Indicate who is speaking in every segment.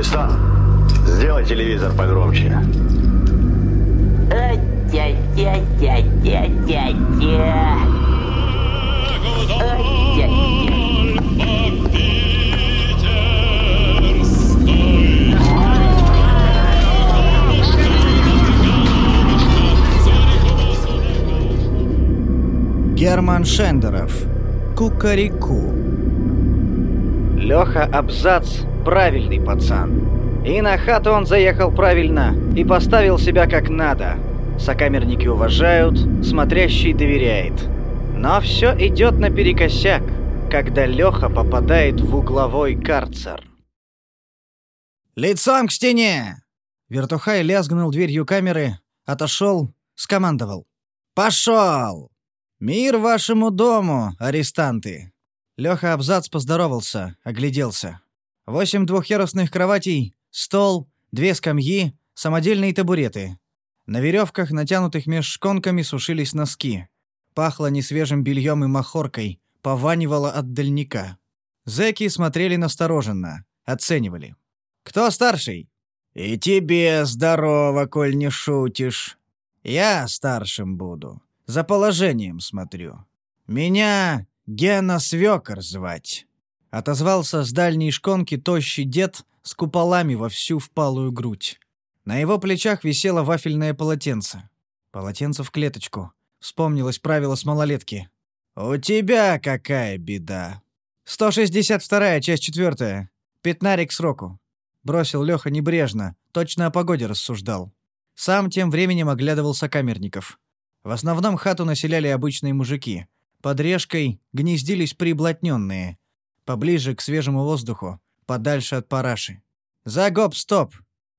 Speaker 1: Истан, сделай телевизор погромче.
Speaker 2: Герман Шендеров. Кукареку. Леха Абзац – правильный пацан. И на хату он заехал правильно и поставил себя как надо. Сокамерники уважают, смотрящий доверяет. Но все идет наперекосяк, когда Леха попадает в угловой карцер. «Лицом к стене!» Вертухай лязгнул дверью камеры, отошел, скомандовал. «Пошел! Мир вашему дому, арестанты!» Леха Абзац поздоровался, огляделся. Восемь двухъярусных кроватей, стол, две скамьи, самодельные табуреты. На веревках, натянутых меж шконками, сушились носки. Пахло несвежим бельем и махоркой, пованивало от дальника. Зэки смотрели настороженно, оценивали. «Кто старший?» «И тебе здорово, коль не шутишь. Я старшим буду. За положением смотрю. Меня Гена Свёкор звать. Отозвался с дальней шконки тощий дед с куполами во всю впалую грудь. На его плечах висело вафельное полотенце. Полотенце в клеточку. Вспомнилось правило с малолетки. «У тебя какая беда?» «162-я, часть четвертая. Пятнарик сроку». Бросил Леха небрежно, точно о погоде рассуждал. Сам тем временем оглядывался камерников. В основном хату населяли обычные мужики — под решкой гнездились приблотненные. Поближе к свежему воздуху, подальше от параши. За гоп-стоп!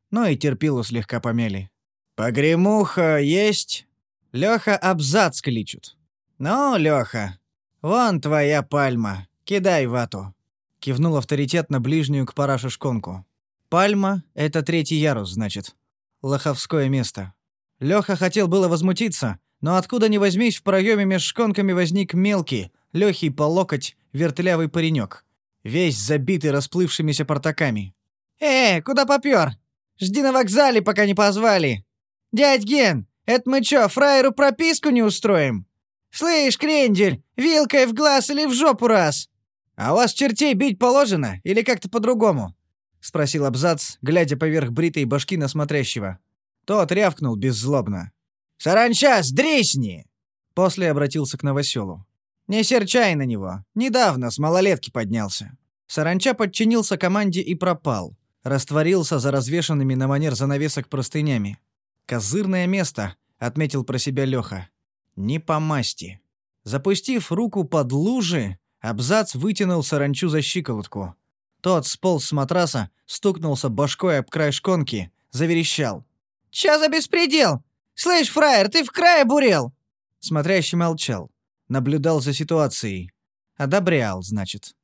Speaker 2: Ну и терпилу слегка помели. «Погремуха есть?» Леха абзац кличут. «Ну, Леха, вон твоя пальма, кидай вату». Кивнул авторитет на ближнюю к параше шконку. «Пальма — это третий ярус, значит. Лоховское место». Леха хотел было возмутиться, но откуда ни возьмись, в проеме меж шконками возник мелкий, легкий по локоть, вертлявый паренек, весь забитый расплывшимися портаками. «Э, куда попёр? Жди на вокзале, пока не позвали. Дядь Ген, это мы чё, фраеру прописку не устроим? Слышь, крендель, вилкой в глаз или в жопу раз? А у вас чертей бить положено или как-то по-другому?» — спросил Абзац, глядя поверх бритой башки на смотрящего. Тот рявкнул беззлобно. «Саранча, сдрисни!» После обратился к новоселу. «Не серчай на него. Недавно с малолетки поднялся». Саранча подчинился команде и пропал. Растворился за развешанными на манер занавесок простынями. «Козырное место», — отметил про себя Леха. «Не по масти». Запустив руку под лужи, Абзац вытянул саранчу за щиколотку. Тот сполз с матраса, стукнулся башкой об край шконки, заверещал. «Чё за беспредел? «Слышь, фраер, ты в крае бурел!» Смотрящий молчал. Наблюдал за ситуацией. Одобрял, значит.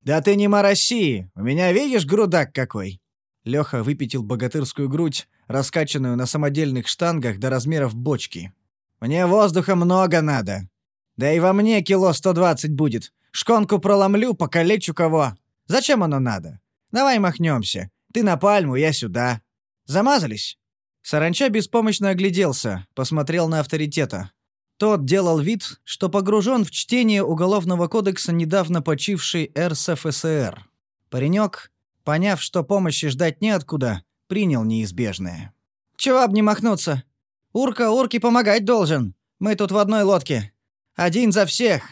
Speaker 2: «Да ты не мороси! У меня, видишь, грудак какой!» Леха выпятил богатырскую грудь, раскачанную на самодельных штангах до размеров бочки. «Мне воздуха много надо. Да и во мне кило сто двадцать будет. Шконку проломлю, покалечу кого. Зачем оно надо? Давай махнемся. Ты на пальму, я сюда. Замазались?» Саранча беспомощно огляделся, посмотрел на авторитета. Тот делал вид, что погружен в чтение Уголовного кодекса недавно почившей РСФСР. Паренек, поняв, что помощи ждать неоткуда, принял неизбежное. «Чего об не махнуться? Урка урке помогать должен. Мы тут в одной лодке. Один за всех!»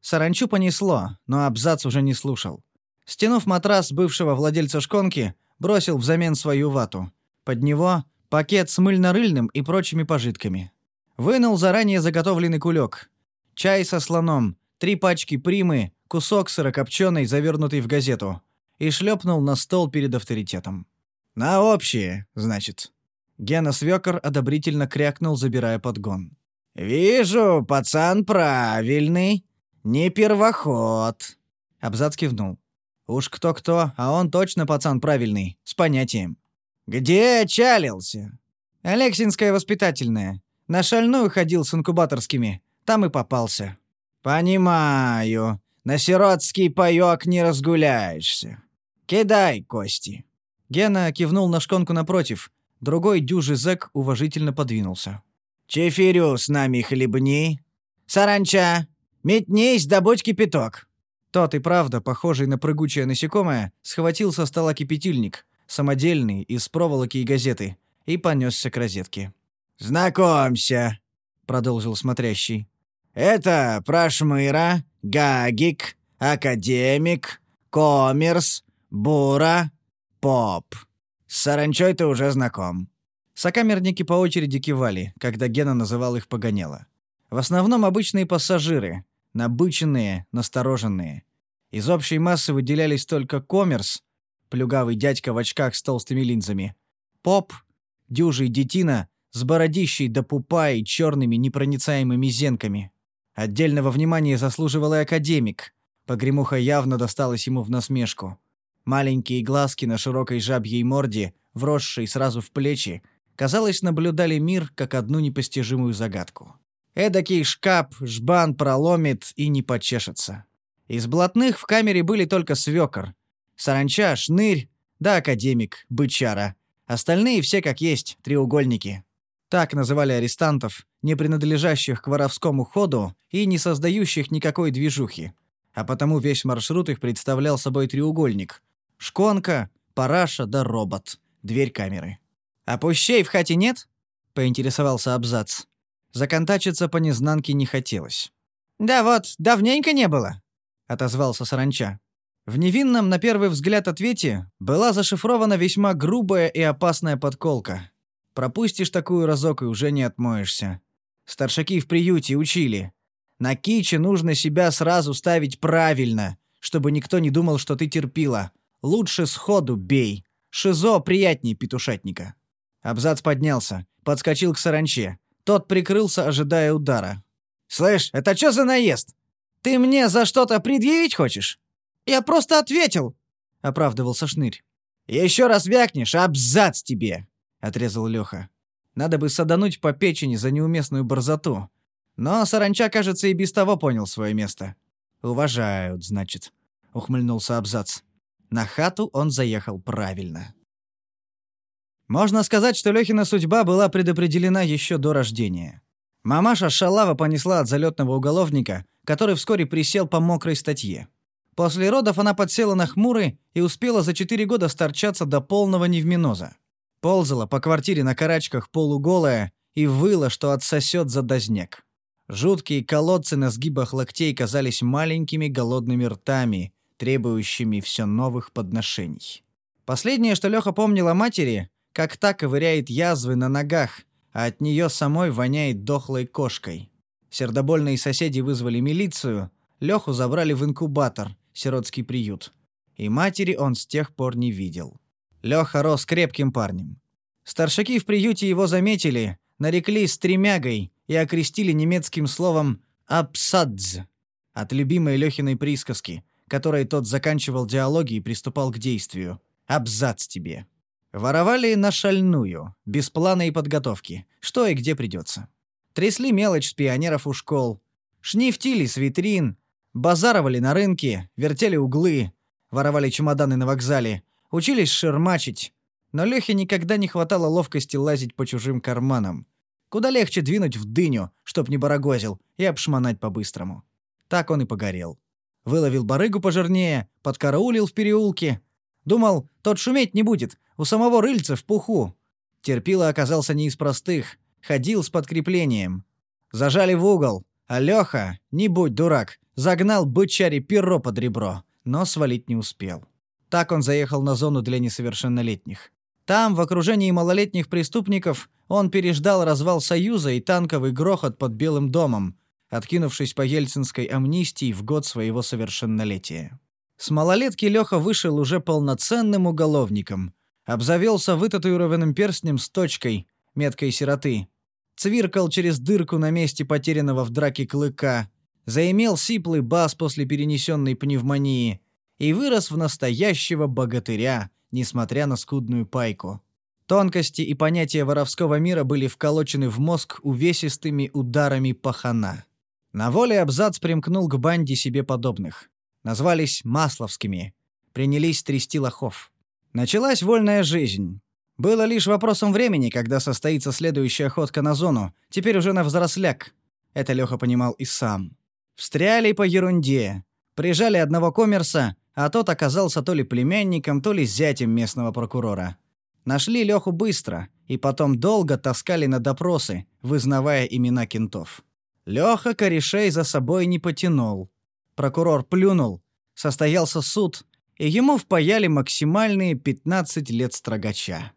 Speaker 2: Саранчу понесло, но абзац уже не слушал. Стянув матрас бывшего владельца шконки, бросил взамен свою вату. Под него пакет с мыльно-рыльным и прочими пожитками. Вынул заранее заготовленный кулек. Чай со слоном, три пачки примы, кусок сырокопченой, завернутый в газету. И шлепнул на стол перед авторитетом. «На общее, значит». Гена Свёкор одобрительно крякнул, забирая подгон. «Вижу, пацан правильный. Не первоход». Абзац кивнул. «Уж кто-кто, а он точно пацан правильный, с понятием. «Где чалился?» «Алексинская воспитательная. На шальную ходил с инкубаторскими. Там и попался». «Понимаю. На сиротский паёк не разгуляешься. Кидай кости». Гена кивнул на шконку напротив. Другой дюжий зэк уважительно подвинулся. «Чефирю с нами хлебни. Саранча, метнись, добудь кипяток». Тот и правда, похожий на прыгучее насекомое, схватил со стола кипятильник, самодельный, из проволоки и газеты, и понесся к розетке. «Знакомься», — продолжил смотрящий. «Это Прошмыра, Гагик, Академик, Коммерс, Бура, Поп. С Саранчой ты уже знаком». Сокамерники по очереди кивали, когда Гена называл их погоняло. В основном обычные пассажиры, набыченные, настороженные. Из общей массы выделялись только Коммерс, плюгавый дядька в очках с толстыми линзами, Поп, дюжий детина с бородищей до пупа и черными непроницаемыми зенками. Отдельного внимания заслуживал и академик. Погремуха явно досталась ему в насмешку. Маленькие глазки на широкой жабьей морде, вросшей сразу в плечи, казалось, наблюдали мир как одну непостижимую загадку. Эдакий шкаф жбан проломит и не почешется. Из блатных в камере были только свекор, саранча, шнырь, да академик, бычара. Остальные все как есть, треугольники. Так называли арестантов, не принадлежащих к воровскому ходу и не создающих никакой движухи. А потому весь маршрут их представлял собой треугольник, Шконка, параша да робот. Дверь камеры. «А пущей в хате нет?» — поинтересовался абзац. Законтачиться по незнанке не хотелось. «Да вот, давненько не было», — отозвался саранча. В невинном, на первый взгляд, ответе была зашифрована весьма грубая и опасная подколка. Пропустишь такую разок и уже не отмоешься. Старшаки в приюте учили. На киче нужно себя сразу ставить правильно, чтобы никто не думал, что ты терпила. Лучше сходу бей. Шизо приятней петушатника. Абзац поднялся, подскочил к саранче. Тот прикрылся, ожидая удара. «Слышь, это что за наезд? Ты мне за что-то предъявить хочешь?» «Я просто ответил», — оправдывался Шнырь. «Еще раз вякнешь, абзац тебе!» — отрезал Леха. «Надо бы садануть по печени за неуместную борзоту. Но саранча, кажется, и без того понял свое место. Уважают, значит», — ухмыльнулся абзац. На хату он заехал правильно. Можно сказать, что Лёхина судьба была предопределена еще до рождения. Мамаша Шалава понесла от залетного уголовника, который вскоре присел по мокрой статье. После родов она подсела на хмуры и успела за четыре года старчаться до полного невминоза. Ползала по квартире на карачках полуголая и выла, что отсосет за дознек. Жуткие колодцы на сгибах локтей казались маленькими голодными ртами, требующими все новых подношений. Последнее, что Леха помнил о матери, как та ковыряет язвы на ногах, а от нее самой воняет дохлой кошкой. Сердобольные соседи вызвали милицию, Леху забрали в инкубатор, сиротский приют. И матери он с тех пор не видел. Леха рос крепким парнем. Старшаки в приюте его заметили, нарекли стремягой и окрестили немецким словом «абсадз» от любимой Лехиной присказки, которой тот заканчивал диалоги и приступал к действию. Абзац тебе. Воровали на шальную, без плана и подготовки, что и где придется. Трясли мелочь с пионеров у школ, шнифтили с витрин, базаровали на рынке, вертели углы, воровали чемоданы на вокзале, учились шермачить. Но Лехе никогда не хватало ловкости лазить по чужим карманам. Куда легче двинуть в дыню, чтоб не барагозил, и обшмонать по-быстрому. Так он и погорел. Выловил барыгу пожирнее, подкараулил в переулке. Думал, тот шуметь не будет, у самого рыльца в пуху. Терпила оказался не из простых, ходил с подкреплением. Зажали в угол, а Леха, не будь дурак, загнал бычаре перо под ребро, но свалить не успел. Так он заехал на зону для несовершеннолетних. Там, в окружении малолетних преступников, он переждал развал Союза и танковый грохот под Белым домом, откинувшись по ельцинской амнистии в год своего совершеннолетия. С малолетки Леха вышел уже полноценным уголовником, обзавелся вытатуированным перстнем с точкой, меткой сироты, цвиркал через дырку на месте потерянного в драке клыка, заимел сиплый бас после перенесенной пневмонии и вырос в настоящего богатыря, несмотря на скудную пайку. Тонкости и понятия воровского мира были вколочены в мозг увесистыми ударами пахана. На воле абзац примкнул к банде себе подобных. Назвались Масловскими. Принялись трясти лохов. Началась вольная жизнь. Было лишь вопросом времени, когда состоится следующая охотка на зону, теперь уже на взросляк. Это Леха понимал и сам. Встряли по ерунде. Прижали одного коммерса, а тот оказался то ли племянником, то ли зятем местного прокурора. Нашли Леху быстро, и потом долго таскали на допросы, вызнавая имена кентов. Леха корешей за собой не потянул. Прокурор плюнул. Состоялся суд, и ему впаяли максимальные 15 лет строгача.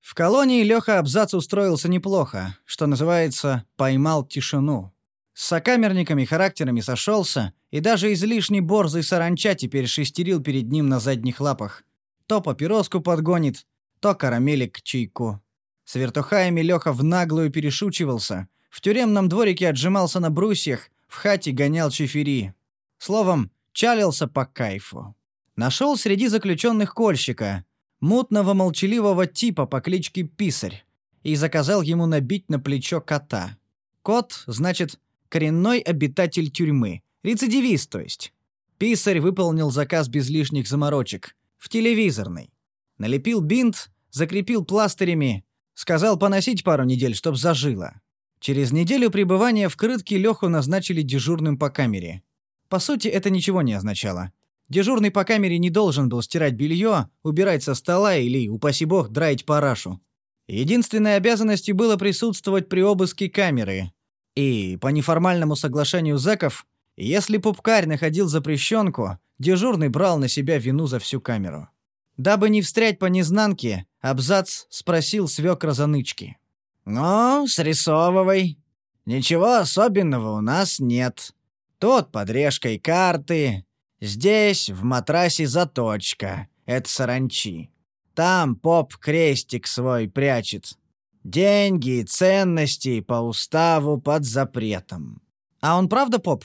Speaker 2: В колонии Леха Абзац устроился неплохо, что называется, поймал тишину. С сокамерниками характерами сошелся, и даже излишний борзый саранча теперь шестерил перед ним на задних лапах. То папироску подгонит, то карамелик к чайку. С вертухаями Леха в наглую перешучивался, в тюремном дворике отжимался на брусьях, в хате гонял чефери. Словом, чалился по кайфу. Нашел среди заключенных кольщика, мутного молчаливого типа по кличке Писарь, и заказал ему набить на плечо кота. Кот, значит, коренной обитатель тюрьмы, рецидивист, то есть. Писарь выполнил заказ без лишних заморочек, в телевизорный. Налепил бинт, закрепил пластырями, сказал поносить пару недель, чтоб зажило. Через неделю пребывания в крытке Леху назначили дежурным по камере. По сути, это ничего не означало. Дежурный по камере не должен был стирать белье, убирать со стола или, упаси бог, драить парашу. Единственной обязанностью было присутствовать при обыске камеры. И, по неформальному соглашению зэков, если пупкарь находил запрещенку, дежурный брал на себя вину за всю камеру. Дабы не встрять по незнанке, абзац спросил свекра занычки. «Ну, срисовывай. Ничего особенного у нас нет. Тут под решкой карты, Здесь в матрасе заточка. Это саранчи. Там поп крестик свой прячет. Деньги и ценности по уставу под запретом. А он правда поп?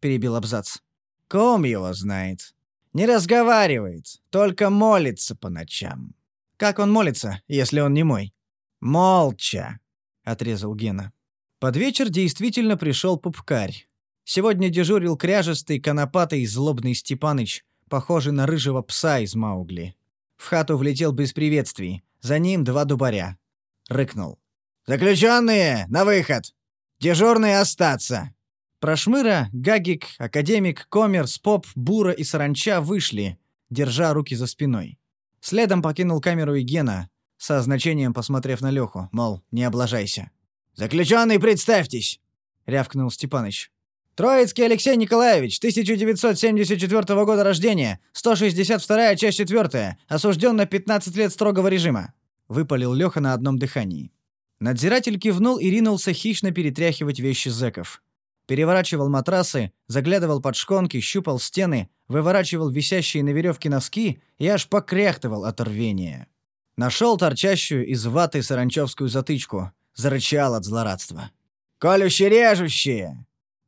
Speaker 2: перебил абзац. Ком его знает. Не разговаривает, только молится по ночам. Как он молится, если он не мой? Молча, отрезал Гена. Под вечер действительно пришел пупкарь. Сегодня дежурил кряжестый, конопатый, злобный Степаныч, похожий на рыжего пса из Маугли. В хату влетел без приветствий. За ним два дубаря. Рыкнул. «Заключенные, на выход! Дежурные остаться!» Прошмыра, Гагик, Академик, Коммерс, Поп, Бура и Саранча вышли, держа руки за спиной. Следом покинул камеру и Гена, со значением посмотрев на Леху, мол, не облажайся. «Заключенный, представьтесь!» — рявкнул Степаныч. Троицкий Алексей Николаевич, 1974 года рождения, 162 часть 4, осужден на 15 лет строгого режима», — выпалил Леха на одном дыхании. Надзиратель кивнул и ринулся хищно перетряхивать вещи зэков. Переворачивал матрасы, заглядывал под шконки, щупал стены, выворачивал висящие на веревке носки и аж покряхтывал от рвения. Нашел торчащую из ваты саранчевскую затычку, зарычал от злорадства. «Колюще-режущие!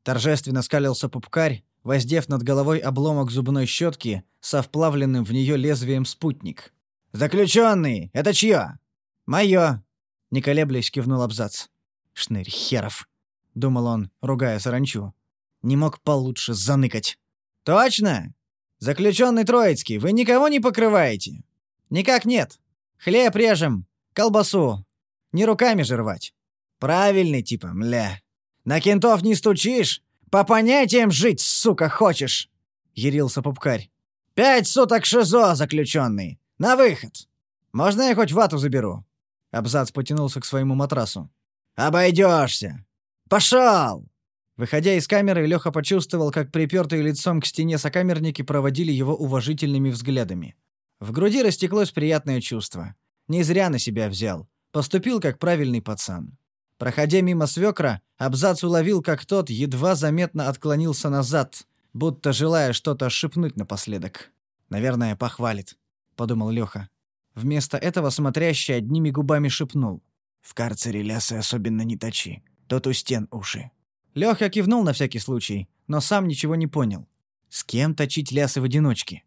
Speaker 2: Торжественно скалился пупкарь, воздев над головой обломок зубной щетки со вплавленным в нее лезвием спутник. «Заключенный! Это чье?» «Мое!» — не колеблясь кивнул абзац. «Шнырь херов!» — думал он, ругая саранчу. «Не мог получше заныкать». «Точно? Заключенный Троицкий, вы никого не покрываете?» «Никак нет. Хлеб режем, колбасу. Не руками же рвать». «Правильный типа, мля. На кентов не стучишь? По понятиям жить, сука, хочешь?» — ярился пупкарь. «Пять суток ШИЗО, заключенный! На выход! Можно я хоть вату заберу?» Абзац потянулся к своему матрасу. «Обойдешься! Пошел!» Выходя из камеры, Леха почувствовал, как припертые лицом к стене сокамерники проводили его уважительными взглядами. В груди растеклось приятное чувство. Не зря на себя взял. Поступил как правильный пацан. Проходя мимо свекра, Абзац уловил, как тот едва заметно отклонился назад, будто желая что-то шепнуть напоследок. «Наверное, похвалит», — подумал Леха. Вместо этого смотрящий одними губами шепнул. «В карцере лясы особенно не точи. Тот у стен уши». Леха кивнул на всякий случай, но сам ничего не понял. С кем точить лясы в одиночке?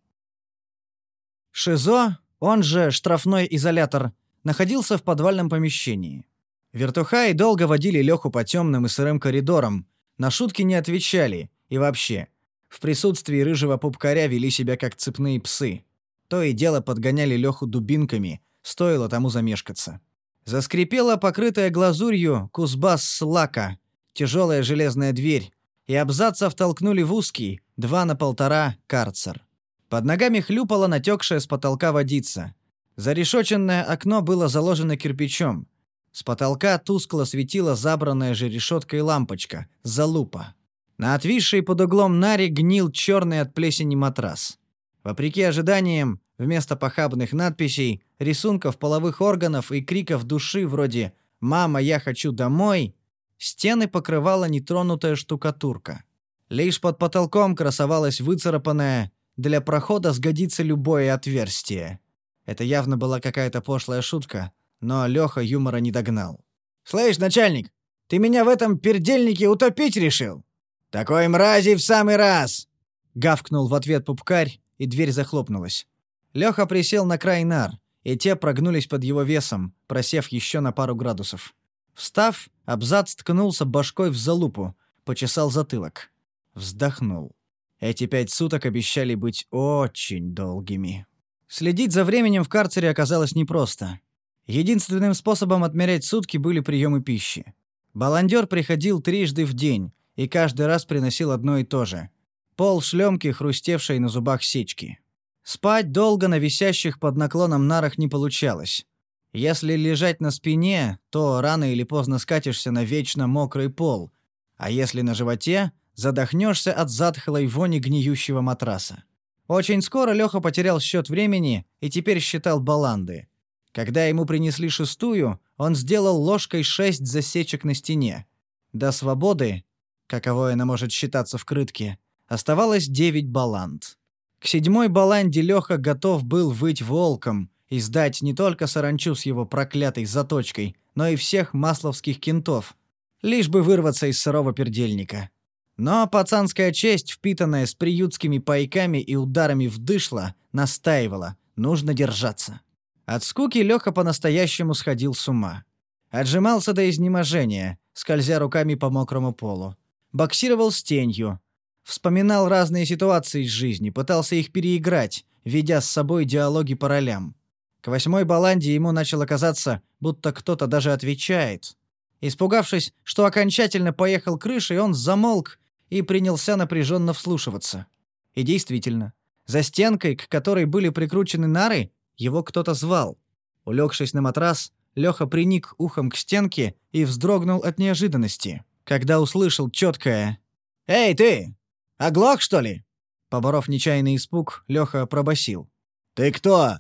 Speaker 2: ШИЗО, он же штрафной изолятор, находился в подвальном помещении. Вертухаи долго водили Леху по темным и сырым коридорам, на шутки не отвечали, и вообще, в присутствии рыжего пупкаря вели себя как цепные псы. То и дело подгоняли Леху дубинками, стоило тому замешкаться. Заскрипела покрытая глазурью кузбасс лака, тяжелая железная дверь, и абзацев толкнули в узкий, два на полтора, карцер. Под ногами хлюпала натекшая с потолка водица. Зарешоченное окно было заложено кирпичом. С потолка тускло светила забранная же решеткой лампочка, залупа. На отвисшей под углом наре гнил черный от плесени матрас. Вопреки ожиданиям, вместо похабных надписей, рисунков половых органов и криков души вроде «Мама, я хочу домой», стены покрывала нетронутая штукатурка. Лишь под потолком красовалась выцарапанная «Для прохода сгодится любое отверстие». Это явно была какая-то пошлая шутка, но Леха юмора не догнал. «Слышь, начальник, ты меня в этом пердельнике утопить решил?» «Такой мрази в самый раз!» — гавкнул в ответ пупкарь, и дверь захлопнулась. Леха присел на край нар, и те прогнулись под его весом, просев еще на пару градусов. Встав, абзац ткнулся башкой в залупу, почесал затылок. Вздохнул. Эти пять суток обещали быть очень долгими. Следить за временем в карцере оказалось непросто. Единственным способом отмерять сутки были приемы пищи. Баландер приходил трижды в день, и каждый раз приносил одно и то же. Пол шлемки, хрустевшей на зубах сечки. Спать долго на висящих под наклоном нарах не получалось. Если лежать на спине, то рано или поздно скатишься на вечно мокрый пол, а если на животе, задохнешься от затхлой вони гниющего матраса. Очень скоро Леха потерял счет времени и теперь считал баланды. Когда ему принесли шестую, он сделал ложкой шесть засечек на стене. До свободы каково она может считаться в крытке, оставалось девять баланд. К седьмой баланде Леха готов был выть волком и сдать не только саранчу с его проклятой заточкой, но и всех масловских кентов, лишь бы вырваться из сырого пердельника. Но пацанская честь, впитанная с приютскими пайками и ударами в дышло, настаивала, нужно держаться. От скуки Леха по-настоящему сходил с ума. Отжимался до изнеможения, скользя руками по мокрому полу боксировал с тенью, вспоминал разные ситуации из жизни, пытался их переиграть, ведя с собой диалоги по ролям. К восьмой баланде ему начало казаться, будто кто-то даже отвечает. Испугавшись, что окончательно поехал крышей, он замолк и принялся напряженно вслушиваться. И действительно, за стенкой, к которой были прикручены нары, его кто-то звал. Улегшись на матрас, Леха приник ухом к стенке и вздрогнул от неожиданности когда услышал четкое «Эй, ты! Оглох, что ли?» Поборов нечаянный испуг, Леха пробасил. «Ты кто?»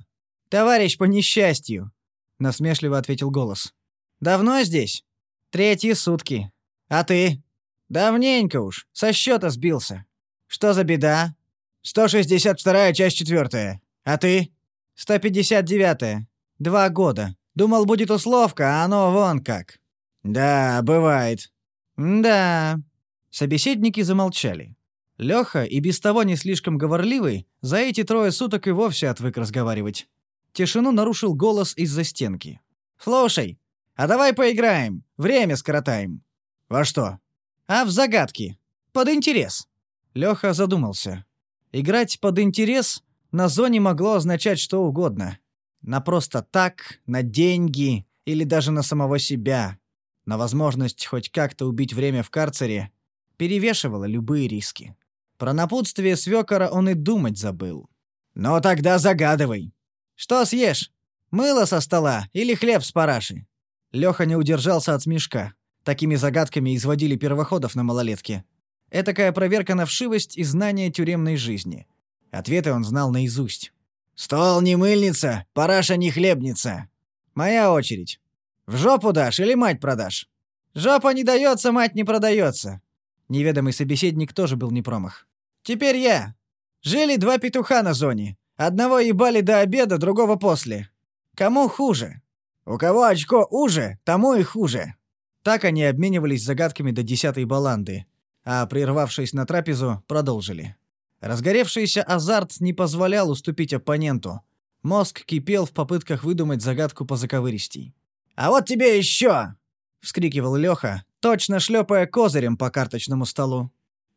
Speaker 2: «Товарищ по несчастью», — насмешливо ответил голос. «Давно здесь?» «Третьи сутки. А ты?» «Давненько уж. Со счета сбился. Что за беда?» «162-я, часть четвертая. А ты?» «159-я. Два года. Думал, будет условка, а оно вон как». «Да, бывает. «Да». Собеседники замолчали. Лёха, и без того не слишком говорливый, за эти трое суток и вовсе отвык разговаривать. Тишину нарушил голос из-за стенки. «Слушай, а давай поиграем, время скоротаем». «Во что?» «А в загадки. Под интерес». Лёха задумался. Играть под интерес на зоне могло означать что угодно. На просто так, на деньги или даже на самого себя но возможность хоть как-то убить время в карцере перевешивала любые риски. Про напутствие свекора он и думать забыл. «Ну тогда загадывай. Что съешь? Мыло со стола или хлеб с параши?» Леха не удержался от смешка. Такими загадками изводили первоходов на малолетке. Этакая проверка на вшивость и знание тюремной жизни. Ответы он знал наизусть. «Стол не мыльница, параша не хлебница. Моя очередь. В жопу дашь или мать продашь? Жопа не дается, мать не продается. Неведомый собеседник тоже был не промах. Теперь я. Жили два петуха на зоне. Одного ебали до обеда, другого после. Кому хуже? У кого очко уже, тому и хуже. Так они обменивались загадками до десятой баланды, а, прервавшись на трапезу, продолжили. Разгоревшийся азарт не позволял уступить оппоненту. Мозг кипел в попытках выдумать загадку по заковыристей. «А вот тебе еще!» — вскрикивал Леха, точно шлепая козырем по карточному столу.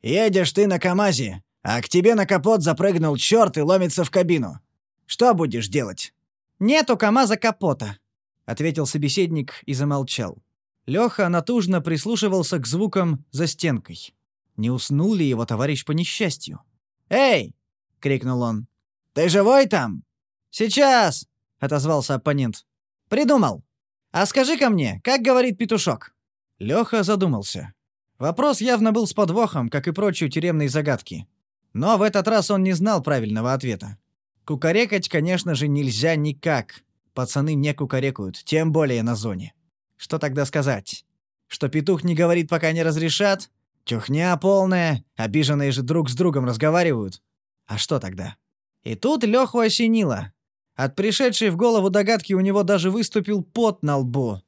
Speaker 2: «Едешь ты на КамАЗе, а к тебе на капот запрыгнул черт и ломится в кабину. Что будешь делать?» «Нету КамАЗа капота», — ответил собеседник и замолчал. Леха натужно прислушивался к звукам за стенкой. Не уснул ли его товарищ по несчастью? «Эй!» — крикнул он. «Ты живой там?» «Сейчас!» — отозвался оппонент. «Придумал. А скажи-ка мне, как говорит петушок?» Леха задумался. Вопрос явно был с подвохом, как и прочие тюремные загадки. Но в этот раз он не знал правильного ответа. Кукарекать, конечно же, нельзя никак. Пацаны не кукарекают, тем более на зоне. Что тогда сказать? Что петух не говорит, пока не разрешат? Чухня полная, обиженные же друг с другом разговаривают. А что тогда? И тут Леху осенило. От пришедшей в голову догадки у него даже выступил пот на лбу.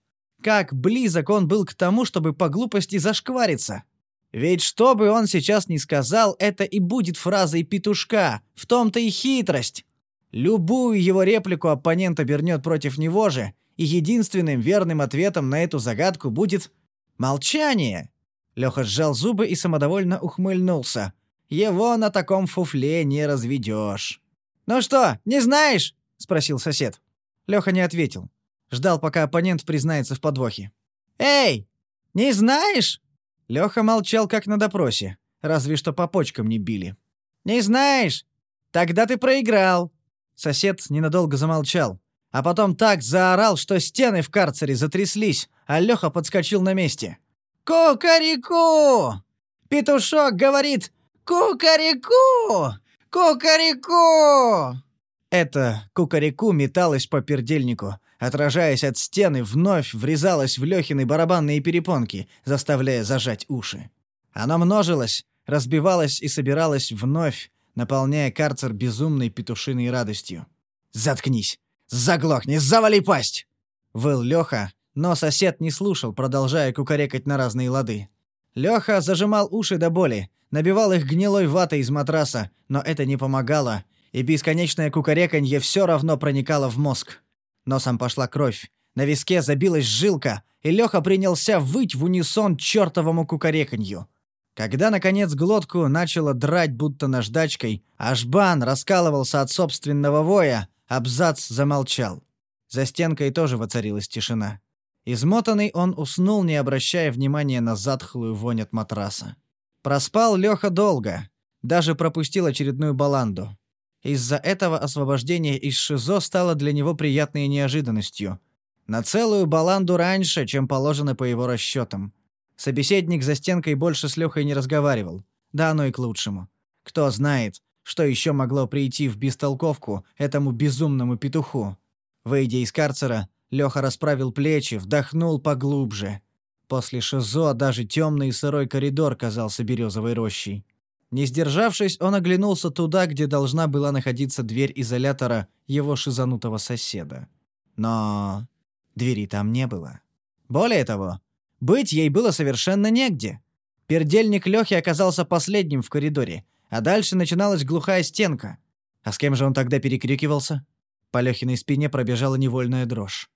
Speaker 2: Как близок он был к тому, чтобы по глупости зашквариться. Ведь что бы он сейчас ни сказал, это и будет фразой петушка. В том-то и хитрость. Любую его реплику оппонент обернет против него же, и единственным верным ответом на эту загадку будет молчание. Леха сжал зубы и самодовольно ухмыльнулся. Его на таком фуфле не разведешь. «Ну что, не знаешь?» — спросил сосед. Леха не ответил. Ждал, пока оппонент признается в подвохе. «Эй, не знаешь?» Леха молчал, как на допросе. Разве что по почкам не били. «Не знаешь? Тогда ты проиграл!» Сосед ненадолго замолчал. А потом так заорал, что стены в карцере затряслись, а Леха подскочил на месте. «Кукареку! Петушок говорит «Кукареку! Кукареку!» Это кукареку металось по пердельнику, отражаясь от стены, вновь врезалось в Лёхины барабанные перепонки, заставляя зажать уши. Оно множилось, разбивалось и собиралось вновь, наполняя карцер безумной петушиной радостью. «Заткнись! Заглохни! Завали пасть!» Выл Лёха, но сосед не слушал, продолжая кукарекать на разные лады. Лёха зажимал уши до боли, набивал их гнилой ватой из матраса, но это не помогало, и бесконечное кукареканье все равно проникало в мозг. Носом пошла кровь, на виске забилась жилка, и Леха принялся выть в унисон чертовому кукареканью. Когда, наконец, глотку начало драть будто наждачкой, а жбан раскалывался от собственного воя, абзац замолчал. За стенкой тоже воцарилась тишина. Измотанный он уснул, не обращая внимания на затхлую вонь от матраса. Проспал Леха долго, даже пропустил очередную баланду. Из-за этого освобождение из ШИЗО стало для него приятной неожиданностью. На целую баланду раньше, чем положено по его расчетам. Собеседник за стенкой больше с Лехой не разговаривал. Да оно и к лучшему. Кто знает, что еще могло прийти в бестолковку этому безумному петуху. Выйдя из карцера, Леха расправил плечи, вдохнул поглубже. После ШИЗО даже темный и сырой коридор казался березовой рощей. Не сдержавшись, он оглянулся туда, где должна была находиться дверь изолятора его шизанутого соседа. Но двери там не было. Более того, быть ей было совершенно негде. Пердельник Лёхи оказался последним в коридоре, а дальше начиналась глухая стенка. А с кем же он тогда перекрикивался? По Лёхиной спине пробежала невольная дрожь.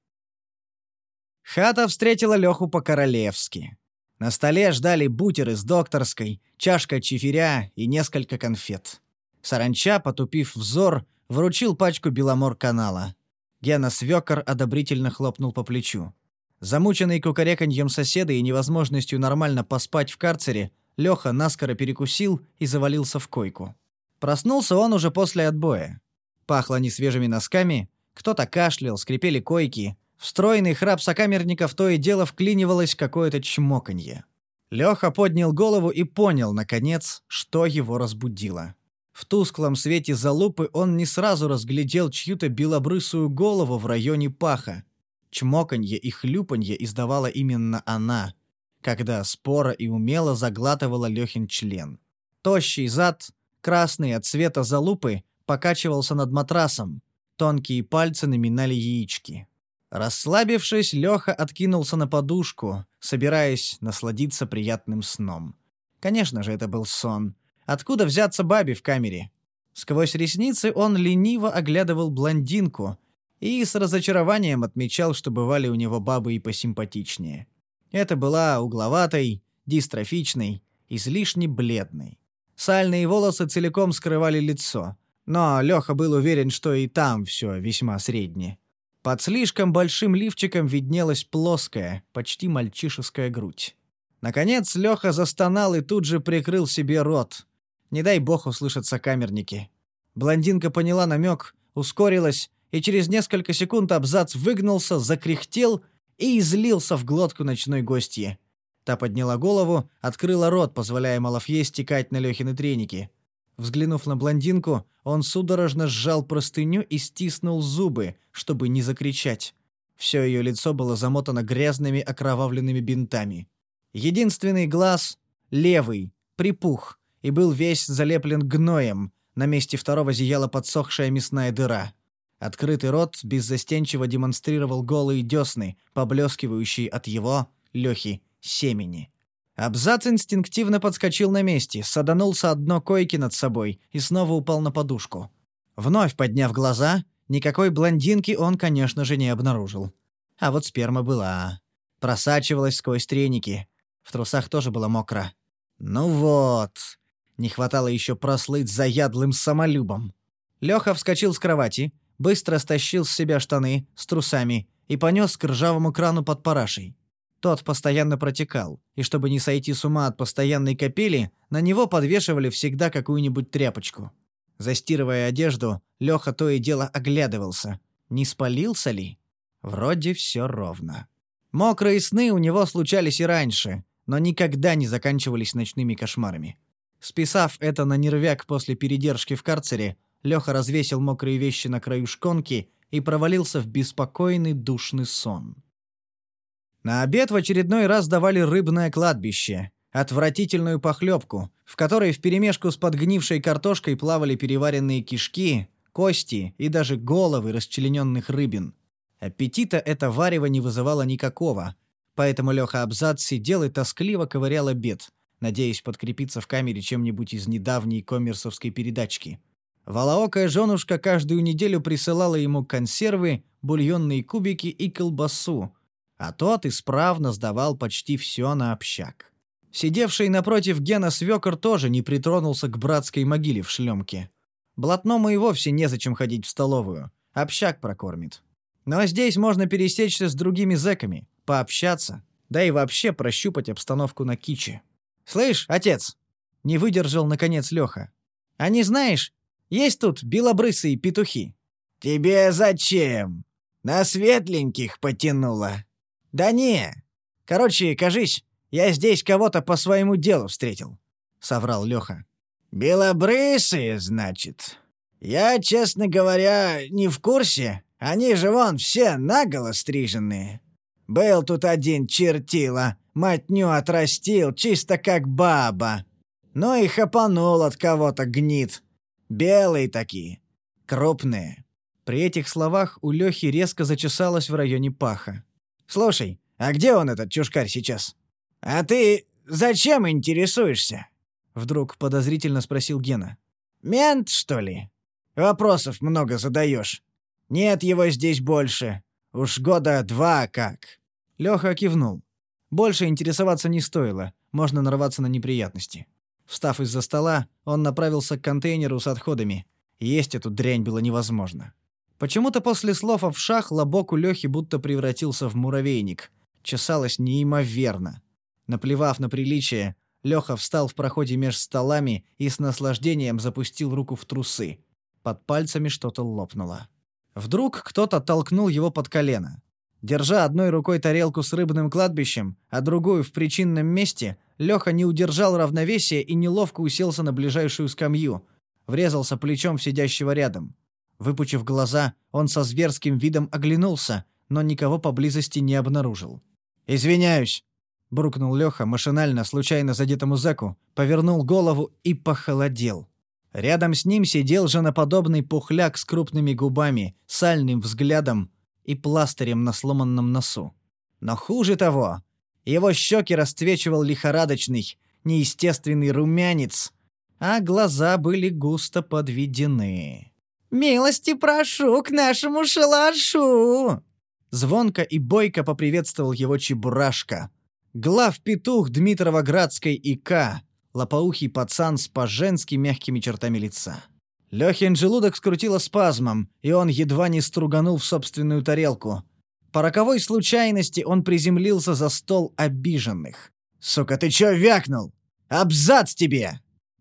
Speaker 2: Хата встретила Лёху по-королевски. На столе ждали бутеры с докторской, чашка чиферя и несколько конфет. Саранча, потупив взор, вручил пачку Беломор-канала. Гена Свёкор одобрительно хлопнул по плечу. Замученный кукареканьем соседа и невозможностью нормально поспать в карцере, Лёха наскоро перекусил и завалился в койку. Проснулся он уже после отбоя. Пахло несвежими носками, кто-то кашлял, скрипели койки, Встроенный храп сокамерников то и дело вклинивалось какое-то чмоканье. Леха поднял голову и понял, наконец, что его разбудило. В тусклом свете залупы он не сразу разглядел чью-то белобрысую голову в районе паха. Чмоканье и хлюпанье издавала именно она, когда спора и умело заглатывала Лехин член. Тощий зад, красный от цвета залупы, покачивался над матрасом. Тонкие пальцы наминали яички. Расслабившись, Леха откинулся на подушку, собираясь насладиться приятным сном. Конечно же, это был сон. Откуда взяться бабе в камере? Сквозь ресницы он лениво оглядывал блондинку и с разочарованием отмечал, что бывали у него бабы и посимпатичнее. Это была угловатой, дистрофичной, излишне бледной. Сальные волосы целиком скрывали лицо, Но Леха был уверен, что и там все весьма средне. Под слишком большим лифчиком виднелась плоская, почти мальчишеская грудь. Наконец Леха застонал и тут же прикрыл себе рот. Не дай бог услышат камерники. Блондинка поняла намек, ускорилась, и через несколько секунд абзац выгнулся, закряхтел и излился в глотку ночной гостьи. Та подняла голову, открыла рот, позволяя Малафье стекать на Лехины треники. Взглянув на блондинку, он судорожно сжал простыню и стиснул зубы, чтобы не закричать. Все ее лицо было замотано грязными окровавленными бинтами. Единственный глаз, левый, припух и был весь залеплен гноем, на месте второго зияла подсохшая мясная дыра. Открытый рот беззастенчиво демонстрировал голые десны, поблескивающие от его, Лехи, семени. Абзац инстинктивно подскочил на месте, саданулся одно койки над собой и снова упал на подушку. Вновь подняв глаза, никакой блондинки он, конечно же, не обнаружил. А вот сперма была. Просачивалась сквозь треники. В трусах тоже было мокро. Ну вот. Не хватало еще прослыть заядлым самолюбом. Леха вскочил с кровати, быстро стащил с себя штаны с трусами и понес к ржавому крану под парашей. Тот постоянно протекал, и чтобы не сойти с ума от постоянной капели, на него подвешивали всегда какую-нибудь тряпочку. Застирывая одежду, Леха то и дело оглядывался. Не спалился ли? Вроде все ровно. Мокрые сны у него случались и раньше, но никогда не заканчивались ночными кошмарами. Списав это на нервяк после передержки в карцере, Леха развесил мокрые вещи на краю шконки и провалился в беспокойный душный сон. На обед в очередной раз давали рыбное кладбище, отвратительную похлебку, в которой вперемешку с подгнившей картошкой плавали переваренные кишки, кости и даже головы расчлененных рыбин. Аппетита это варево не вызывало никакого, поэтому Леха Абзац сидел и тоскливо ковырял обед, надеясь подкрепиться в камере чем-нибудь из недавней коммерсовской передачки. Волоокая женушка каждую неделю присылала ему консервы, бульонные кубики и колбасу, а тот исправно сдавал почти все на общак. Сидевший напротив Гена Свекор тоже не притронулся к братской могиле в шлемке. Блатному и вовсе незачем ходить в столовую. Общак прокормит. Но здесь можно пересечься с другими зэками, пообщаться, да и вообще прощупать обстановку на киче. «Слышь, отец!» — не выдержал, наконец, Леха. «А не знаешь, есть тут белобрысые петухи?» «Тебе зачем? На светленьких потянуло?» «Да не. Короче, кажись, я здесь кого-то по своему делу встретил», — соврал Леха. «Белобрысые, значит? Я, честно говоря, не в курсе. Они же вон все наголо стриженные. Был тут один чертила, матню отрастил, чисто как баба. Ну и хапанул от кого-то гнит. Белые такие, крупные». При этих словах у Лехи резко зачесалось в районе паха. Слушай, а где он, этот чушкарь, сейчас? А ты зачем интересуешься? Вдруг подозрительно спросил Гена. Мент, что ли? Вопросов много задаешь. Нет его здесь больше. Уж года два как. Леха кивнул. Больше интересоваться не стоило, можно нарваться на неприятности. Встав из-за стола, он направился к контейнеру с отходами. Есть эту дрянь было невозможно. Почему-то после слов о вшах лобок у Лёхи будто превратился в муравейник. Чесалось неимоверно. Наплевав на приличие, Лёха встал в проходе меж столами и с наслаждением запустил руку в трусы. Под пальцами что-то лопнуло. Вдруг кто-то толкнул его под колено. Держа одной рукой тарелку с рыбным кладбищем, а другую в причинном месте, Лёха не удержал равновесия и неловко уселся на ближайшую скамью. Врезался плечом в сидящего рядом. Выпучив глаза, он со зверским видом оглянулся, но никого поблизости не обнаружил. «Извиняюсь!» — буркнул Леха машинально, случайно задетому зэку, повернул голову и похолодел. Рядом с ним сидел женоподобный пухляк с крупными губами, сальным взглядом и пластырем на сломанном носу. Но хуже того, его щеки расцвечивал лихорадочный, неестественный румянец, а глаза были густо подведены. «Милости прошу к нашему шалашу!» Звонко и бойко поприветствовал его Чебурашка. Глав-петух Дмитровоградской ИК, лопоухий пацан с по-женски мягкими чертами лица. Лёхин желудок скрутило спазмом, и он едва не струганул в собственную тарелку. По роковой случайности он приземлился за стол обиженных. «Сука, ты чё вякнул? Абзац тебе!»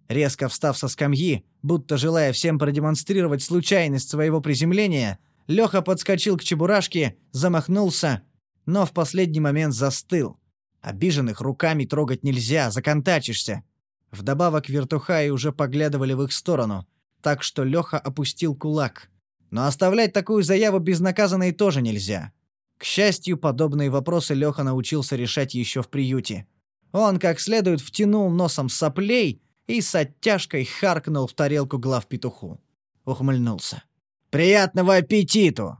Speaker 2: Резко встав со скамьи, будто желая всем продемонстрировать случайность своего приземления, Лёха подскочил к чебурашке, замахнулся, но в последний момент застыл. Обиженных руками трогать нельзя, законтачишься. Вдобавок вертухаи уже поглядывали в их сторону, так что Лёха опустил кулак. Но оставлять такую заяву безнаказанной тоже нельзя. К счастью, подобные вопросы Лёха научился решать еще в приюте. Он как следует втянул носом соплей и с оттяжкой харкнул в тарелку глав петуху. Ухмыльнулся. «Приятного аппетиту!»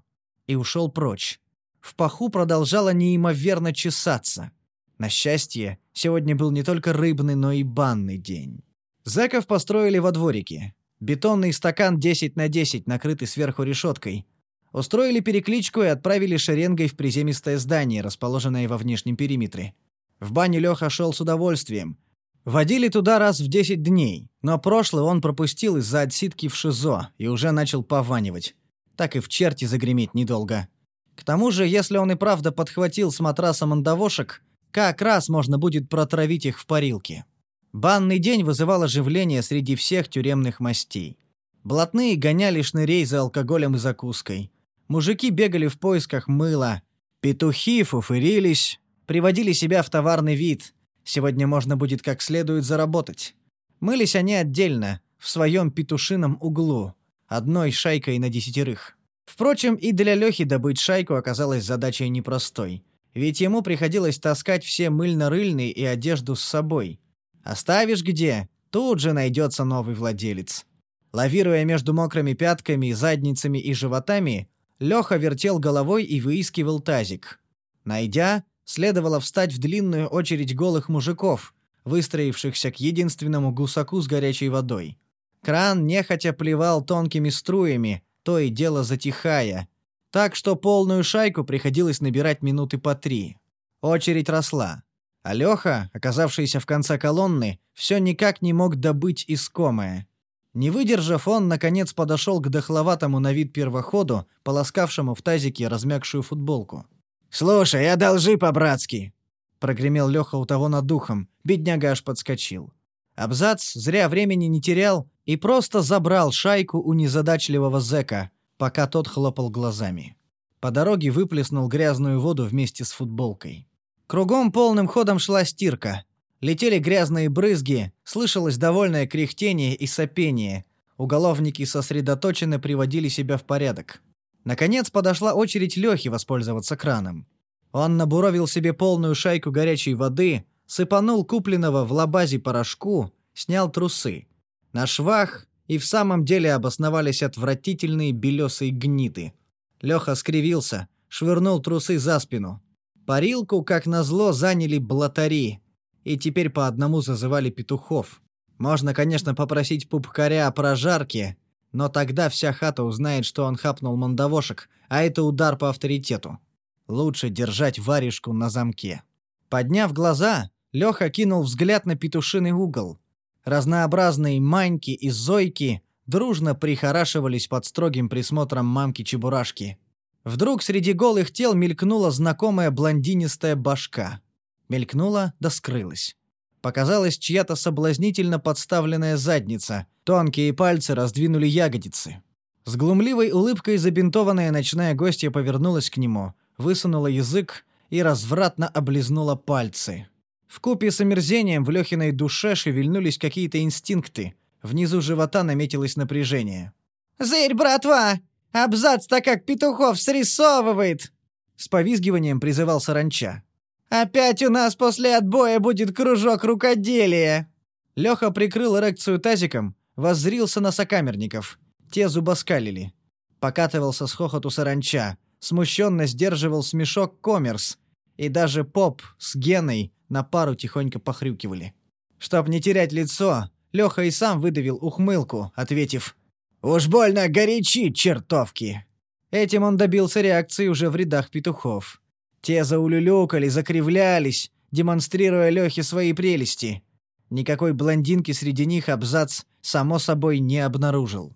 Speaker 2: И ушел прочь. В паху продолжало неимоверно чесаться. На счастье, сегодня был не только рыбный, но и банный день. Зэков построили во дворике. Бетонный стакан 10 на 10, накрытый сверху решеткой, Устроили перекличку и отправили шеренгой в приземистое здание, расположенное во внешнем периметре. В баню Леха шел с удовольствием. Водили туда раз в 10 дней, но прошлый он пропустил из-за отсидки в ШИЗО и уже начал пованивать. Так и в черти загреметь недолго. К тому же, если он и правда подхватил с матраса мандавошек, как раз можно будет протравить их в парилке. Банный день вызывал оживление среди всех тюремных мастей. Блатные гоняли шнырей за алкоголем и закуской. Мужики бегали в поисках мыла. Петухи фуфырились, приводили себя в товарный вид. Сегодня можно будет как следует заработать. Мылись они отдельно, в своем петушином углу, одной шайкой на десятерых. Впрочем, и для Лёхи добыть шайку оказалась задачей непростой. Ведь ему приходилось таскать все мыльно-рыльные и одежду с собой. Оставишь где, тут же найдется новый владелец. Лавируя между мокрыми пятками, задницами и животами, Леха вертел головой и выискивал тазик. Найдя, следовало встать в длинную очередь голых мужиков, выстроившихся к единственному гусаку с горячей водой. Кран нехотя плевал тонкими струями, то и дело затихая, так что полную шайку приходилось набирать минуты по три. Очередь росла. А Леха, оказавшийся в конце колонны, все никак не мог добыть искомое. Не выдержав, он, наконец, подошел к дохловатому на вид первоходу, полоскавшему в тазике размягшую футболку. «Слушай, одолжи по-братски!» — прогремел Леха у того над духом. Бедняга аж подскочил. Абзац зря времени не терял и просто забрал шайку у незадачливого зэка, пока тот хлопал глазами. По дороге выплеснул грязную воду вместе с футболкой. Кругом полным ходом шла стирка. Летели грязные брызги, слышалось довольное кряхтение и сопение. Уголовники сосредоточенно приводили себя в порядок. Наконец подошла очередь Лёхи воспользоваться краном. Он набуровил себе полную шайку горячей воды, сыпанул купленного в лабазе порошку, снял трусы. На швах и в самом деле обосновались отвратительные белесые гниды. Лёха скривился, швырнул трусы за спину. Парилку, как назло, заняли блатари, и теперь по одному зазывали петухов. Можно, конечно, попросить пупкаря о прожарке, но тогда вся хата узнает, что он хапнул мандавошек, а это удар по авторитету. Лучше держать варежку на замке. Подняв глаза, Леха кинул взгляд на петушиный угол. Разнообразные маньки и зойки дружно прихорашивались под строгим присмотром мамки-чебурашки. Вдруг среди голых тел мелькнула знакомая блондинистая башка мелькнула да скрылась. Показалась чья-то соблазнительно подставленная задница, тонкие пальцы раздвинули ягодицы. С глумливой улыбкой забинтованная ночная гостья повернулась к нему, высунула язык и развратно облизнула пальцы. В купе с омерзением в Лёхиной душе шевельнулись какие-то инстинкты. Внизу живота наметилось напряжение. «Зырь, братва! Абзац-то как петухов срисовывает!» С повизгиванием призывал саранча. Опять у нас после отбоя будет кружок рукоделия!» Леха прикрыл эрекцию тазиком, воззрился на сокамерников. Те зубоскалили. Покатывался с хохоту саранча, смущенно сдерживал смешок коммерс, и даже поп с Геной на пару тихонько похрюкивали. Чтоб не терять лицо, Леха и сам выдавил ухмылку, ответив «Уж больно горячи, чертовки!» Этим он добился реакции уже в рядах петухов. Те заулюлюкали, закривлялись, демонстрируя Лёхе свои прелести. Никакой блондинки среди них абзац, само собой, не обнаружил.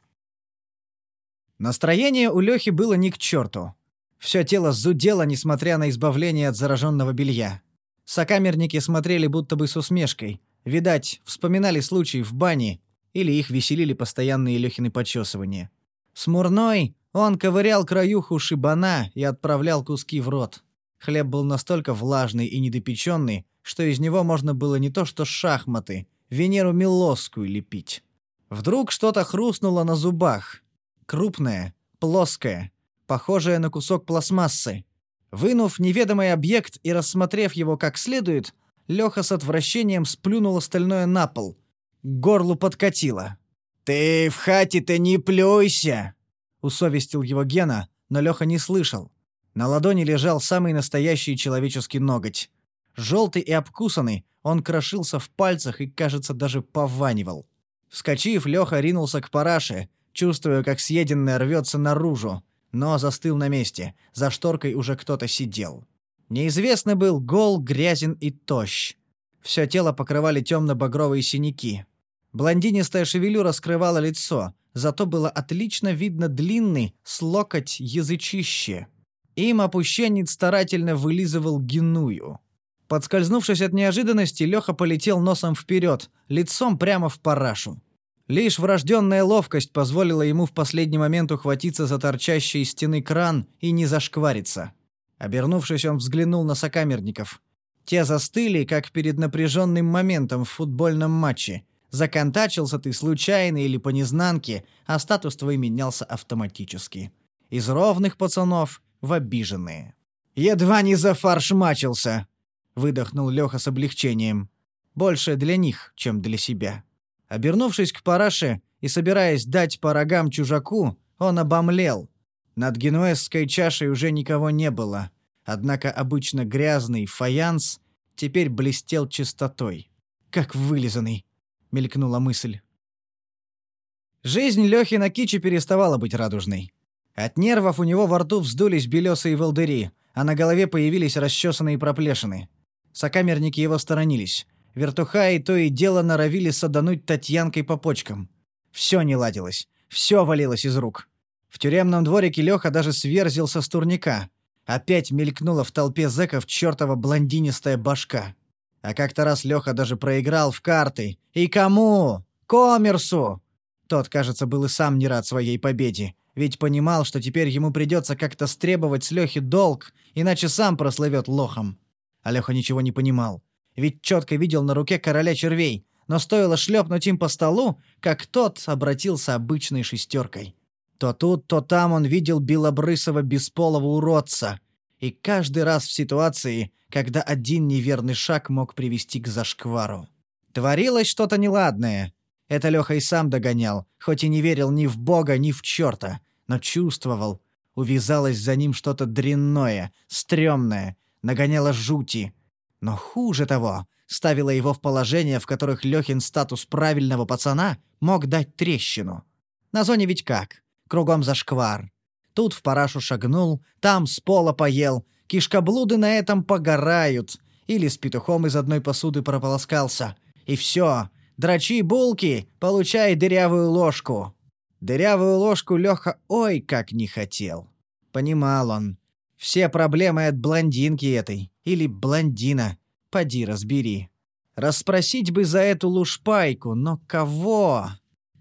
Speaker 2: Настроение у Лёхи было ни к черту. Все тело зудело, несмотря на избавление от зараженного белья. Сокамерники смотрели будто бы с усмешкой. Видать, вспоминали случаи в бане, или их веселили постоянные Лёхины почесывания. Смурной, он ковырял краюху шибана и отправлял куски в рот. Хлеб был настолько влажный и недопеченный, что из него можно было не то что шахматы, Венеру Милосскую лепить. Вдруг что-то хрустнуло на зубах. Крупное, плоское, похожее на кусок пластмассы. Вынув неведомый объект и рассмотрев его как следует, Леха с отвращением сплюнул остальное на пол. К горлу подкатило. «Ты в хате-то не плюйся!» — усовестил его Гена, но Леха не слышал. На ладони лежал самый настоящий человеческий ноготь. Желтый и обкусанный, он крошился в пальцах и, кажется, даже пованивал. Вскочив, Леха ринулся к параше, чувствуя, как съеденное рвется наружу, но застыл на месте. За шторкой уже кто-то сидел. Неизвестный был гол, грязен и тощ. Все тело покрывали темно-багровые синяки. Блондинистая шевелюра скрывала лицо, зато было отлично видно длинный, с локоть язычище. Им опущенец старательно вылизывал геную. Подскользнувшись от неожиданности, Леха полетел носом вперед, лицом прямо в парашу. Лишь врожденная ловкость позволила ему в последний момент ухватиться за торчащий из стены кран и не зашквариться. Обернувшись, он взглянул на сокамерников. Те застыли, как перед напряженным моментом в футбольном матче. Законтачился ты случайно или по незнанке, а статус твой менялся автоматически. Из ровных пацанов в обиженные. «Едва не зафаршмачился!» — выдохнул Леха с облегчением. «Больше для них, чем для себя». Обернувшись к параше и собираясь дать по рогам чужаку, он обомлел. Над генуэзской чашей уже никого не было, однако обычно грязный фаянс теперь блестел чистотой. «Как вылизанный!» — мелькнула мысль. Жизнь Лёхи на киче переставала быть радужной. От нервов у него во рту вздулись белесые волдыри, а на голове появились расчесанные проплешины. Сокамерники его сторонились. Вертухаи то и дело норовили садануть Татьянкой по почкам. Все не ладилось. Все валилось из рук. В тюремном дворике Леха даже сверзился с турника. Опять мелькнула в толпе зэков чертова блондинистая башка. А как-то раз Леха даже проиграл в карты. И кому? Коммерсу! Тот, кажется, был и сам не рад своей победе. Ведь понимал, что теперь ему придется как-то стребовать с Лехи долг, иначе сам прослывет лохом. Алёха ничего не понимал. Ведь четко видел на руке короля червей, но стоило шлепнуть им по столу, как тот обратился обычной шестеркой. То тут, то там он видел белобрысого бесполого уродца. И каждый раз в ситуации, когда один неверный шаг мог привести к зашквару. Творилось что-то неладное. Это Леха и сам догонял, хоть и не верил ни в бога, ни в черта, но чувствовал. Увязалось за ним что-то дрянное, стрёмное, нагоняла жути. Но хуже того, ставила его в положение, в которых Лёхин статус правильного пацана мог дать трещину. На зоне ведь как? Кругом зашквар. Тут в парашу шагнул, там с пола поел, кишкоблуды на этом погорают. Или с петухом из одной посуды прополоскался. И все. Драчи булки, получай дырявую ложку. Дырявую ложку Лёха ой как не хотел. Понимал он. Все проблемы от блондинки этой. Или блондина. Поди разбери. Расспросить бы за эту лушпайку, но кого?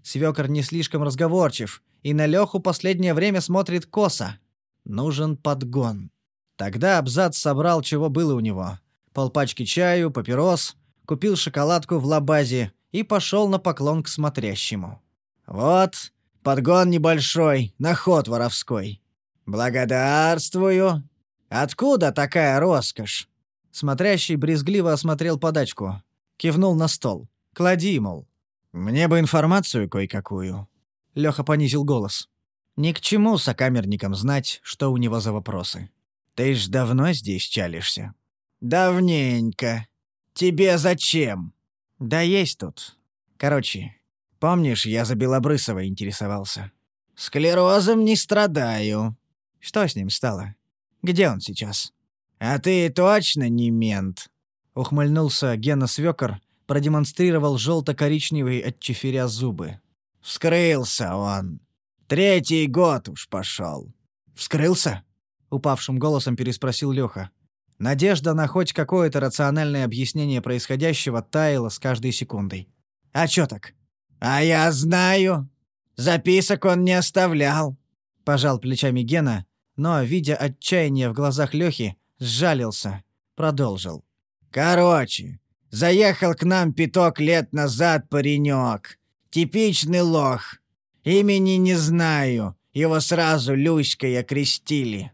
Speaker 2: Свёкор не слишком разговорчив, и на Лёху последнее время смотрит косо. Нужен подгон. Тогда Абзац собрал, чего было у него. Полпачки чаю, папирос, купил шоколадку в лабазе и пошел на поклон к смотрящему. «Вот, подгон небольшой, на ход воровской. «Благодарствую. Откуда такая роскошь?» Смотрящий брезгливо осмотрел подачку. Кивнул на стол. «Клади, мол». «Мне бы информацию кое-какую». Лёха понизил голос. «Ни к чему сокамерникам знать, что у него за вопросы. Ты ж давно здесь чалишься?» «Давненько. Тебе зачем?» «Да есть тут. Короче, помнишь, я за Белобрысова интересовался?» «Склерозом не страдаю. Что с ним стало? Где он сейчас? А ты точно не мент? Ухмыльнулся Гена Свёкор, продемонстрировал желто-коричневые от чефиря зубы. Вскрылся он. Третий год уж пошел. Вскрылся? Упавшим голосом переспросил Леха. Надежда на хоть какое-то рациональное объяснение происходящего таяла с каждой секундой. «А чё так?» «А я знаю. Записок он не оставлял», — пожал плечами Гена, но, видя отчаяние в глазах Лёхи, сжалился, продолжил. «Короче, заехал к нам пяток лет назад паренек. Типичный лох. Имени не знаю, его сразу Люськой окрестили.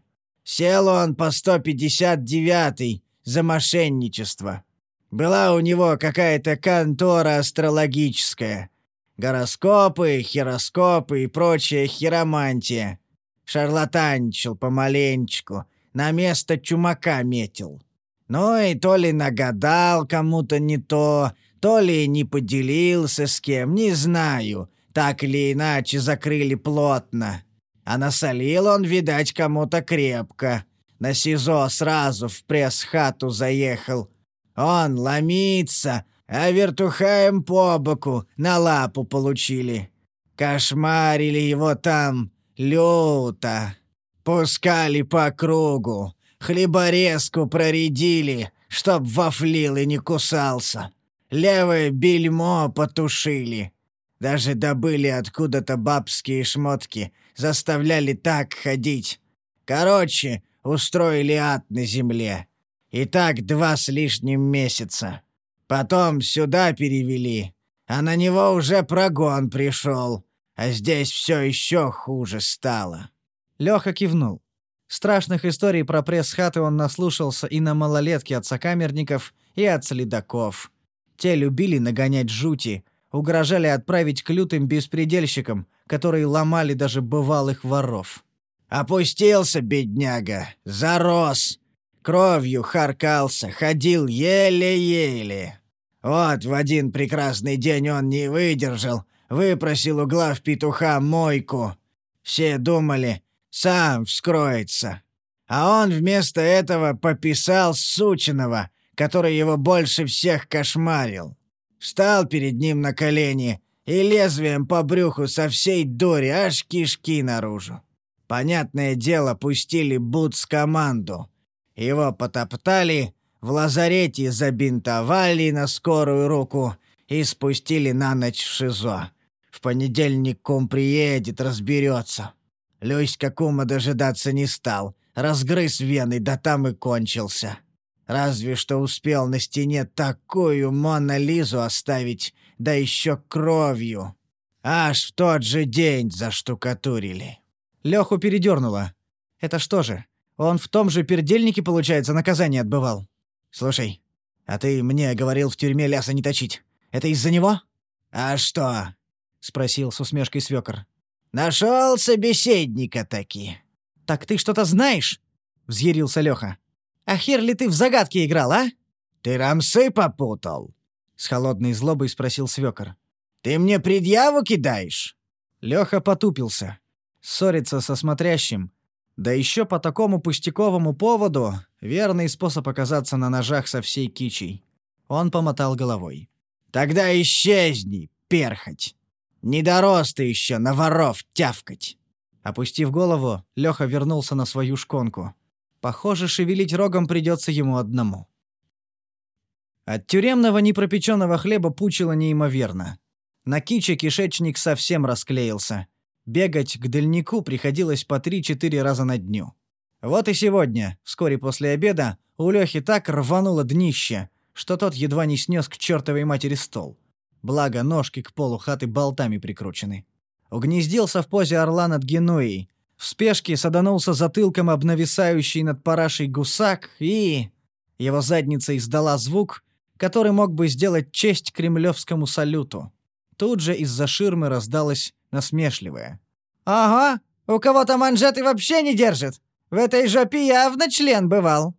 Speaker 2: Сел он по 159-й за мошенничество. Была у него какая-то контора астрологическая. Гороскопы, хироскопы и прочая хиромантия. Шарлатанчил помаленечку, на место чумака метил. Ну и то ли нагадал кому-то не то, то ли не поделился с кем, не знаю. Так или иначе закрыли плотно. А насолил он, видать, кому-то крепко. На СИЗО сразу в пресс-хату заехал. Он ломится, а вертухаем по боку на лапу получили. Кошмарили его там люто. Пускали по кругу, хлеборезку проредили, чтоб вафлил и не кусался. Левое бельмо потушили. Даже добыли откуда-то бабские шмотки, заставляли так ходить. Короче, устроили ад на земле. И так два с лишним месяца. Потом сюда перевели, а на него уже прогон пришел. А здесь все еще хуже стало». Леха кивнул. Страшных историй про пресс-хаты он наслушался и на малолетке от сокамерников, и от следаков. Те любили нагонять жути, угрожали отправить к лютым беспредельщикам, которые ломали даже бывалых воров. «Опустился, бедняга, зарос, кровью харкался, ходил еле-еле. Вот в один прекрасный день он не выдержал, выпросил у глав петуха мойку. Все думали, сам вскроется. А он вместо этого пописал сученого, который его больше всех кошмарил. Встал перед ним на колени и лезвием по брюху со всей дури аж кишки наружу. Понятное дело, пустили бутс-команду. Его потоптали, в лазарете забинтовали на скорую руку и спустили на ночь в ШИЗО. В понедельник кум приедет, разберется. Люська кума дожидаться не стал. Разгрыз вены, да там и кончился. Разве что успел на стене такую Мона Лизу оставить, да еще кровью. Аж в тот же день заштукатурили. Леху передернуло. Это что же, он в том же пердельнике, получается, наказание отбывал? Слушай, а ты мне говорил в тюрьме ляса не точить. Это из-за него? А что? спросил с усмешкой свекор. Нашел собеседника таки. Так ты что-то знаешь? взъярился Леха. А хер ли ты в загадки играл, а?» «Ты рамсы попутал?» — с холодной злобой спросил свёкор. «Ты мне предъяву кидаешь?» Лёха потупился. Ссориться со смотрящим. Да ещё по такому пустяковому поводу — верный способ оказаться на ножах со всей кичей. Он помотал головой. «Тогда исчезни, перхоть! Не дорос ты ещё на воров тявкать!» Опустив голову, Лёха вернулся на свою шконку. Похоже, шевелить рогом придется ему одному. От тюремного непропеченного хлеба пучило неимоверно. На киче кишечник совсем расклеился. Бегать к дальнику приходилось по 3-4 раза на дню. Вот и сегодня, вскоре после обеда, у Лёхи так рвануло днище, что тот едва не снес к чертовой матери стол. Благо, ножки к полу хаты болтами прикручены. Угнездился в позе орла над Генуей, в спешке саданулся затылком об нависающий над парашей гусак и... Его задница издала звук, который мог бы сделать честь кремлевскому салюту. Тут же из-за ширмы раздалось насмешливое. «Ага, у кого-то манжеты вообще не держит. В этой жопе явно член бывал».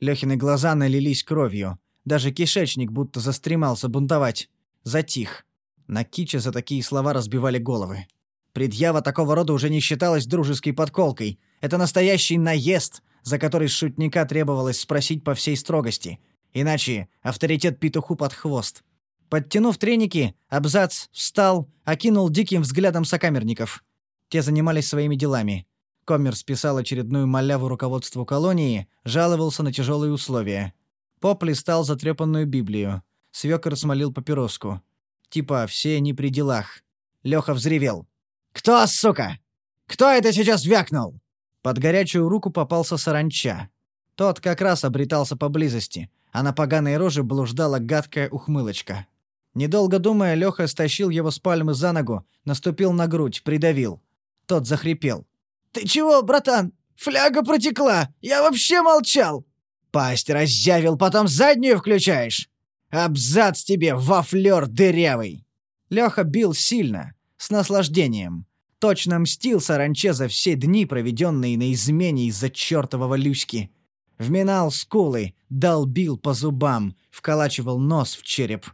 Speaker 2: Лёхины глаза налились кровью. Даже кишечник будто застремался бунтовать. Затих. На киче за такие слова разбивали головы. Предъява такого рода уже не считалась дружеской подколкой. Это настоящий наезд, за который шутника требовалось спросить по всей строгости. Иначе авторитет петуху под хвост. Подтянув треники, Абзац встал, окинул диким взглядом сокамерников. Те занимались своими делами. Коммер списал очередную маляву руководству колонии, жаловался на тяжелые условия. Поп листал затрепанную Библию. Свёкор смолил папироску. Типа все не при делах. Лёха взревел. «Кто, сука? Кто это сейчас вякнул?» Под горячую руку попался саранча. Тот как раз обретался поблизости, а на поганой роже блуждала гадкая ухмылочка. Недолго думая, Лёха стащил его с пальмы за ногу, наступил на грудь, придавил. Тот захрипел. «Ты чего, братан? Фляга протекла! Я вообще молчал!» «Пасть раззявил, потом заднюю включаешь! Абзац тебе, вафлёр дырявый!» Лёха бил сильно, с наслаждением. Точно мстил саранче за все дни, проведенные на измене из-за чёртового Люськи. Вминал скулы, долбил по зубам, вколачивал нос в череп.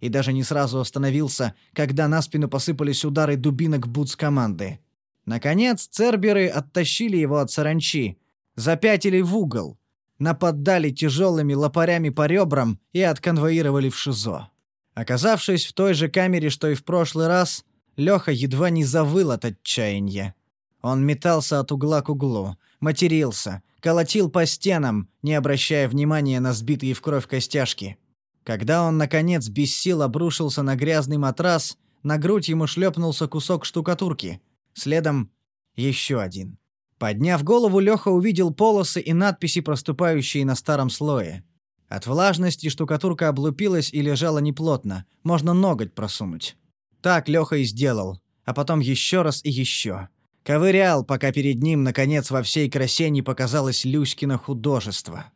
Speaker 2: И даже не сразу остановился, когда на спину посыпались удары дубинок бутс команды. Наконец, церберы оттащили его от саранчи, запятили в угол, нападали тяжелыми лопарями по ребрам и отконвоировали в ШИЗО. Оказавшись в той же камере, что и в прошлый раз, Леха едва не завыл от отчаяния. Он метался от угла к углу, матерился, колотил по стенам, не обращая внимания на сбитые в кровь костяшки. Когда он, наконец, без сил обрушился на грязный матрас, на грудь ему шлепнулся кусок штукатурки — Следом еще один. Подняв голову, Леха увидел полосы и надписи, проступающие на старом слое. От влажности штукатурка облупилась и лежала неплотно, можно ноготь просунуть. Так Леха и сделал, а потом еще раз и еще. Ковырял, пока перед ним, наконец, во всей красе не показалось Люськино художество.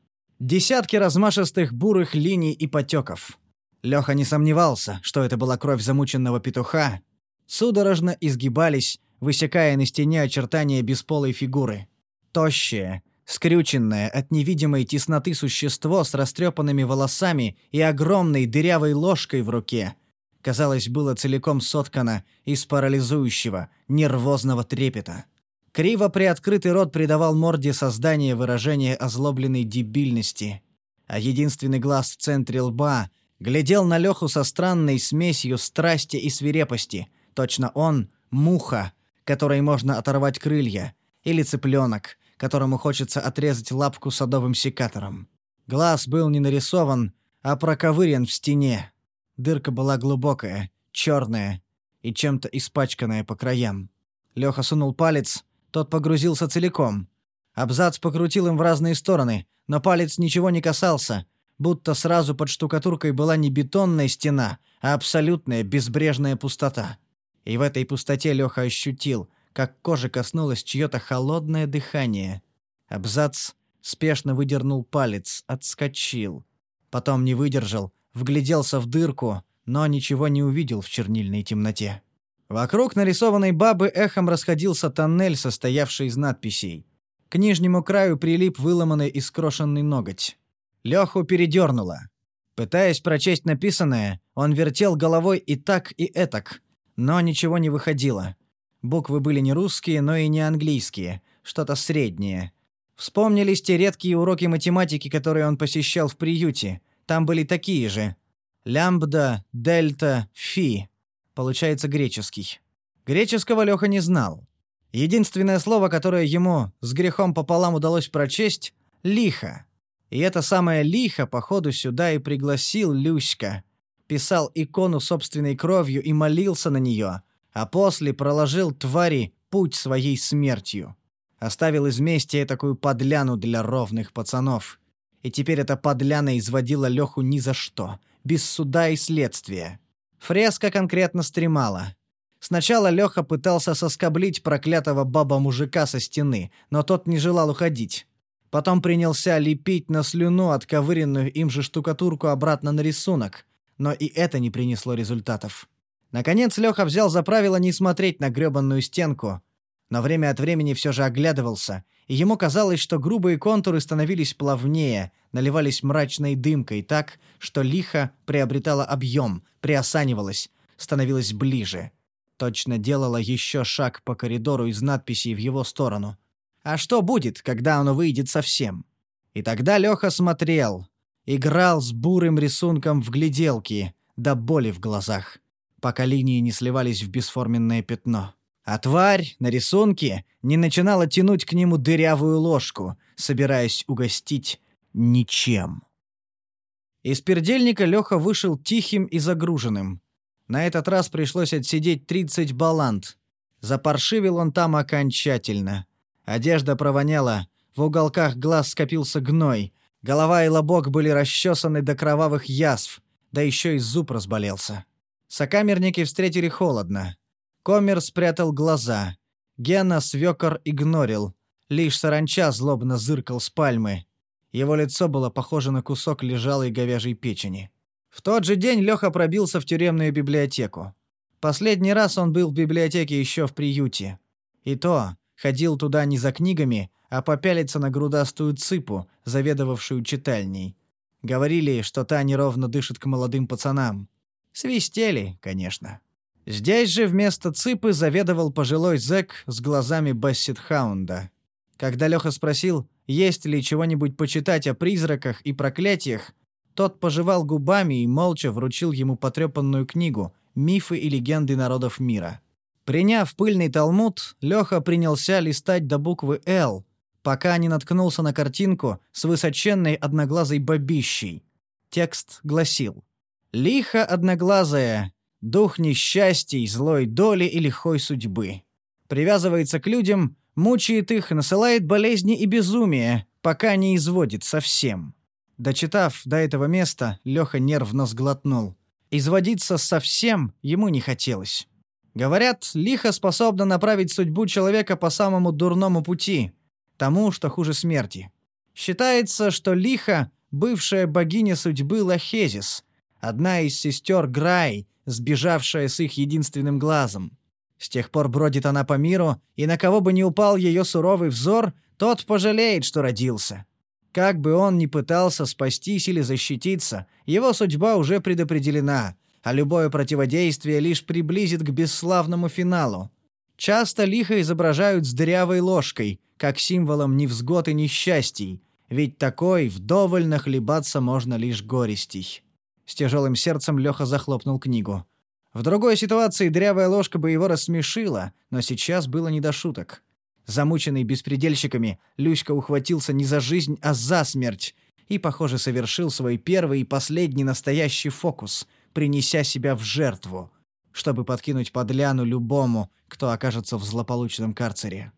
Speaker 2: Десятки размашистых бурых линий и потеков. Леха не сомневался, что это была кровь замученного петуха. Судорожно изгибались, высекая на стене очертания бесполой фигуры. Тощее, скрюченное от невидимой тесноты существо с растрепанными волосами и огромной дырявой ложкой в руке, казалось, было целиком соткано из парализующего, нервозного трепета. Криво приоткрытый рот придавал морде создания выражение озлобленной дебильности, а единственный глаз в центре лба глядел на Леху со странной смесью страсти и свирепости. Точно он — муха, которой можно оторвать крылья, или цыпленок, которому хочется отрезать лапку садовым секатором. Глаз был не нарисован, а проковырен в стене. Дырка была глубокая, черная и чем-то испачканная по краям. Леха сунул палец, тот погрузился целиком. Абзац покрутил им в разные стороны, но палец ничего не касался, будто сразу под штукатуркой была не бетонная стена, а абсолютная безбрежная пустота. И в этой пустоте Леха ощутил, как кожа коснулось чье-то холодное дыхание. Абзац спешно выдернул палец, отскочил. Потом не выдержал, вгляделся в дырку, но ничего не увидел в чернильной темноте. Вокруг нарисованной бабы эхом расходился тоннель, состоявший из надписей. К нижнему краю прилип выломанный и скрошенный ноготь. Леху передернуло. Пытаясь прочесть написанное, он вертел головой и так, и этак, но ничего не выходило. Буквы были не русские, но и не английские, что-то среднее. Вспомнились те редкие уроки математики, которые он посещал в приюте. Там были такие же. Лямбда, дельта, фи. Получается греческий. Греческого Леха не знал. Единственное слово, которое ему с грехом пополам удалось прочесть — «лихо». И это самое «лихо» походу сюда и пригласил Люська — писал икону собственной кровью и молился на нее, а после проложил твари путь своей смертью. Оставил из мести такую подляну для ровных пацанов. И теперь эта подляна изводила Леху ни за что, без суда и следствия. Фреска конкретно стремала. Сначала Леха пытался соскоблить проклятого баба-мужика со стены, но тот не желал уходить. Потом принялся лепить на слюну отковыренную им же штукатурку обратно на рисунок, но и это не принесло результатов. Наконец Леха взял за правило не смотреть на грёбаную стенку, но время от времени все же оглядывался, и ему казалось, что грубые контуры становились плавнее, наливались мрачной дымкой так, что лихо приобретало объем, приосанивалось, становилось ближе. Точно делала еще шаг по коридору из надписей в его сторону. А что будет, когда оно выйдет совсем? И тогда Леха смотрел, Играл с бурым рисунком в гляделки, до боли в глазах, пока линии не сливались в бесформенное пятно. А тварь на рисунке не начинала тянуть к нему дырявую ложку, собираясь угостить ничем. Из пердельника Леха вышел тихим и загруженным. На этот раз пришлось отсидеть 30 балант. Запаршивил он там окончательно. Одежда провоняла, в уголках глаз скопился гной, голова и лобок были расчесаны до кровавых язв, да еще и зуб разболелся. Сокамерники встретили холодно. Комер спрятал глаза. Гена свекор игнорил. Лишь саранча злобно зыркал с пальмы. Его лицо было похоже на кусок лежалой говяжьей печени. В тот же день Леха пробился в тюремную библиотеку. Последний раз он был в библиотеке еще в приюте. И то ходил туда не за книгами, а попялиться на грудастую цыпу, заведовавшую читальней. Говорили, что та неровно дышит к молодым пацанам. Свистели, конечно. Здесь же вместо цыпы заведовал пожилой зэк с глазами бассетхаунда. Когда Леха спросил, есть ли чего-нибудь почитать о призраках и проклятиях, тот пожевал губами и молча вручил ему потрепанную книгу «Мифы и легенды народов мира». Приняв пыльный талмуд, Леха принялся листать до буквы «Л», пока не наткнулся на картинку с высоченной одноглазой бабищей. Текст гласил «Лихо одноглазая, дух несчастий, злой доли и лихой судьбы. Привязывается к людям, мучает их, насылает болезни и безумие, пока не изводит совсем». Дочитав до этого места, Леха нервно сглотнул. Изводиться совсем ему не хотелось. Говорят, лихо способно направить судьбу человека по самому дурному пути, тому, что хуже смерти. Считается, что лихо — бывшая богиня судьбы Лахезис, одна из сестер Грай, сбежавшая с их единственным глазом. С тех пор бродит она по миру, и на кого бы ни упал ее суровый взор, тот пожалеет, что родился. Как бы он ни пытался спастись или защититься, его судьба уже предопределена, а любое противодействие лишь приблизит к бесславному финалу. Часто лихо изображают с дырявой ложкой, как символом невзгод и несчастий, ведь такой вдоволь нахлебаться можно лишь горестей. С тяжелым сердцем Леха захлопнул книгу. В другой ситуации дрявая ложка бы его рассмешила, но сейчас было не до шуток. Замученный беспредельщиками, Люська ухватился не за жизнь, а за смерть, и, похоже, совершил свой первый и последний настоящий фокус, принеся себя в жертву, чтобы подкинуть подляну любому, кто окажется в злополучном карцере.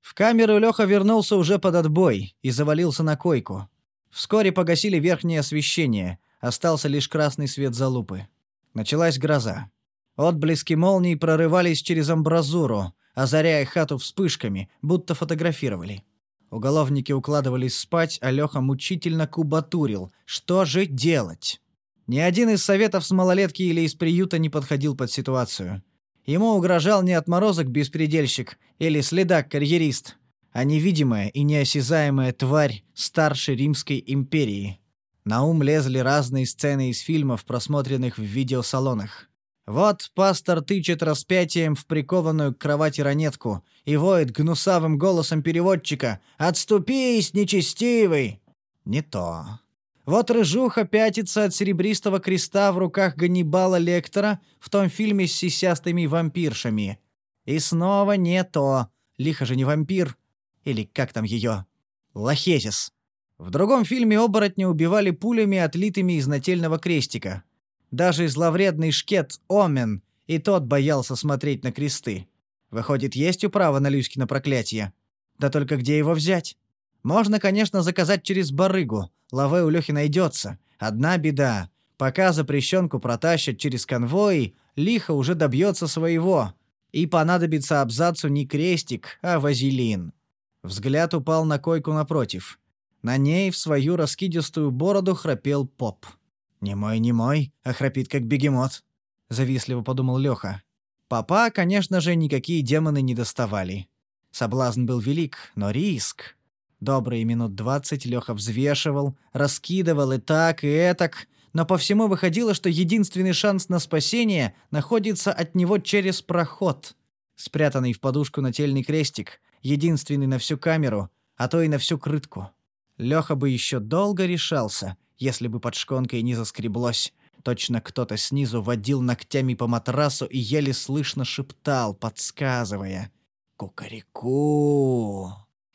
Speaker 2: В камеру Леха вернулся уже под отбой и завалился на койку. Вскоре погасили верхнее освещение, остался лишь красный свет залупы. Началась гроза. Отблески молний прорывались через амбразуру, озаряя хату вспышками, будто фотографировали. Уголовники укладывались спать, а Леха мучительно кубатурил. Что же делать? Ни один из советов с малолетки или из приюта не подходил под ситуацию. Ему угрожал не отморозок-беспредельщик или следак-карьерист, а невидимая и неосязаемая тварь старшей Римской империи. На ум лезли разные сцены из фильмов, просмотренных в видеосалонах. Вот пастор тычет распятием в прикованную к кровати ранетку и воет гнусавым голосом переводчика «Отступись, нечестивый!» Не то. Вот рыжуха пятится от серебристого креста в руках Ганнибала Лектора в том фильме с сисястыми вампиршами. И снова не то. Лихо же не вампир. Или как там ее? Лохезис. В другом фильме оборотни убивали пулями, отлитыми из нательного крестика. Даже зловредный шкет Омен, и тот боялся смотреть на кресты. Выходит, есть управа на Люськино проклятие. Да только где его взять? Можно, конечно, заказать через барыгу. Лаве у Лёхи найдется. Одна беда. Пока запрещенку протащат через конвой, лихо уже добьется своего. И понадобится абзацу не крестик, а вазелин. Взгляд упал на койку напротив. На ней в свою раскидистую бороду храпел поп. «Не мой, не мой, а храпит как бегемот», — завистливо подумал Леха. Папа, конечно же, никакие демоны не доставали. Соблазн был велик, но риск... Добрые минут двадцать Леха взвешивал, раскидывал и так, и этак, но по всему выходило, что единственный шанс на спасение находится от него через проход. Спрятанный в подушку нательный крестик, единственный на всю камеру, а то и на всю крытку. Леха бы еще долго решался, если бы под шконкой не заскреблось. Точно кто-то снизу водил ногтями по матрасу и еле слышно шептал, подсказывая. «Кукареку!»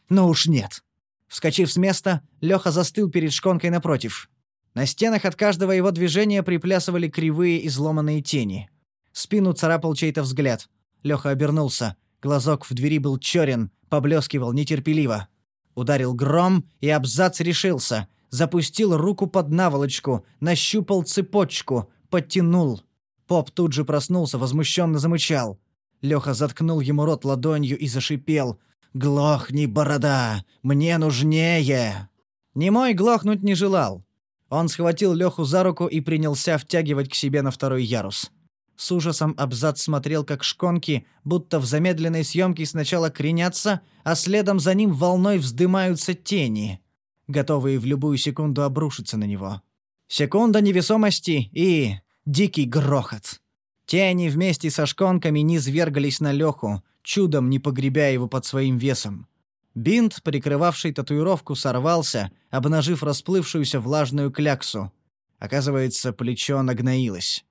Speaker 2: «Ну уж нет!» Вскочив с места, Леха застыл перед шконкой напротив. На стенах от каждого его движения приплясывали кривые изломанные тени. Спину царапал чей-то взгляд. Леха обернулся. Глазок в двери был черен, поблескивал нетерпеливо. Ударил гром, и абзац решился. Запустил руку под наволочку, нащупал цепочку, подтянул. Поп тут же проснулся, возмущенно замычал. Леха заткнул ему рот ладонью и зашипел. «Глохни, борода! Мне нужнее!» Немой глохнуть не желал. Он схватил Леху за руку и принялся втягивать к себе на второй ярус. С ужасом Абзац смотрел, как шконки, будто в замедленной съемке сначала кренятся, а следом за ним волной вздымаются тени, готовые в любую секунду обрушиться на него. Секунда невесомости и... дикий грохот. Тени вместе со шконками низвергались на Леху, чудом не погребя его под своим весом. Бинт, прикрывавший татуировку, сорвался, обнажив расплывшуюся влажную кляксу. Оказывается, плечо нагноилось.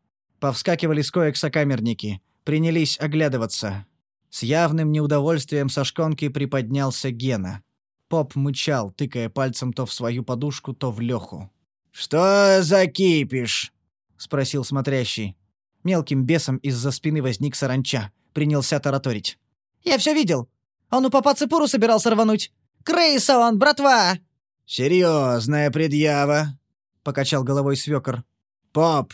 Speaker 2: Повскакивали с коек сокамерники, принялись оглядываться. С явным неудовольствием со шконки приподнялся Гена. Поп мычал, тыкая пальцем то в свою подушку, то в Леху. «Что за кипиш?» — спросил смотрящий. Мелким бесом из-за спины возник саранча. Принялся тараторить.
Speaker 3: Я все видел. Он у папа цепуру собирался рвануть. Крейса он, братва!»
Speaker 2: «Серьезная предъява», — покачал головой свекор. «Поп,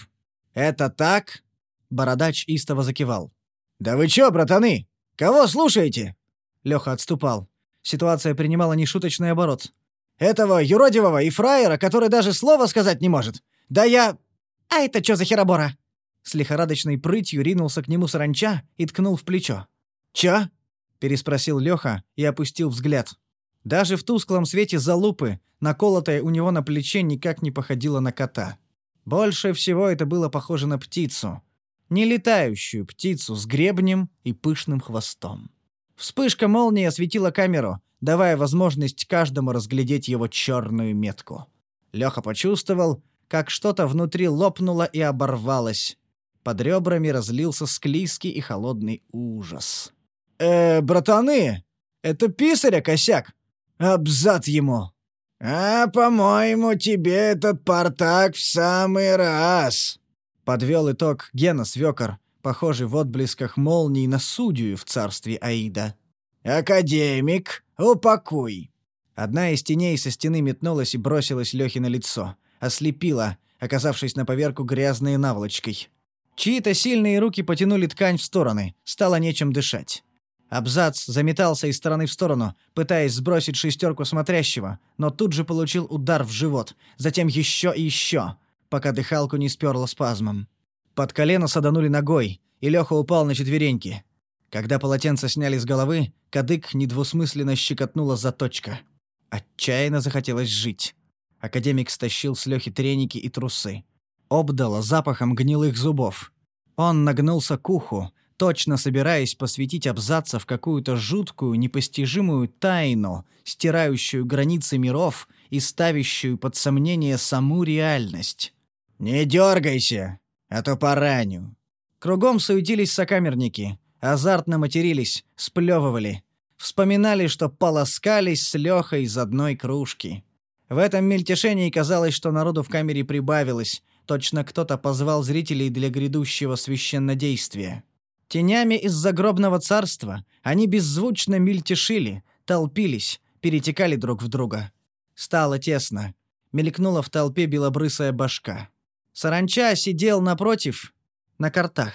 Speaker 2: это так?» Бородач истово закивал. «Да вы чё, братаны? Кого слушаете?» Лёха отступал. Ситуация принимала нешуточный оборот. «Этого юродивого и фраера, который даже слова сказать не может. Да я...»
Speaker 3: «А это чё за херобора?»
Speaker 2: С лихорадочной прытью ринулся к нему саранча и ткнул в плечо. «Чё?» — переспросил Лёха и опустил взгляд. Даже в тусклом свете залупы, наколотая у него на плече, никак не походила на кота. Больше всего это было похоже на птицу. Не летающую птицу с гребнем и пышным хвостом. Вспышка молнии осветила камеру, давая возможность каждому разглядеть его черную метку. Лёха почувствовал, как что-то внутри лопнуло и оборвалось. Под ребрами разлился склизкий и холодный ужас. «Э, братаны, это писаря косяк. Абзац ему». «А, по-моему, тебе этот портак в самый раз», — подвел итог Гена Свекор, похожий в отблесках молний на судью в царстве Аида. «Академик, упакуй!» Одна из теней со стены метнулась и бросилась Лёхе на лицо. Ослепила, оказавшись на поверку грязной наволочкой. Чьи-то сильные руки потянули ткань в стороны, стало нечем дышать. Абзац заметался из стороны в сторону, пытаясь сбросить шестерку смотрящего, но тут же получил удар в живот, затем еще и еще, пока дыхалку не сперло спазмом. Под колено саданули ногой, и Леха упал на четвереньки. Когда полотенце сняли с головы, кадык недвусмысленно щекотнула заточка. Отчаянно захотелось жить. Академик стащил с Лехи треники и трусы. Обдало запахом гнилых зубов. Он нагнулся к уху, точно собираясь посвятить абзаца в какую-то жуткую, непостижимую тайну, стирающую границы миров и ставящую под сомнение саму реальность. «Не дергайся, а то пораню». Кругом суетились сокамерники, азартно матерились, сплевывали. Вспоминали, что полоскались с Лехой из одной кружки. В этом мельтешении казалось, что народу в камере прибавилось, точно кто-то позвал зрителей для грядущего священнодействия. Тенями из загробного царства они беззвучно мельтешили, толпились, перетекали друг в друга. Стало тесно. Мелькнула в толпе белобрысая башка. Саранча сидел напротив, на картах,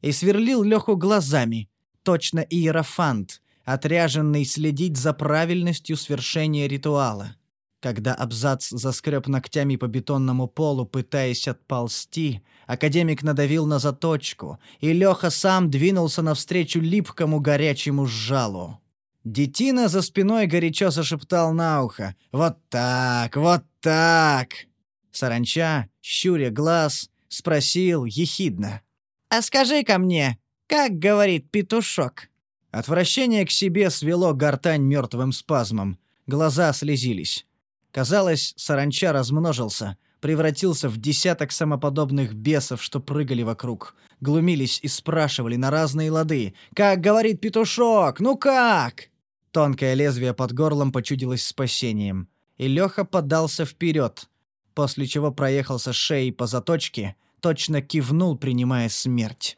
Speaker 2: и сверлил Леху глазами, точно иерофант, отряженный следить за правильностью свершения ритуала. Когда абзац заскреб ногтями по бетонному полу, пытаясь отползти, академик надавил на заточку, и Леха сам двинулся навстречу липкому горячему жалу. Детина за спиной горячо зашептал на ухо «Вот так, вот так!» Саранча, щуря глаз, спросил ехидно.
Speaker 3: «А скажи-ка мне, как говорит петушок?»
Speaker 2: Отвращение к себе свело гортань мертвым спазмом. Глаза слезились. Казалось, саранча размножился, превратился в десяток самоподобных бесов, что прыгали вокруг, глумились и спрашивали на разные лады. «Как говорит петушок? Ну как?» Тонкое лезвие под горлом почудилось спасением, и Леха подался вперед, после чего проехался шеей по заточке, точно кивнул, принимая смерть.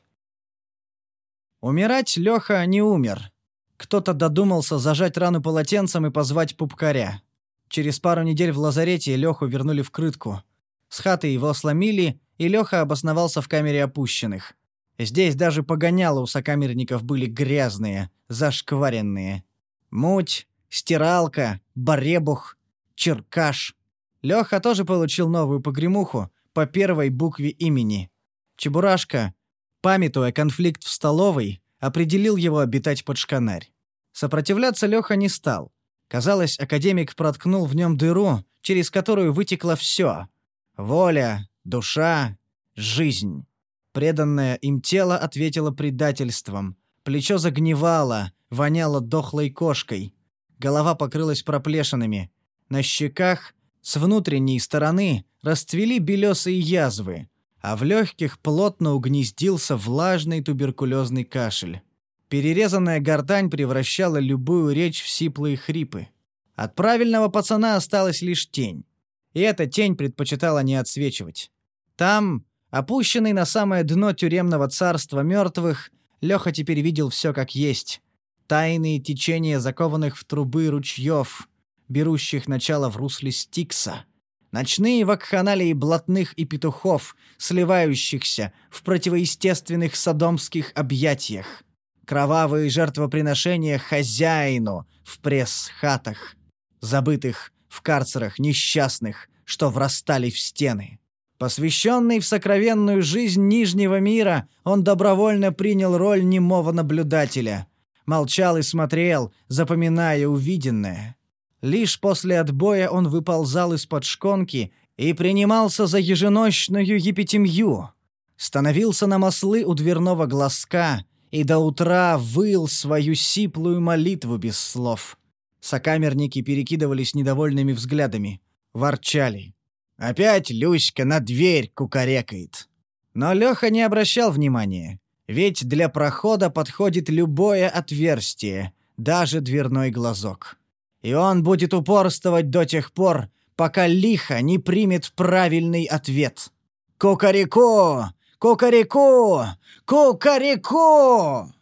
Speaker 2: Умирать Леха не умер. Кто-то додумался зажать рану полотенцем и позвать пупкаря. Через пару недель в лазарете Леху вернули в крытку. С хаты его сломили, и Леха обосновался в камере опущенных. Здесь даже погоняло у сокамерников были грязные, зашкваренные. Муть, стиралка, баребух, черкаш. Леха тоже получил новую погремуху по первой букве имени. Чебурашка, памятуя конфликт в столовой, определил его обитать под шканарь. Сопротивляться Леха не стал. Казалось, академик проткнул в нем дыру, через которую вытекло все: Воля, душа, жизнь. Преданное им тело ответило предательством. Плечо загнивало, воняло дохлой кошкой. Голова покрылась проплешинами. На щеках с внутренней стороны расцвели белесые язвы, а в легких плотно угнездился влажный туберкулезный кашель. Перерезанная гортань превращала любую речь в сиплые хрипы. От правильного пацана осталась лишь тень. И эта тень предпочитала не отсвечивать. Там, опущенный на самое дно тюремного царства мертвых, Леха теперь видел все как есть. Тайные течения закованных в трубы ручьев, берущих начало в русле Стикса. Ночные вакханалии блатных и петухов, сливающихся в противоестественных садомских объятиях кровавые жертвоприношения хозяину в пресс-хатах, забытых в карцерах несчастных, что врастали в стены. Посвященный в сокровенную жизнь Нижнего мира, он добровольно принял роль немого наблюдателя. Молчал и смотрел, запоминая увиденное. Лишь после отбоя он выползал из-под шконки и принимался за еженочную епитемью. Становился на маслы у дверного глазка — и до утра выл свою сиплую молитву без слов. Сокамерники перекидывались недовольными взглядами, ворчали. «Опять Люська на дверь кукарекает». Но Леха не обращал внимания, ведь для прохода подходит любое отверстие, даже дверной глазок. И он будет упорствовать до тех пор, пока лихо не примет правильный ответ. «Кукареку! Кукареку! Кукареку!»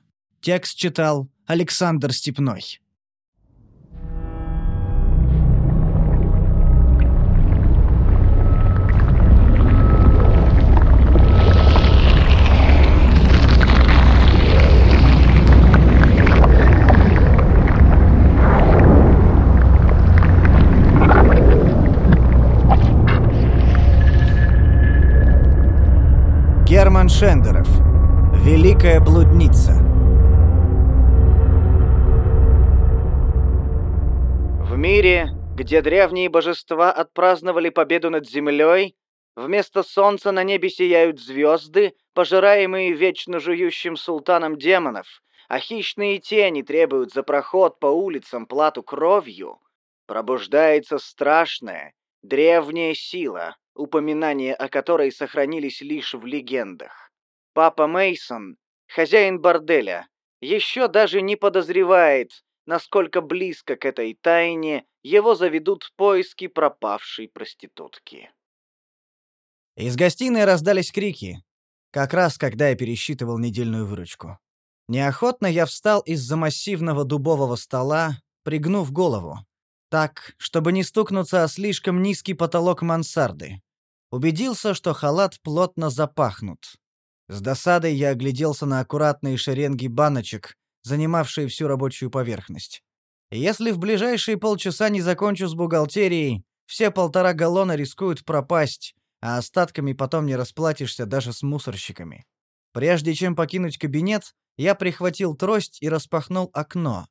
Speaker 2: Текст читал Александр Степной. Шендеров. Великая блудница. В мире, где древние божества отпраздновали победу над землей, вместо солнца на небе сияют звезды, пожираемые вечно жующим султаном демонов, а хищные тени требуют за проход по улицам плату кровью, пробуждается страшная, древняя сила, упоминания о которой сохранились лишь в легендах. Папа Мейсон, хозяин борделя, еще даже не подозревает, насколько близко к этой тайне его заведут поиски пропавшей проститутки. Из гостиной раздались крики, как раз когда я пересчитывал недельную выручку. Неохотно я встал из-за массивного дубового стола, пригнув голову, так, чтобы не стукнуться о слишком низкий потолок мансарды. Убедился, что халат плотно запахнут. С досадой я огляделся на аккуратные шеренги баночек, занимавшие всю рабочую поверхность. Если в ближайшие полчаса не закончу с бухгалтерией, все полтора галлона рискуют пропасть, а остатками потом не расплатишься даже с мусорщиками. Прежде чем покинуть кабинет, я прихватил трость и распахнул окно.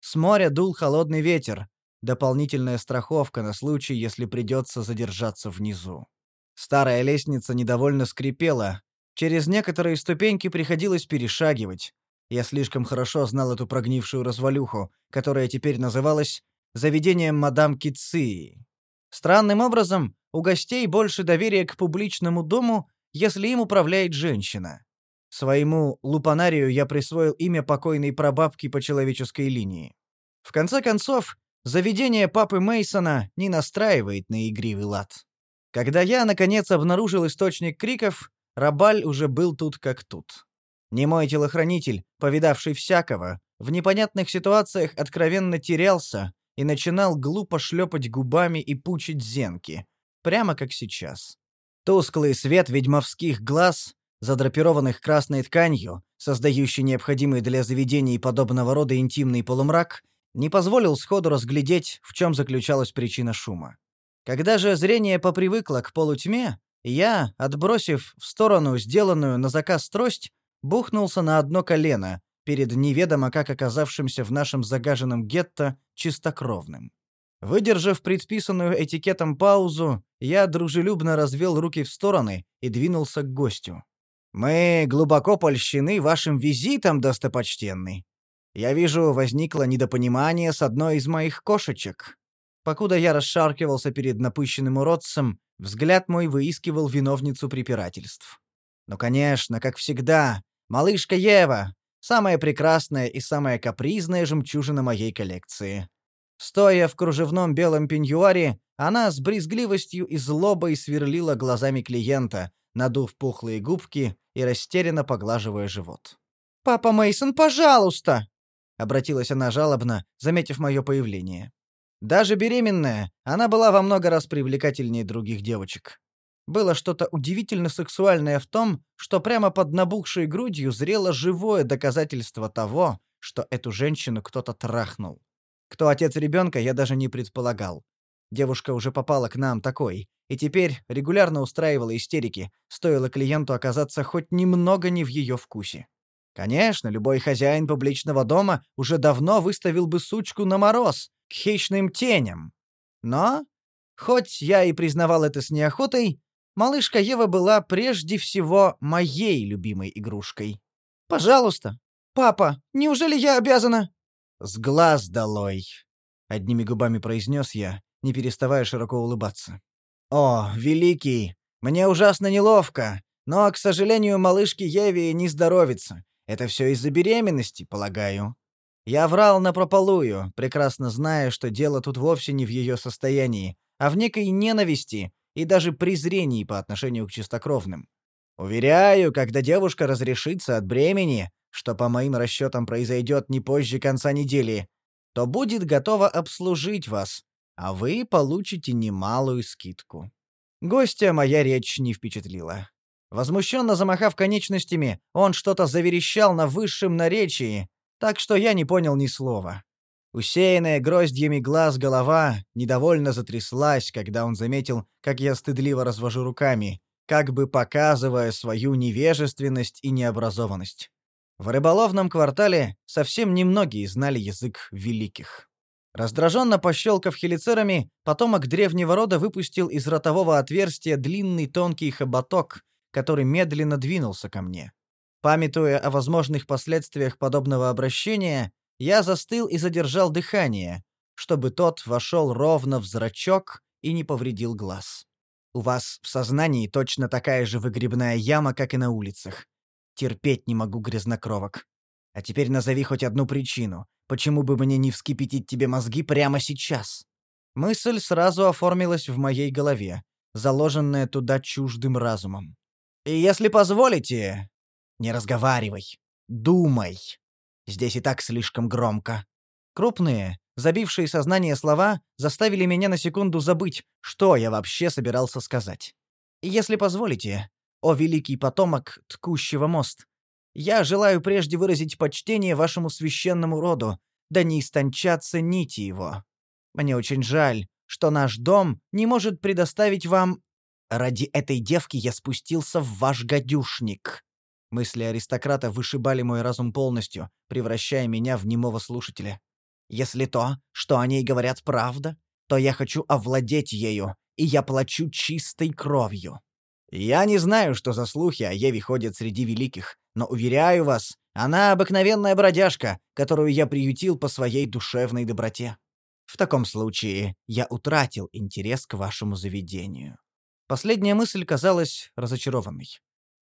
Speaker 2: С моря дул холодный ветер, дополнительная страховка на случай, если придется задержаться внизу. Старая лестница недовольно скрипела. Через некоторые ступеньки приходилось перешагивать. Я слишком хорошо знал эту прогнившую развалюху, которая теперь называлась «Заведением мадам Китции». Странным образом, у гостей больше доверия к публичному дому, если им управляет женщина. Своему лупанарию я присвоил имя покойной прабабки по человеческой линии. В конце концов, заведение папы Мейсона не настраивает на игривый лад. Когда я, наконец, обнаружил источник криков, Рабаль уже был тут как тут. Не мой телохранитель, повидавший всякого, в непонятных ситуациях откровенно терялся и начинал глупо шлепать губами и пучить зенки, прямо как сейчас. Тусклый свет ведьмовских глаз, задрапированных красной тканью, создающий необходимый для заведений подобного рода интимный полумрак, не позволил сходу разглядеть, в чем заключалась причина шума. Когда же зрение попривыкло к полутьме, я, отбросив в сторону сделанную на заказ трость, бухнулся на одно колено перед неведомо как оказавшимся в нашем загаженном гетто чистокровным. Выдержав предписанную этикетом паузу, я дружелюбно развел руки в стороны и двинулся к гостю. «Мы глубоко польщены вашим визитом, достопочтенный. Я вижу, возникло недопонимание с одной из моих кошечек». Покуда я расшаркивался перед напыщенным уродцем, взгляд мой выискивал виновницу препирательств. Ну, конечно, как всегда, малышка Ева, самая прекрасная и самая капризная жемчужина моей коллекции. Стоя в кружевном белом пеньюаре, она с брезгливостью и злобой сверлила глазами клиента, надув пухлые губки и растерянно поглаживая живот.
Speaker 3: «Папа Мейсон, пожалуйста!»
Speaker 2: — обратилась она жалобно, заметив мое появление. Даже беременная, она была во много раз привлекательнее других девочек. Было что-то удивительно сексуальное в том, что прямо под набухшей грудью зрело живое доказательство того, что эту женщину кто-то трахнул. Кто отец ребенка, я даже не предполагал. Девушка уже попала к нам такой, и теперь регулярно устраивала истерики, стоило клиенту оказаться хоть немного не в ее вкусе. Конечно, любой хозяин публичного дома уже давно выставил бы сучку на мороз, к хищным теням. Но, хоть я и признавал это с неохотой, малышка Ева была прежде всего моей любимой игрушкой. «Пожалуйста, папа, неужели я обязана?» «С глаз долой!» — одними губами произнес я, не переставая широко улыбаться. «О, великий! Мне ужасно неловко, но, к сожалению, малышке Еве не здоровится. Это все из-за беременности, полагаю. Я врал напропалую, прекрасно зная, что дело тут вовсе не в ее состоянии, а в некой ненависти и даже презрении по отношению к чистокровным. Уверяю, когда девушка разрешится от бремени, что по моим расчетам произойдет не позже конца недели, то будет готова обслужить вас, а вы получите немалую скидку. Гостя моя речь не впечатлила. Возмущенно замахав конечностями, он что-то заверещал на высшем наречии, так что я не понял ни слова. Усеянная гроздьями глаз голова недовольно затряслась, когда он заметил, как я стыдливо развожу руками, как бы показывая свою невежественность и необразованность. В рыболовном квартале совсем немногие знали язык великих. Раздраженно пощелкав хелицерами, потомок древнего рода выпустил из ротового отверстия длинный тонкий хоботок, который медленно двинулся ко мне. Памятуя о возможных последствиях подобного обращения, я застыл и задержал дыхание, чтобы тот вошел ровно в зрачок и не повредил глаз. У вас в сознании точно такая же выгребная яма, как и на улицах. Терпеть не могу грязнокровок. А теперь назови хоть одну причину, почему бы мне не вскипятить тебе мозги прямо сейчас. Мысль сразу оформилась в моей голове, заложенная туда чуждым разумом. И если позволите, не разговаривай, думай. Здесь и так слишком громко. Крупные, забившие сознание слова заставили меня на секунду забыть, что я вообще собирался сказать. Если позволите, о великий потомок ткущего мост. Я желаю прежде выразить почтение вашему священному роду, да не истончатся нити его. Мне очень жаль, что наш дом не может предоставить вам... Ради этой девки я спустился в ваш гадюшник». Мысли аристократа вышибали мой разум полностью, превращая меня в немого слушателя. «Если то, что о ней говорят, правда, то я хочу овладеть ею, и я плачу чистой кровью. Я не знаю, что за слухи о Еве ходят среди великих, но, уверяю вас, она обыкновенная бродяжка, которую я приютил по своей душевной доброте. В таком случае я утратил интерес к вашему заведению. Последняя мысль казалась разочарованной.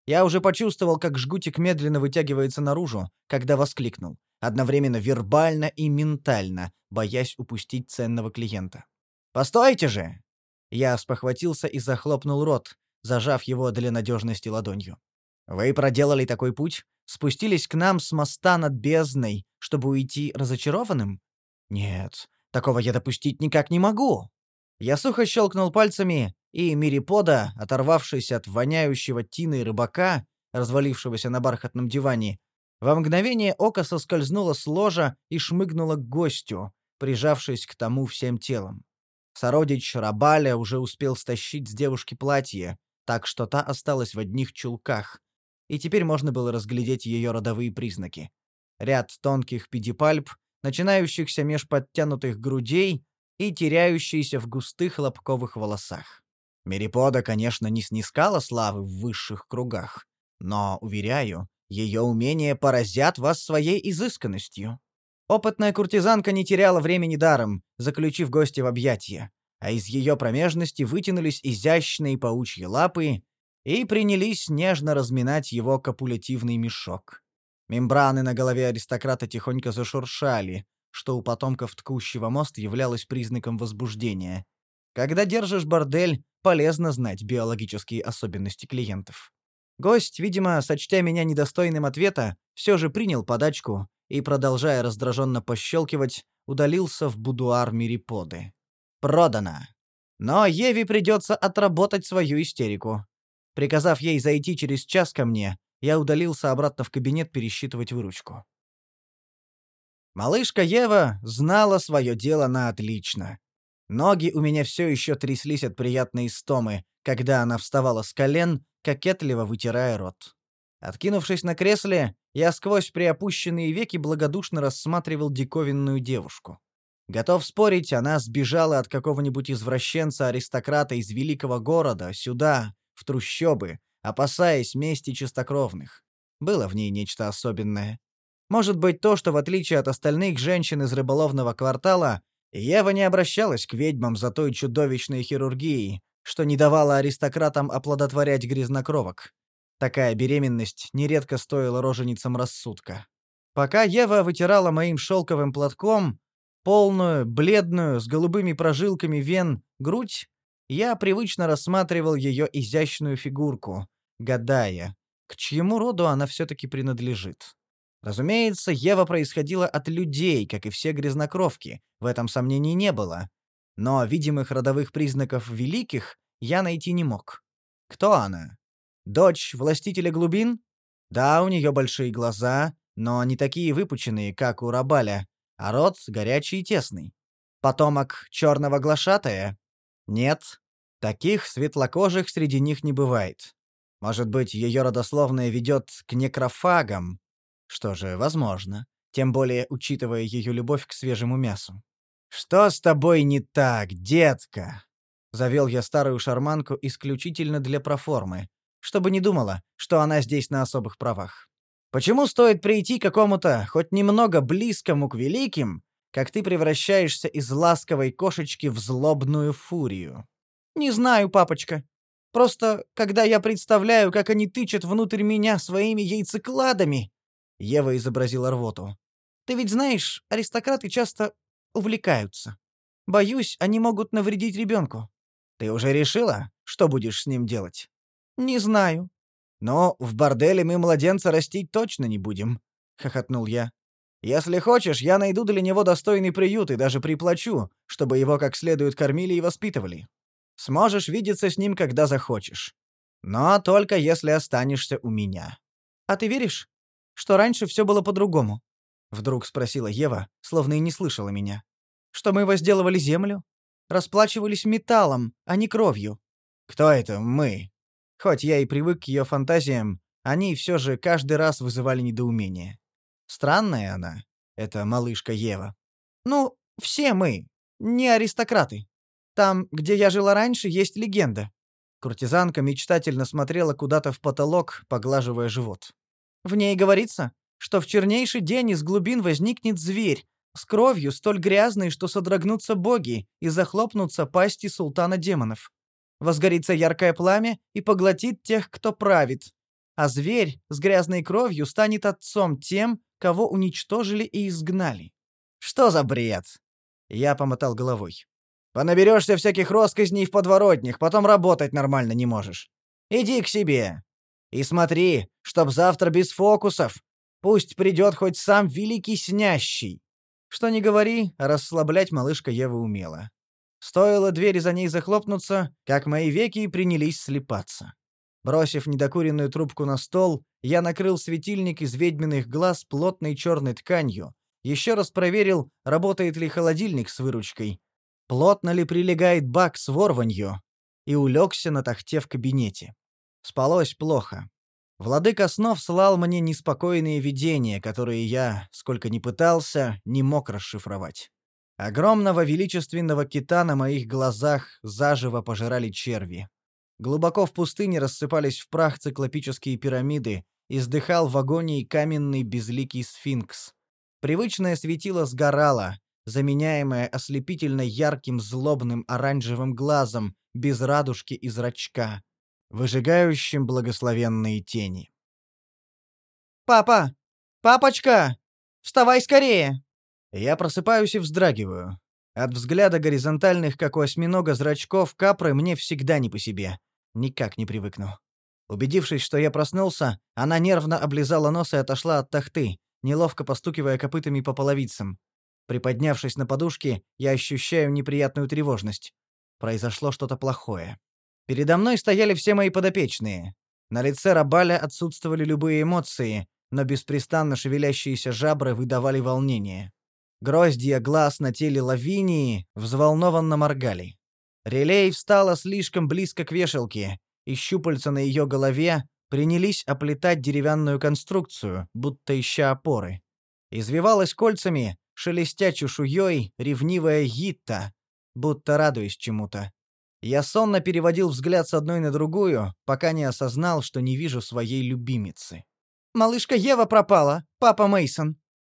Speaker 2: Я уже почувствовал, как жгутик медленно вытягивается наружу, когда воскликнул, одновременно вербально и ментально, боясь упустить ценного клиента. «Постойте же!» Я спохватился и захлопнул рот, зажав его для надежности ладонью. «Вы проделали такой путь? Спустились к нам с моста над бездной, чтобы уйти разочарованным? Нет, такого я допустить никак не могу!» Я сухо щелкнул пальцами, и Мирипода, оторвавшись от воняющего тиной рыбака, развалившегося на бархатном диване, во мгновение ока соскользнула с ложа и шмыгнула к гостю, прижавшись к тому всем телом. Сородич Рабаля уже успел стащить с девушки платье, так что та осталась в одних чулках, и теперь можно было разглядеть ее родовые признаки. Ряд тонких педипальп, начинающихся меж подтянутых грудей и теряющийся в густых лобковых волосах. Мерипода, конечно, не снискала славы в высших кругах, но, уверяю, ее умения поразят вас своей изысканностью. Опытная куртизанка не теряла времени даром, заключив гостя в объятия, а из ее промежности вытянулись изящные паучьи лапы и принялись нежно разминать его копулятивный мешок. Мембраны на голове аристократа тихонько зашуршали, что у потомков ткущего мост являлось признаком возбуждения. Когда держишь бордель, полезно знать биологические особенности клиентов. Гость, видимо, сочтя меня недостойным ответа, все же принял подачку и, продолжая раздраженно пощелкивать, удалился в будуар Мириподы. Продано. Но Еве придется отработать свою истерику. Приказав ей зайти через час ко мне, я удалился обратно в кабинет пересчитывать выручку. Малышка Ева знала свое дело на отлично. Ноги у меня все еще тряслись от приятной истомы, когда она вставала с колен, кокетливо вытирая рот. Откинувшись на кресле, я сквозь приопущенные веки благодушно рассматривал диковинную девушку. Готов спорить, она сбежала от какого-нибудь извращенца-аристократа из великого города сюда, в трущобы, опасаясь мести чистокровных. Было в ней нечто особенное. Может быть то, что в отличие от остальных женщин из рыболовного квартала, Ева не обращалась к ведьмам за той чудовищной хирургией, что не давала аристократам оплодотворять грязнокровок. Такая беременность нередко стоила роженицам рассудка. Пока Ева вытирала моим шелковым платком полную, бледную, с голубыми прожилками вен грудь, я привычно рассматривал ее изящную фигурку, гадая, к чьему роду она все-таки принадлежит. Разумеется, Ева происходила от людей, как и все грязнокровки, в этом сомнений не было. Но видимых родовых признаков великих я найти не мог. Кто она? Дочь властителя глубин? Да, у нее большие глаза, но не такие выпученные, как у Рабаля, а рот горячий и тесный. Потомок черного глашатая? Нет, таких светлокожих среди них не бывает. Может быть, ее родословная ведет к некрофагам, что же, возможно. Тем более, учитывая ее любовь к свежему мясу. «Что с тобой не так, детка?» Завел я старую шарманку исключительно для проформы, чтобы не думала, что она здесь на особых правах. «Почему стоит прийти к какому-то, хоть немного близкому к великим, как ты превращаешься из ласковой кошечки в злобную фурию?» «Не знаю, папочка. Просто, когда я представляю, как они тычут внутрь меня своими яйцекладами, Ева изобразила рвоту. «Ты ведь знаешь, аристократы часто увлекаются. Боюсь, они могут навредить ребенку. Ты уже решила, что будешь с ним делать?» «Не знаю». «Но в борделе мы младенца растить точно не будем», — хохотнул я. «Если хочешь, я найду для него достойный приют и даже приплачу, чтобы его как следует кормили и воспитывали. Сможешь видеться с ним, когда захочешь. Но только если останешься у меня». «А ты веришь, что раньше все было по-другому?» — вдруг спросила Ева, словно и не слышала меня. «Что мы возделывали землю? Расплачивались металлом, а не кровью». «Кто это мы?» Хоть я и привык к ее фантазиям, они все же каждый раз вызывали недоумение. Странная она, эта малышка Ева. «Ну, все мы, не аристократы. Там, где я жила раньше, есть легенда». Куртизанка мечтательно смотрела куда-то в потолок, поглаживая живот. В ней говорится, что в чернейший день из глубин возникнет зверь, с кровью столь грязной, что содрогнутся боги и захлопнутся пасти султана демонов. Возгорится яркое пламя и поглотит тех, кто правит. А зверь с грязной кровью станет отцом тем, кого уничтожили и изгнали. Что за бред? Я помотал головой. Понаберешься всяких росказней в подворотнях, потом работать нормально не можешь. Иди к себе. И смотри, чтоб завтра без фокусов. Пусть придет хоть сам великий снящий. Что ни говори, расслаблять малышка Ева умела. Стоило двери за ней захлопнуться, как мои веки принялись слепаться. Бросив недокуренную трубку на стол, я накрыл светильник из ведьминых глаз плотной черной тканью, еще раз проверил, работает ли холодильник с выручкой, плотно ли прилегает бак с ворванью, и улегся на тахте в кабинете. Спалось плохо. Владыка снов слал мне неспокойные видения, которые я, сколько ни пытался, не мог расшифровать. Огромного величественного кита на моих глазах заживо пожирали черви. Глубоко в пустыне рассыпались в прах циклопические пирамиды, издыхал в агонии каменный безликий сфинкс. Привычное светило сгорало, заменяемое ослепительно ярким злобным оранжевым глазом, без радужки и зрачка, выжигающим благословенные тени.
Speaker 3: «Папа! Папочка! Вставай скорее!»
Speaker 2: Я просыпаюсь и вздрагиваю. От взгляда горизонтальных, как у осьминога, зрачков капры мне всегда не по себе. Никак не привыкну. Убедившись, что я проснулся, она нервно облизала нос и отошла от тахты, неловко постукивая копытами по половицам. Приподнявшись на подушке, я ощущаю неприятную тревожность. Произошло что-то плохое. Передо мной стояли все мои подопечные. На лице Рабаля отсутствовали любые эмоции, но беспрестанно шевелящиеся жабры выдавали волнение. Гроздья глаз на теле Лавинии взволнованно моргали. Релей встала слишком близко к вешалке, и щупальца на ее голове принялись оплетать деревянную конструкцию, будто ища опоры. Извивалась кольцами, шелестя чешуей, ревнивая Гитта, будто радуясь чему-то. Я сонно переводил взгляд с одной на другую, пока не осознал, что не вижу своей любимицы.
Speaker 3: «Малышка Ева пропала, папа Мейсон.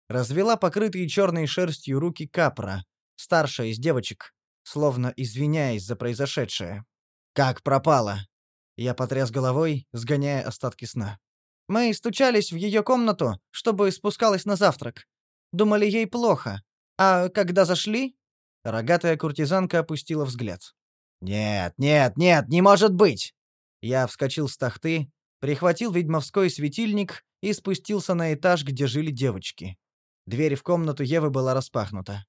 Speaker 2: Развела покрытые черной шерстью руки Капра, старшая из девочек, словно извиняясь за произошедшее. «Как пропала?» Я потряс головой, сгоняя остатки сна.
Speaker 3: «Мы стучались в ее комнату, чтобы спускалась на завтрак. Думали, ей плохо. А когда зашли...»
Speaker 2: Рогатая куртизанка опустила взгляд. «Нет, нет, нет, не может быть!» Я вскочил с тахты, прихватил ведьмовской светильник и спустился на этаж, где жили девочки. Дверь в комнату Евы была распахнута.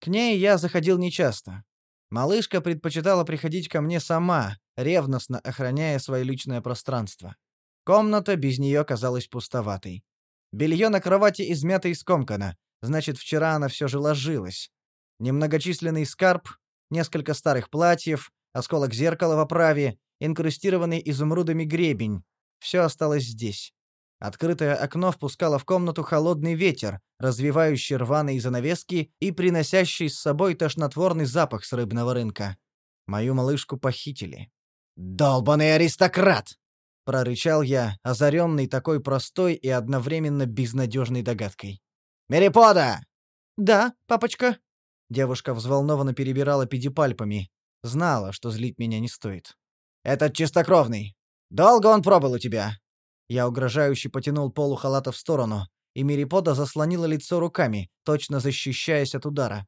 Speaker 2: К ней я заходил нечасто. Малышка предпочитала приходить ко мне сама, ревностно охраняя свое личное пространство. Комната без нее казалась пустоватой. Белье на кровати измято и скомкано, значит, вчера она все же ложилась. Немногочисленный скарб, несколько старых платьев, осколок зеркала в оправе, инкрустированный изумрудами гребень — все осталось здесь. Открытое окно впускало в комнату холодный ветер, развивающий рваные занавески и приносящий с собой тошнотворный запах с рыбного рынка. Мою малышку похитили. «Долбаный аристократ!» — прорычал я, озаренный такой простой и одновременно безнадежной догадкой. «Мерипода!»
Speaker 3: «Да, папочка?»
Speaker 2: Девушка взволнованно перебирала педипальпами. Знала, что злить меня не стоит. «Этот чистокровный. Долго он пробыл у тебя?» Я угрожающе потянул полу халата в сторону, и Мерипода заслонила лицо руками, точно защищаясь от удара.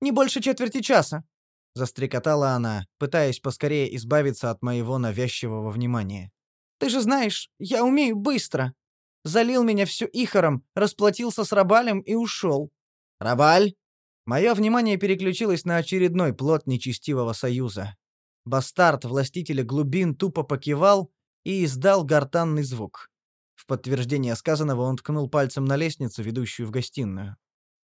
Speaker 3: «Не больше четверти часа», —
Speaker 2: застрекотала она, пытаясь поскорее избавиться от моего навязчивого внимания.
Speaker 3: «Ты же знаешь, я умею быстро. Залил меня всю ихором, расплатился с Рабалем и ушел».
Speaker 2: «Рабаль?» Мое внимание переключилось на очередной плод нечестивого союза. Бастард властителя глубин тупо покивал и издал гортанный звук. В подтверждение сказанного он ткнул пальцем на лестницу, ведущую в гостиную.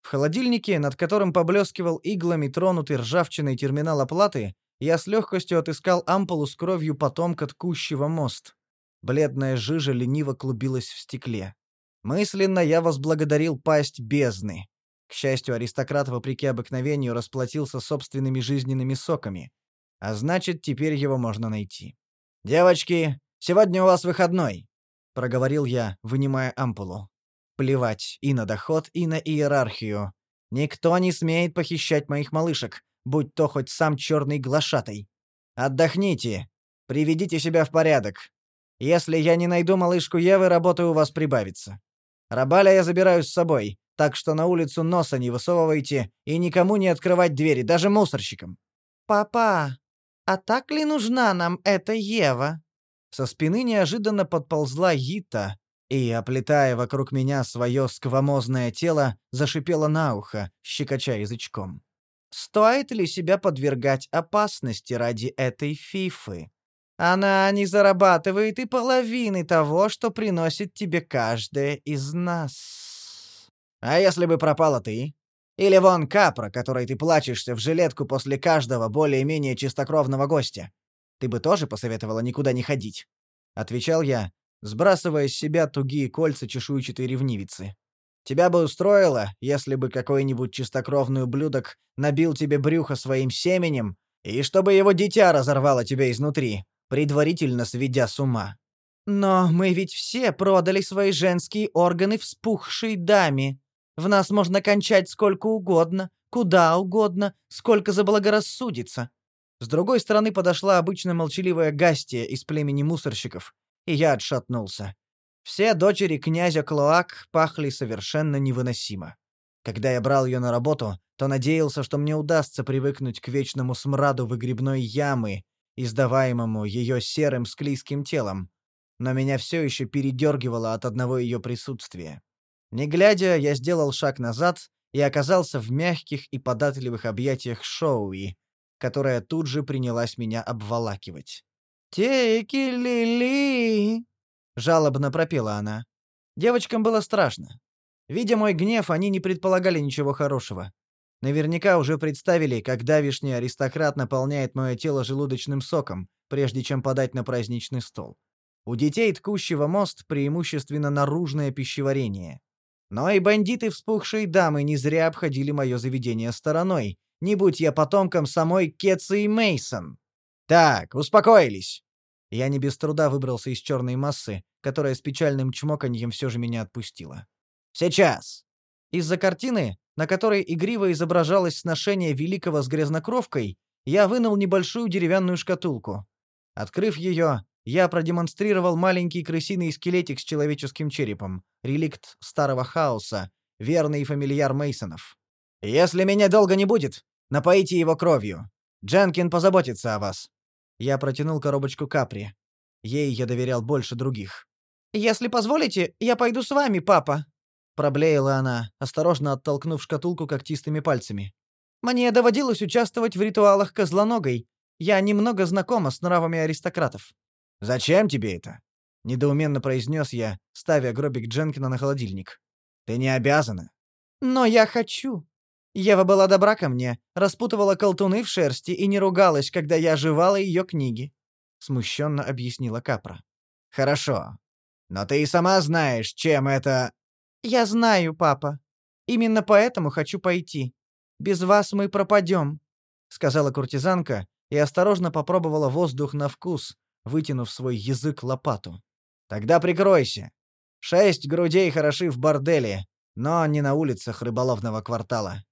Speaker 2: В холодильнике, над которым поблескивал иглами тронутый ржавчиной терминал оплаты, я с легкостью отыскал ампулу с кровью потомка ткущего мост. Бледная жижа лениво клубилась в стекле. Мысленно я возблагодарил пасть бездны. К счастью, аристократ, вопреки обыкновению, расплатился собственными жизненными соками. А значит, теперь его можно найти. «Девочки, сегодня у вас выходной», — проговорил я, вынимая ампулу. «Плевать и на доход, и на иерархию. Никто не смеет похищать моих малышек, будь то хоть сам черный глашатай. Отдохните, Приведите себя в порядок. Если я не найду малышку Евы, работа у вас прибавится. Рабаля я забираю с собой, так что на улицу носа не высовывайте и никому не открывать двери, даже мусорщикам».
Speaker 3: «Папа, а так ли нужна нам эта Ева?»
Speaker 2: Со спины неожиданно подползла Гита и, оплетая вокруг меня свое сквамозное тело, зашипела на ухо, щекоча язычком.
Speaker 3: «Стоит ли себя подвергать опасности ради этой фифы? Она не зарабатывает и половины того, что приносит тебе каждая из нас».
Speaker 2: «А если бы пропала ты? Или вон капра, которой ты плачешься в жилетку после каждого более-менее чистокровного гостя? Ты бы тоже посоветовала никуда не ходить?» Отвечал я, сбрасывая с себя тугие кольца чешуйчатой ревнивицы. «Тебя бы устроило, если бы какой-нибудь чистокровный ублюдок набил тебе брюхо своим семенем, и чтобы его дитя разорвало тебя изнутри, предварительно сведя с ума».
Speaker 3: «Но мы ведь все продали свои женские органы вспухшей даме. В нас можно кончать сколько угодно, куда угодно, сколько заблагорассудится».
Speaker 2: С другой стороны подошла обычно молчаливая Гастия из племени мусорщиков, и я отшатнулся. Все дочери князя Клоак пахли совершенно невыносимо. Когда я брал ее на работу, то надеялся, что мне удастся привыкнуть к вечному смраду выгребной ямы, издаваемому ее серым склизким телом, но меня все еще передергивало от одного ее присутствия. Не глядя, я сделал шаг назад и оказался в мягких и податливых объятиях Шоуи, которая тут же принялась меня обволакивать.
Speaker 3: «Теки-ли-ли!» — жалобно пропела она.
Speaker 2: Девочкам было страшно. Видя мой гнев, они не предполагали ничего хорошего. Наверняка уже представили, как давишний аристократ наполняет мое тело желудочным соком, прежде чем подать на праздничный стол. У детей ткущего мост преимущественно наружное пищеварение. Но и бандиты вспухшей дамы не зря обходили мое заведение стороной, не будь я потомком самой Кетси Мейсон. Так, успокоились. Я не без труда выбрался из черной массы, которая с печальным чмоканьем все же меня отпустила. Сейчас. Из-за картины, на которой игриво изображалось сношение великого с грязнокровкой, я вынул небольшую деревянную шкатулку. Открыв ее, я продемонстрировал маленький крысиный скелетик с человеческим черепом, реликт старого хаоса, верный фамильяр Мейсонов. Если меня долго не будет, напоите его кровью. Дженкин позаботится о вас. Я протянул коробочку капри. Ей я доверял больше других.
Speaker 3: «Если позволите, я пойду с вами, папа», —
Speaker 2: проблеяла она, осторожно оттолкнув шкатулку когтистыми пальцами.
Speaker 3: «Мне доводилось участвовать в ритуалах козлоногой. Я немного знакома с нравами аристократов».
Speaker 2: «Зачем тебе это?» — недоуменно произнес я, ставя гробик Дженкина на холодильник. «Ты не обязана».
Speaker 3: «Но я хочу. Ева была добра ко мне, распутывала колтуны в шерсти и не ругалась, когда я оживала ее книги», — смущенно объяснила Капра.
Speaker 2: «Хорошо. Но ты и сама знаешь, чем это...»
Speaker 3: «Я знаю, папа. Именно поэтому хочу пойти. Без вас мы пропадем», — сказала куртизанка и осторожно попробовала воздух на вкус, вытянув свой язык лопату.
Speaker 2: «Тогда прикройся. Шесть грудей хороши в борделе, но не на улицах рыболовного квартала».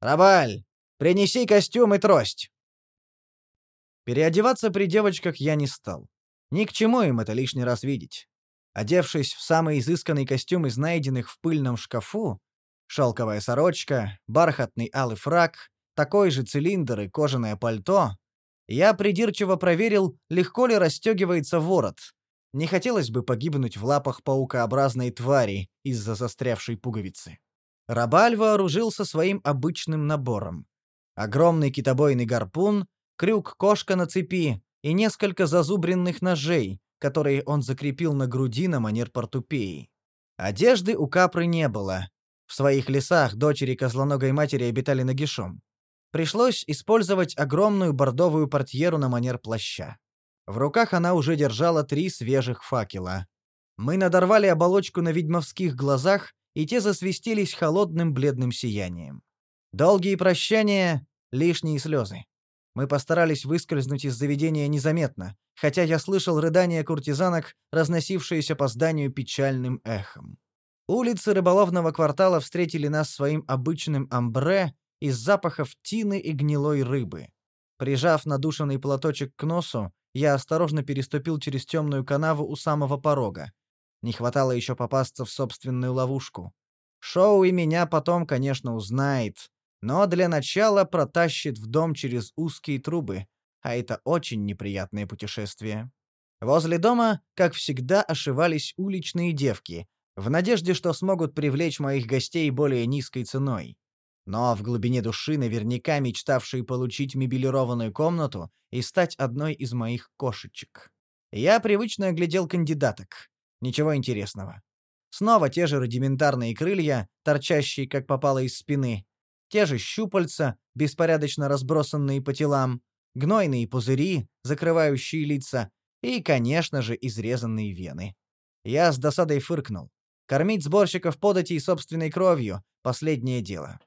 Speaker 2: «Рабаль, принеси костюм и трость!» Переодеваться при девочках я не стал. Ни к чему им это лишний раз видеть. Одевшись в самый изысканный костюм из найденных в пыльном шкафу, шелковая сорочка, бархатный алый фрак, такой же цилиндр и кожаное пальто, я придирчиво проверил, легко ли расстегивается ворот. Не хотелось бы погибнуть в лапах паукообразной твари из-за застрявшей пуговицы. Рабаль вооружился своим обычным набором. Огромный китобойный гарпун, крюк-кошка на цепи и несколько зазубренных ножей, которые он закрепил на груди на манер портупеи. Одежды у Капры не было. В своих лесах дочери козлоногой матери обитали нагишом. Пришлось использовать огромную бордовую портьеру на манер плаща. В руках она уже держала три свежих факела. Мы надорвали оболочку на ведьмовских глазах и те засвистелись холодным бледным сиянием. Долгие прощания, лишние слезы. Мы постарались выскользнуть из заведения незаметно, хотя я слышал рыдания куртизанок, разносившиеся по зданию печальным эхом. Улицы рыболовного квартала встретили нас своим обычным амбре из запахов тины и гнилой рыбы. Прижав надушенный платочек к носу, я осторожно переступил через темную канаву у самого порога. Не хватало еще попасться в собственную ловушку. Шоу и меня потом, конечно, узнает, но для начала протащит в дом через узкие трубы, а это очень неприятное путешествие. Возле дома, как всегда, ошивались уличные девки, в надежде, что смогут привлечь моих гостей более низкой ценой. Но в глубине души наверняка мечтавшие получить мебелированную комнату и стать одной из моих кошечек. Я привычно оглядел кандидаток. Ничего интересного. Снова те же рудиментарные крылья, торчащие как попало из спины, те же щупальца, беспорядочно разбросанные по телам, гнойные пузыри, закрывающие лица, и, конечно же, изрезанные вены. Я с досадой фыркнул. Кормить сборщиков податей собственной кровью — последнее дело.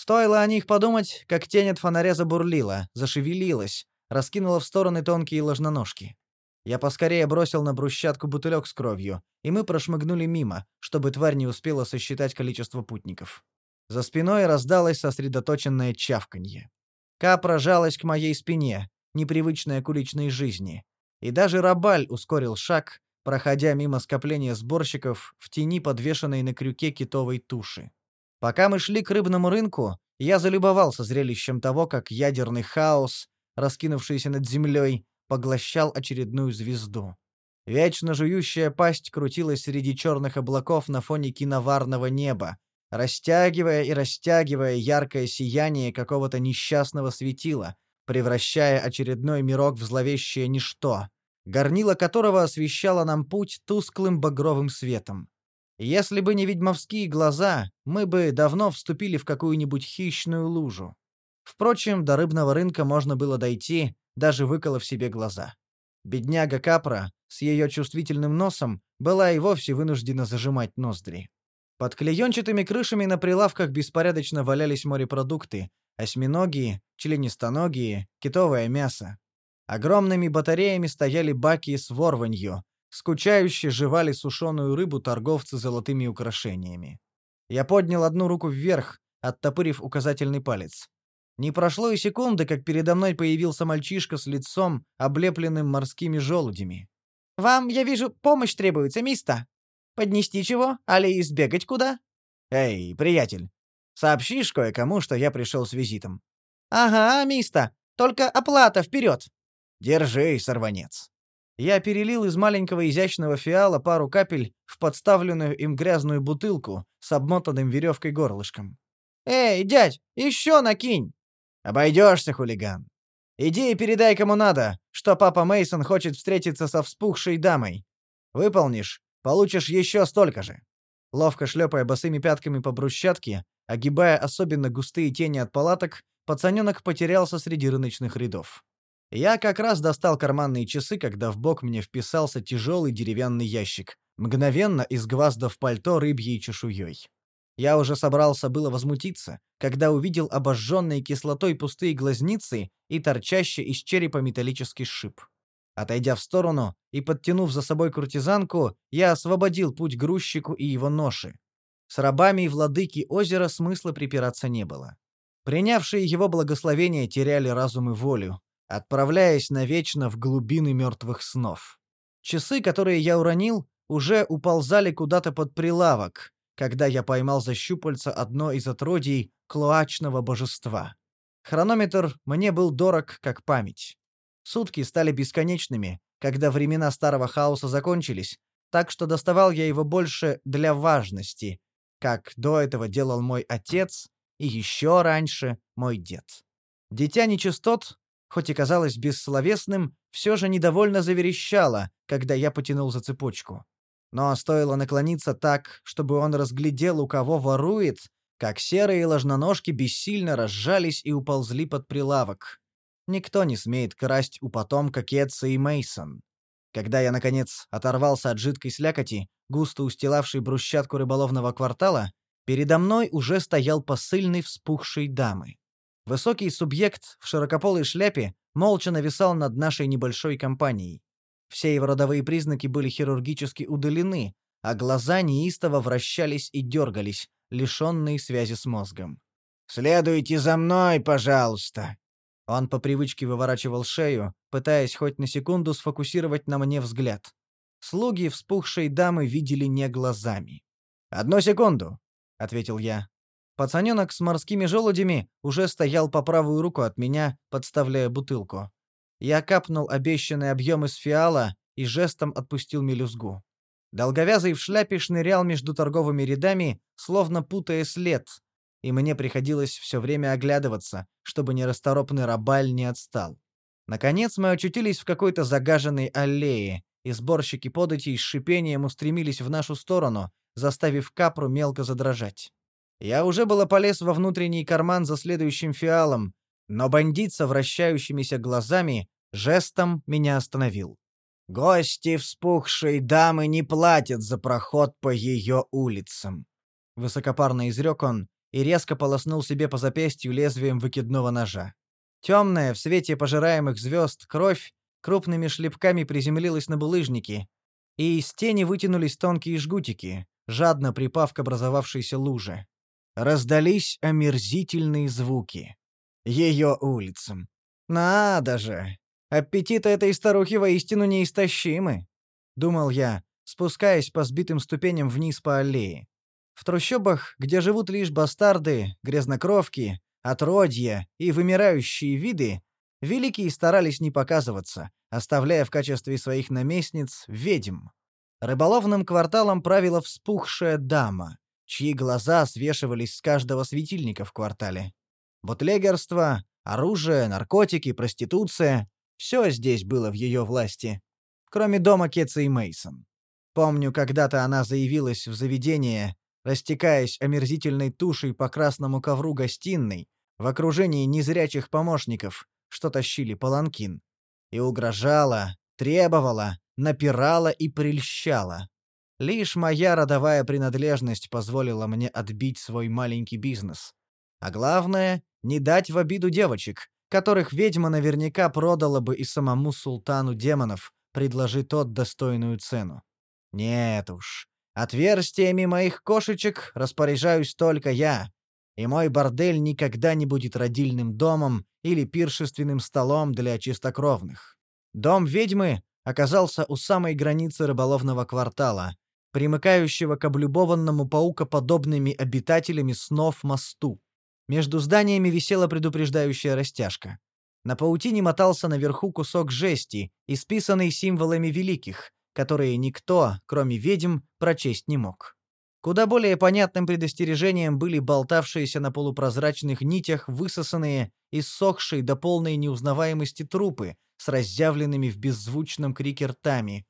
Speaker 2: Стоило о них подумать, как тень от фонаря забурлила, зашевелилась, раскинула в стороны тонкие ложноножки. Я поскорее бросил на брусчатку бутылек с кровью, и мы прошмыгнули мимо, чтобы тварь не успела сосчитать количество путников. За спиной раздалось сосредоточенное чавканье. Капра жалась к моей спине, непривычная к уличной жизни. И даже Рабаль ускорил шаг, проходя мимо скопления сборщиков в тени подвешенной на крюке китовой туши. Пока мы шли к рыбному рынку, я залюбовался зрелищем того, как ядерный хаос, раскинувшийся над землей, поглощал очередную звезду. Вечно жующая пасть крутилась среди черных облаков на фоне киноварного неба, растягивая и растягивая яркое сияние какого-то несчастного светила, превращая очередной мирок в зловещее ничто, горнило которого освещало нам путь тусклым багровым светом. Если бы не ведьмовские глаза, мы бы давно вступили в какую-нибудь хищную лужу. Впрочем, до рыбного рынка можно было дойти, даже выколов себе глаза. Бедняга Капра с ее чувствительным носом была и вовсе вынуждена зажимать ноздри. Под клеенчатыми крышами на прилавках беспорядочно валялись морепродукты, осьминоги, членистоногие, китовое мясо. Огромными батареями стояли баки с ворванью, скучающе жевали сушеную рыбу торговцы золотыми украшениями. Я поднял одну руку вверх, оттопырив указательный палец. Не прошло и секунды, как передо мной появился мальчишка с лицом, облепленным морскими желудями. «Вам, я вижу, помощь требуется, миста. Поднести чего? Али избегать куда?» «Эй, приятель, Сообщишь кое-кому, что я пришел с визитом». «Ага, миста. Только оплата вперед!» «Держи, сорванец». Я перелил из маленького изящного фиала пару капель в подставленную им грязную бутылку с обмотанным веревкой горлышком. «Эй, дядь, еще накинь!» «Обойдешься, хулиган. Иди и передай кому надо, что папа Мейсон хочет встретиться со вспухшей дамой. Выполнишь, получишь еще столько же». Ловко шлепая босыми пятками по брусчатке, Огибая особенно густые тени от палаток, пацаненок потерялся среди рыночных рядов. Я как раз достал карманные часы, когда в бок мне вписался тяжелый деревянный ящик, мгновенно изгваздав пальто рыбьей чешуей. Я уже собрался было возмутиться, когда увидел обожженные кислотой пустые глазницы и торчащий из черепа металлический шип. Отойдя в сторону и подтянув за собой куртизанку, я освободил путь грузчику и его ноши. С рабами и владыки озера смысла припираться не было. Принявшие его благословение теряли разум и волю, отправляясь навечно в глубины мертвых снов. Часы, которые я уронил, уже уползали куда-то под прилавок, когда я поймал за щупальца одно из отродий клоачного божества. Хронометр мне был дорог, как память. Сутки стали бесконечными, когда времена старого хаоса закончились, так что доставал я его больше для важности, как до этого делал мой отец и еще раньше мой дед. Дитя нечистот, хоть и казалось бессловесным, все же недовольно заверещало, когда я потянул за цепочку. Но стоило наклониться так, чтобы он разглядел, у кого ворует, как серые ложноножки бессильно разжались и уползли под прилавок. Никто не смеет красть у потомка Кетса и Мейсон. Когда я, наконец, оторвался от жидкой слякоти, густо устилавшей брусчатку рыболовного квартала, передо мной уже стоял посыльный вспухшей дамы. Высокий субъект в широкополой шляпе молча нависал над нашей небольшой компанией. Все его родовые признаки были хирургически удалены, а глаза неистово вращались и дергались, лишенные связи с мозгом. «Следуйте за мной, пожалуйста!» Он по привычке выворачивал шею, пытаясь хоть на секунду сфокусировать на мне взгляд. Слуги вспухшей дамы видели не глазами. «Одну секунду», — ответил я. Пацаненок с морскими желудями уже стоял по правую руку от меня, подставляя бутылку. Я капнул обещанный объем из фиала и жестом отпустил мелюзгу. Долговязый в шляпе шнырял между торговыми рядами, словно путая след, и мне приходилось все время оглядываться, чтобы нерасторопный рабаль не отстал. Наконец мы очутились в какой-то загаженной аллее, и сборщики податей с шипением устремились в нашу сторону, заставив капру мелко задрожать. Я уже было полез во внутренний карман за следующим фиалом, но бандит со вращающимися глазами жестом меня остановил. «Гости вспухшей дамы не платят за проход по ее улицам», — высокопарно изрек он и резко полоснул себе по запястью лезвием выкидного ножа. Темная, в свете пожираемых звезд, кровь крупными шлепками приземлилась на булыжники, и из тени вытянулись тонкие жгутики, жадно припав к образовавшейся луже раздались омерзительные звуки. Ее улицам. Надо же! Аппетиты этой старухи воистину неистощимы, думал я, спускаясь по сбитым ступеням вниз по аллее. В трущобах, где живут лишь бастарды, грязнокровки, отродья и вымирающие виды, великие старались не показываться, оставляя в качестве своих наместниц ведьм. Рыболовным кварталом правила вспухшая дама, чьи глаза свешивались с каждого светильника в квартале. Бутлегерство, оружие, наркотики, проституция — все здесь было в ее власти. Кроме дома Кетца и Мейсон. Помню, когда-то она заявилась в заведение, растекаясь омерзительной тушей по красному ковру гостиной, в окружении незрячих помощников, что тащили паланкин, и угрожала, требовала, напирала и прельщала. Лишь моя родовая принадлежность позволила мне отбить свой маленький бизнес. А главное, не дать в обиду девочек, которых ведьма наверняка продала бы и самому султану демонов, предложи тот достойную цену. Нет уж, отверстиями моих кошечек распоряжаюсь только я, и мой бордель никогда не будет родильным домом или пиршественным столом для чистокровных. Дом ведьмы оказался у самой границы рыболовного квартала, примыкающего к облюбованному паукоподобными обитателями снов мосту. Между зданиями висела предупреждающая растяжка. На паутине мотался наверху кусок жести, исписанный символами великих, которые никто, кроме ведьм, прочесть не мог. Куда более понятным предостережением были болтавшиеся на полупрозрачных нитях высосанные, иссохшие до полной неузнаваемости трупы с разъявленными в беззвучном крике ртами,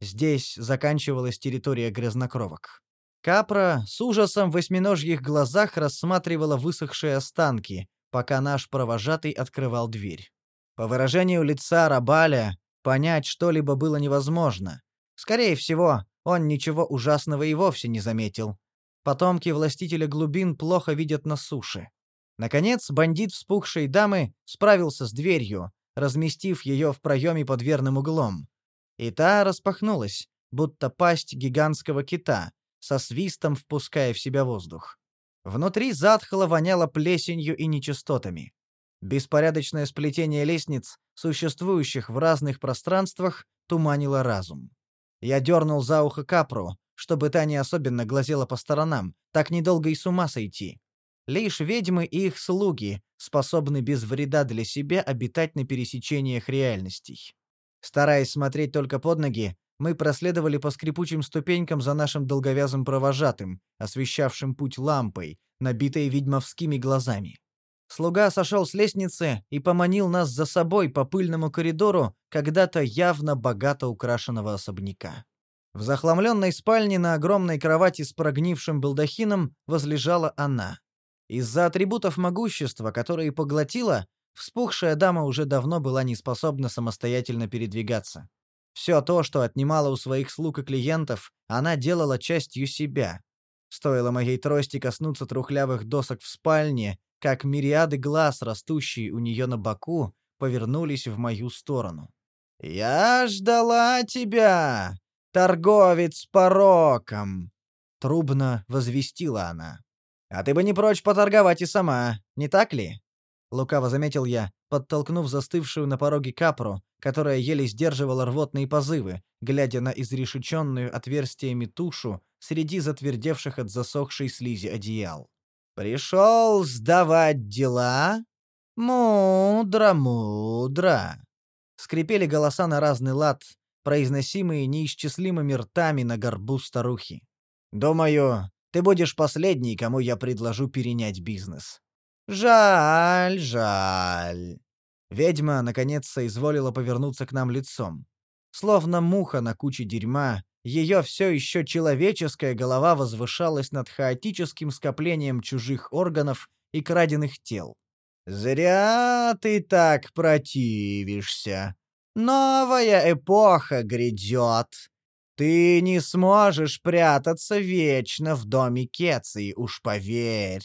Speaker 2: Здесь заканчивалась территория грязнокровок. Капра с ужасом в восьминожьих глазах рассматривала высохшие останки, пока наш провожатый открывал дверь. По выражению лица Рабаля, понять что-либо было невозможно. Скорее всего, он ничего ужасного и вовсе не заметил. Потомки властителя глубин плохо видят на суше. Наконец, бандит вспухшей дамы справился с дверью, разместив ее в проеме под верным углом, и та распахнулась, будто пасть гигантского кита, со свистом впуская в себя воздух. Внутри затхло воняло плесенью и нечистотами. Беспорядочное сплетение лестниц, существующих в разных пространствах, туманило разум. Я дернул за ухо капру, чтобы та не особенно глазела по сторонам, так недолго и с ума сойти. Лишь ведьмы и их слуги способны без вреда для себя обитать на пересечениях реальностей. Стараясь смотреть только под ноги, мы проследовали по скрипучим ступенькам за нашим долговязым провожатым, освещавшим путь лампой, набитой ведьмовскими глазами. Слуга сошел с лестницы и поманил нас за собой по пыльному коридору когда-то явно богато украшенного особняка. В захламленной спальне на огромной кровати с прогнившим балдахином возлежала она. Из-за атрибутов могущества, которые поглотила, Вспухшая дама уже давно была не способна самостоятельно передвигаться. Все то, что отнимала у своих слуг и клиентов, она делала частью себя. Стоило моей трости коснуться трухлявых досок в спальне, как мириады глаз, растущие у нее на боку, повернулись в мою сторону. «Я ждала тебя, торговец пороком!» — трубно возвестила она. «А ты бы не прочь поторговать и сама, не так ли?» Лукаво заметил я, подтолкнув застывшую на пороге капру, которая еле сдерживала рвотные позывы, глядя на изрешеченную отверстиями тушу среди затвердевших от засохшей слизи одеял. «Пришел сдавать дела? Мудро, мудро!» Скрипели голоса на разный лад, произносимые неисчислимыми ртами на горбу старухи. «Думаю, ты будешь последний, кому я предложу перенять бизнес». «Жаль, жаль». Ведьма, наконец, соизволила повернуться к нам лицом. Словно муха на куче дерьма, ее все еще человеческая голова возвышалась над хаотическим скоплением чужих органов и краденных тел. «Зря ты так противишься. Новая эпоха грядет. Ты не сможешь прятаться вечно в доме Кеции, уж поверь.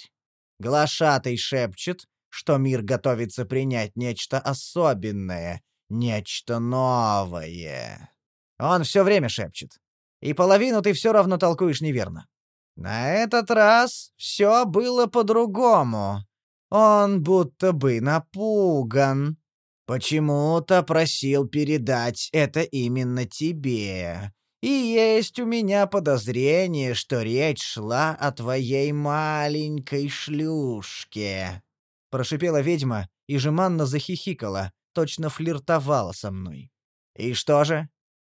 Speaker 2: Глашатый шепчет, что мир готовится принять нечто особенное, нечто новое. Он все время шепчет. И половину ты все равно толкуешь неверно. На этот раз все было по-другому. Он будто бы напуган. Почему-то просил передать это именно тебе. И есть у меня подозрение, что речь шла о твоей маленькой шлюшке. Прошипела ведьма и жеманно захихикала, точно флиртовала со мной. И что же?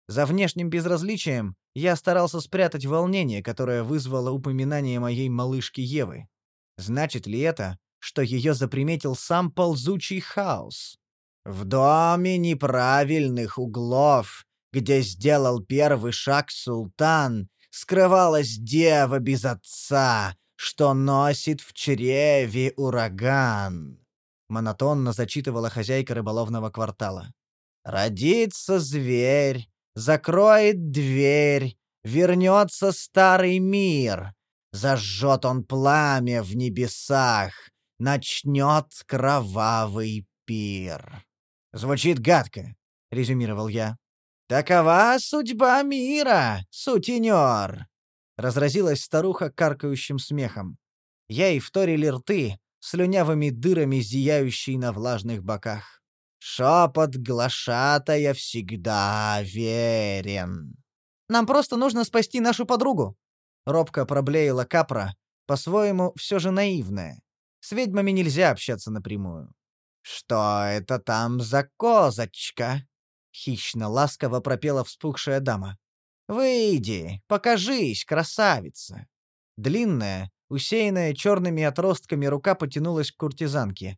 Speaker 2: За внешним безразличием я старался спрятать волнение, которое вызвало упоминание моей малышки Евы. Значит ли это, что ее заприметил сам ползучий хаос? В доме неправильных углов где сделал первый шаг султан, скрывалась дева без отца, что носит в чреве ураган. Монотонно зачитывала хозяйка рыболовного квартала. Родится зверь, закроет дверь, вернется старый мир. Зажжет он пламя в небесах, начнет кровавый пир. Звучит гадко, резюмировал я. «Такова судьба мира, сутенер!» — разразилась старуха каркающим смехом. Ей вторили рты, слюнявыми дырами зияющие на влажных боках. Шепот глашатая всегда верен. «Нам просто нужно спасти нашу подругу!» Робко проблеяла Капра, по-своему все же наивная. С ведьмами нельзя общаться напрямую. «Что это там за козочка?» Хищно ласково пропела вспухшая дама. «Выйди, покажись, красавица!» Длинная, усеянная черными отростками рука потянулась к куртизанке.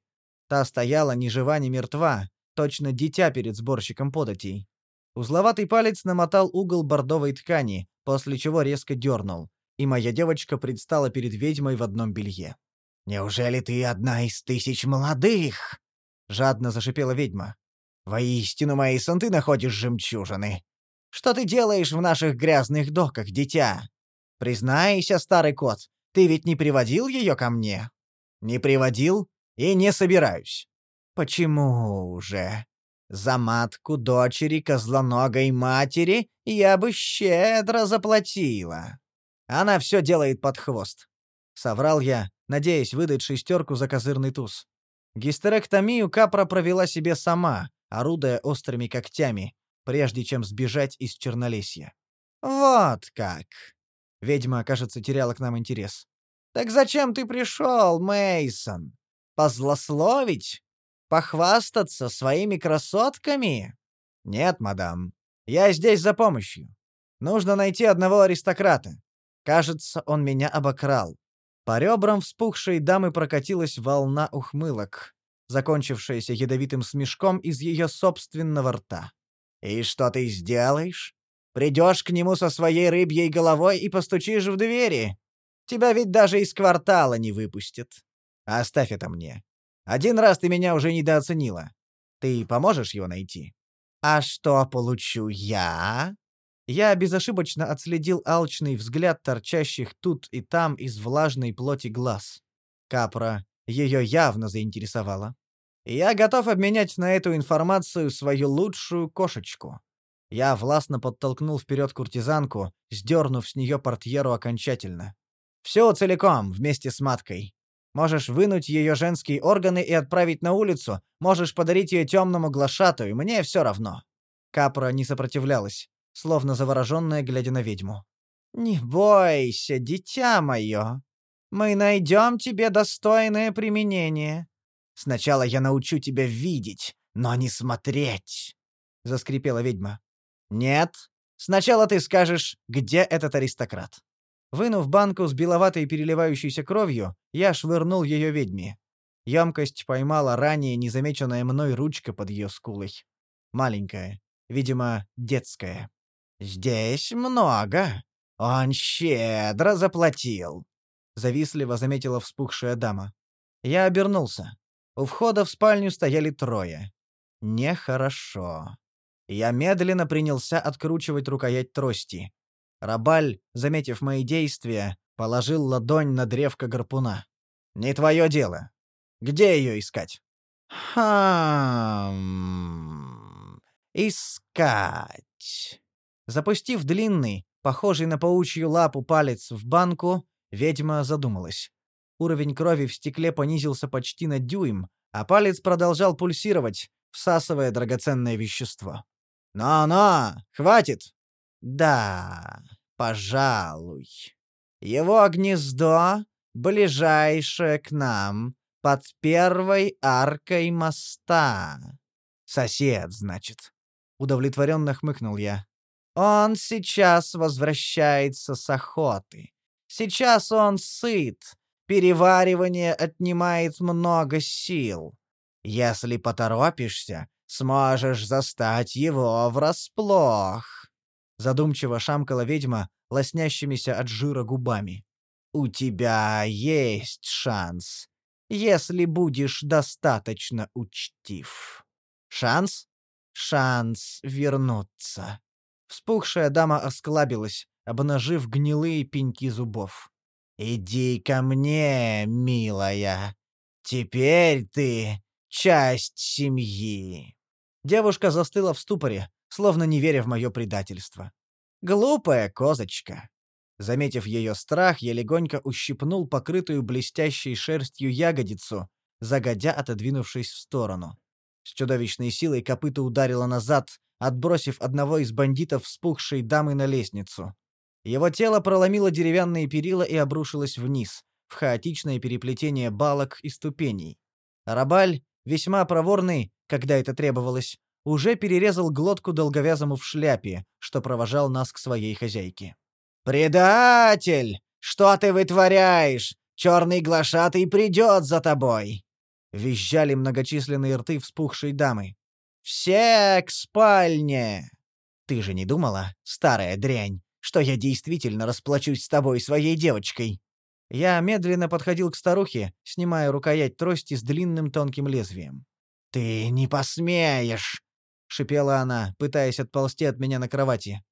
Speaker 2: Та стояла ни жива, ни мертва, точно дитя перед сборщиком податей. Узловатый палец намотал угол бордовой ткани, после чего резко дернул, и моя девочка предстала перед ведьмой в одном белье. «Неужели ты одна из тысяч молодых?» — жадно зашипела ведьма. Воистину, Мейсон, ты находишь жемчужины. Что ты делаешь в наших грязных доках, дитя? Признайся, старый кот, ты ведь не приводил ее ко мне? Не приводил и не собираюсь. Почему же? За матку дочери козлоногой матери я бы щедро заплатила. Она все делает под хвост. Соврал я, надеясь выдать шестерку за козырный туз. Гистерэктомию Капра провела себе сама, орудуя острыми когтями, прежде чем сбежать из Чернолесья. «Вот как!» Ведьма, кажется, теряла к нам интерес. «Так зачем ты пришел, Мейсон? Позлословить? Похвастаться своими красотками?» «Нет, мадам. Я здесь за помощью. Нужно найти одного аристократа. Кажется, он меня обокрал». По ребрам вспухшей дамы прокатилась волна ухмылок закончившаяся ядовитым смешком из ее собственного рта. «И что ты сделаешь? Придешь к нему со своей рыбьей головой и постучишь в двери? Тебя ведь даже из квартала не выпустят. Оставь это мне. Один раз ты меня уже недооценила. Ты поможешь его найти? А что получу я?» Я безошибочно отследил алчный взгляд торчащих тут и там из влажной плоти глаз. Капра ее явно заинтересовало. Я готов обменять на эту информацию свою лучшую кошечку. Я властно подтолкнул вперед куртизанку, сдернув с нее портьеру окончательно. Все целиком, вместе с маткой. Можешь вынуть ее женские органы и отправить на улицу, можешь подарить ее темному глашатую, мне все равно». Капра не сопротивлялась, словно завороженная, глядя на ведьму. «Не бойся, дитя мое. Мы найдем тебе достойное применение. Сначала я научу тебя видеть, но не смотреть», — заскрипела ведьма. «Нет, сначала ты скажешь, где этот аристократ». Вынув банку с беловатой переливающейся кровью, я швырнул ее ведьме. Емкость поймала ранее незамеченная мной ручка под ее скулой. Маленькая, видимо, детская. «Здесь много. Он щедро заплатил», — завистливо заметила вспухшая дама. Я обернулся. У входа в спальню стояли трое. Нехорошо. Я медленно принялся откручивать рукоять трости. Рабаль, заметив мои действия, положил ладонь на древко гарпуна. «Не твое дело. Где ее искать?» «Хм... Искать...» Запустив длинный, похожий на паучью лапу палец в банку, ведьма задумалась. Уровень крови в стекле понизился почти на дюйм, а палец продолжал пульсировать, всасывая драгоценное вещество. «Но-но, хватит!» «Да, пожалуй. Его гнездо ближайшее к нам, под первой аркой моста. Сосед, значит». Удовлетворенно хмыкнул я. «Он сейчас возвращается с охоты. Сейчас он сыт. Переваривание отнимает много сил. Если поторопишься, сможешь застать его врасплох. Задумчиво шамкала ведьма, лоснящимися от жира губами. У тебя есть шанс, если будешь достаточно учтив. Шанс? Шанс вернуться. Вспухшая дама осклабилась, обнажив гнилые пеньки зубов. «Иди ко мне, милая. Теперь ты часть семьи». Девушка застыла в ступоре, словно не веря в мое предательство. «Глупая козочка». Заметив ее страх, я легонько ущипнул покрытую блестящей шерстью ягодицу, загодя отодвинувшись в сторону. С чудовищной силой копыта ударила назад, отбросив одного из бандитов вспухшей дамы на лестницу. Его тело проломило деревянные перила и обрушилось вниз, в хаотичное переплетение балок и ступеней. Рабаль, весьма проворный, когда это требовалось, уже перерезал глотку долговязому в шляпе, что провожал нас к своей хозяйке. «Предатель! Что ты вытворяешь? Черный глашатый придет за тобой!» Визжали многочисленные рты вспухшей дамы. «Все к спальне!» «Ты же не думала, старая дрянь, что я действительно расплачусь с тобой своей девочкой?» Я медленно подходил к старухе, снимая рукоять трости с длинным тонким лезвием. «Ты не посмеешь!» — шипела она, пытаясь отползти от меня на кровати.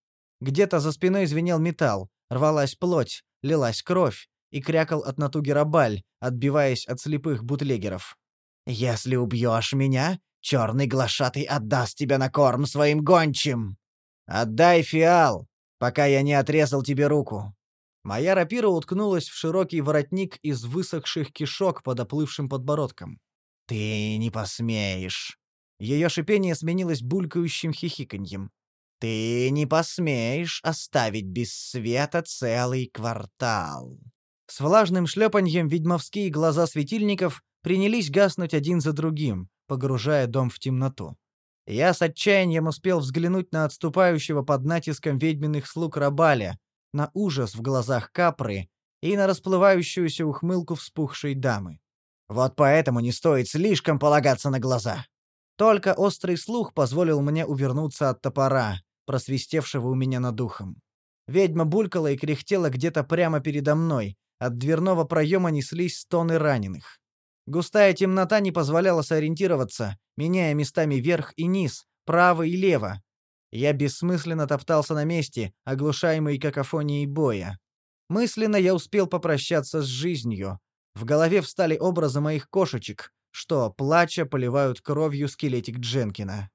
Speaker 2: Где-то за спиной звенел металл, рвалась плоть, лилась кровь, и крякал от натуги рабаль, отбиваясь от слепых бутлегеров. «Если убьешь меня, черный глашатый отдаст тебя на корм своим гончим! Отдай фиал, пока я не отрезал тебе руку!» Моя рапира уткнулась в широкий воротник из высохших кишок под оплывшим подбородком. «Ты не посмеешь!» Ее шипение сменилось булькающим хихиканьем. «Ты не посмеешь оставить без света целый квартал!» С влажным шлепаньем ведьмовские глаза светильников принялись гаснуть один за другим, погружая дом в темноту. Я с отчаянием успел взглянуть на отступающего под натиском ведьминых слуг Рабаля, на ужас в глазах Капры и на расплывающуюся ухмылку вспухшей дамы. Вот поэтому не стоит слишком полагаться на глаза. Только острый слух позволил мне увернуться от топора, просвистевшего у меня над духом. Ведьма булькала и кряхтела где-то прямо передо мной, от дверного проема неслись стоны раненых. Густая темнота не позволяла сориентироваться, меняя местами верх и низ, право и лево. Я бессмысленно топтался на месте, оглушаемый какофонией боя. Мысленно я успел попрощаться с жизнью. В голове встали образы моих кошечек, что, плача, поливают кровью скелетик Дженкина.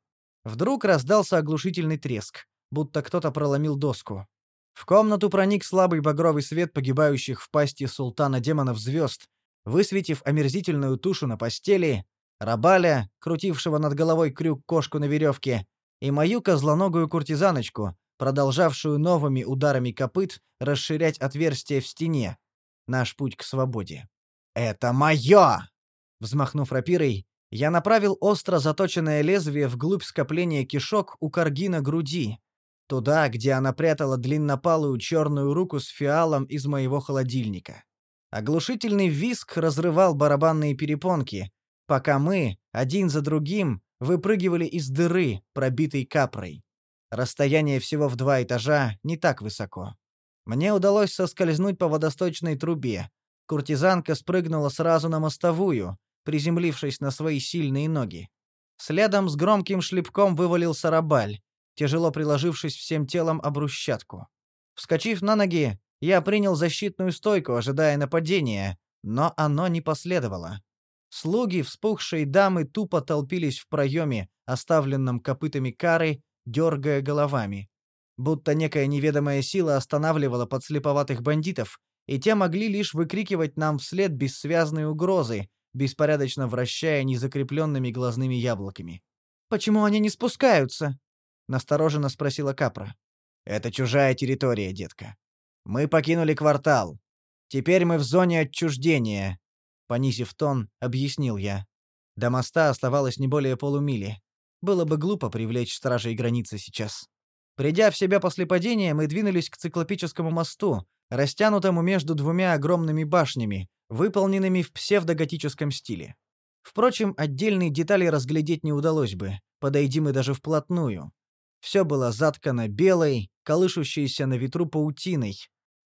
Speaker 2: Вдруг раздался оглушительный треск, будто кто-то проломил доску. В комнату проник слабый багровый свет погибающих в пасти султана демонов звезд, Высветив омерзительную тушу на постели, Рабаля, крутившего над головой крюк кошку на веревке, и мою козлоногую куртизаночку, продолжавшую новыми ударами копыт расширять отверстие в стене. Наш путь к свободе. «Это мое!» Взмахнув рапирой, я направил остро заточенное лезвие вглубь скопления кишок у Каргина груди, туда, где она прятала длиннопалую черную руку с фиалом из моего холодильника. Оглушительный визг разрывал барабанные перепонки, пока мы, один за другим, выпрыгивали из дыры, пробитой капрой. Расстояние всего в два этажа не так высоко. Мне удалось соскользнуть по водосточной трубе. Куртизанка спрыгнула сразу на мостовую, приземлившись на свои сильные ноги. Следом с громким шлепком вывалился Рабаль, тяжело приложившись всем телом об брусчатку. Вскочив на ноги, я принял защитную стойку, ожидая нападения, но оно не последовало. Слуги вспухшей дамы тупо толпились в проеме, оставленном копытами кары, дергая головами. Будто некая неведомая сила останавливала подслеповатых бандитов, и те могли лишь выкрикивать нам вслед бессвязные угрозы, беспорядочно вращая незакрепленными глазными яблоками. «Почему они не спускаются?» — настороженно спросила Капра. «Это чужая территория, детка. Мы покинули квартал. Теперь мы в зоне отчуждения, понизив тон, объяснил я. До моста оставалось не более полумили. Было бы глупо привлечь стражей границы сейчас. Придя в себя после падения, мы двинулись к циклопическому мосту, растянутому между двумя огромными башнями, выполненными в псевдоготическом стиле. Впрочем, отдельные детали разглядеть не удалось бы, подойди мы даже вплотную. Все было заткано белой, колышущейся на ветру паутиной,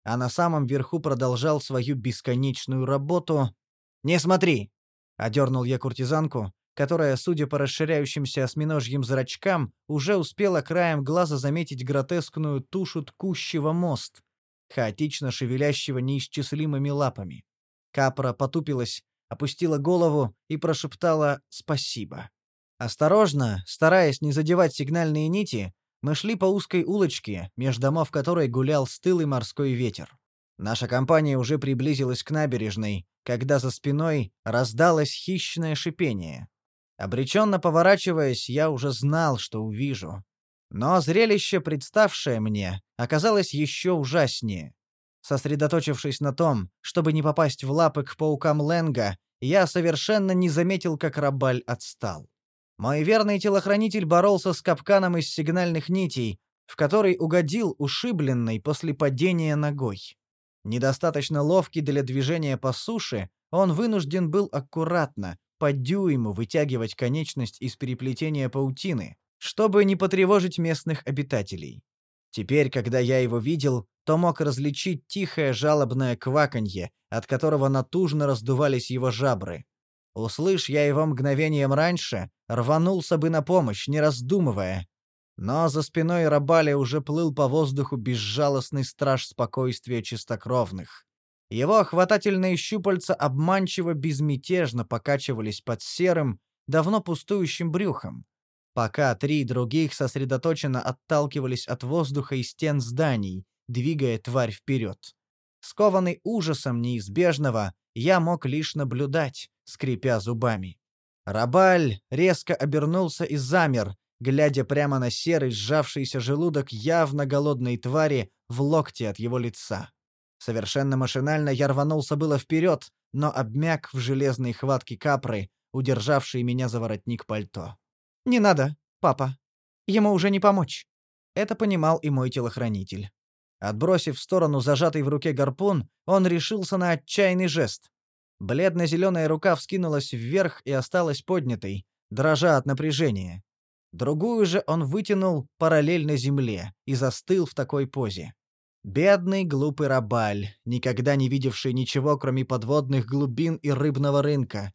Speaker 2: а на самом верху продолжал свою бесконечную работу. «Не смотри!» — одернул я куртизанку, которая, судя по расширяющимся осьминожьим зрачкам, уже успела краем глаза заметить гротескную тушу ткущего мост, хаотично шевелящего неисчислимыми лапами. Капра потупилась, опустила голову и прошептала «спасибо». Осторожно, стараясь не задевать сигнальные нити, мы шли по узкой улочке, между домов которой гулял стылый морской ветер. Наша компания уже приблизилась к набережной, когда за спиной раздалось хищное шипение. Обреченно поворачиваясь, я уже знал, что увижу. Но зрелище, представшее мне, оказалось еще ужаснее. Сосредоточившись на том, чтобы не попасть в лапы к паукам Ленга, я совершенно не заметил, как Рабаль отстал. Мой верный телохранитель боролся с капканом из сигнальных нитей, в который угодил ушибленный после падения ногой. Недостаточно ловкий для движения по суше, он вынужден был аккуратно, по дюйму вытягивать конечность из переплетения паутины, чтобы не потревожить местных обитателей. Теперь, когда я его видел, то мог различить тихое жалобное кваканье, от которого натужно раздувались его жабры. Услышь я его мгновением раньше, рванулся бы на помощь, не раздумывая. Но за спиной Рабали уже плыл по воздуху безжалостный страж спокойствия чистокровных. Его хватательные щупальца обманчиво безмятежно покачивались под серым, давно пустующим брюхом, пока три других сосредоточенно отталкивались от воздуха и стен зданий, двигая тварь вперед. Скованный ужасом неизбежного, я мог лишь наблюдать, скрипя зубами. Рабаль резко обернулся и замер, глядя прямо на серый сжавшийся желудок явно голодной твари в локте от его лица. Совершенно машинально я рванулся было вперед, но обмяк в железной хватке капры, удержавшей меня за воротник пальто. «Не надо, папа. Ему уже не помочь». Это понимал и мой телохранитель. Отбросив в сторону зажатый в руке гарпун, он решился на отчаянный жест. Бледно-зеленая рука вскинулась вверх и осталась поднятой, дрожа от напряжения. Другую же он вытянул параллельно земле и застыл в такой позе. Бедный глупый рабаль, никогда не видевший ничего, кроме подводных глубин и рыбного рынка.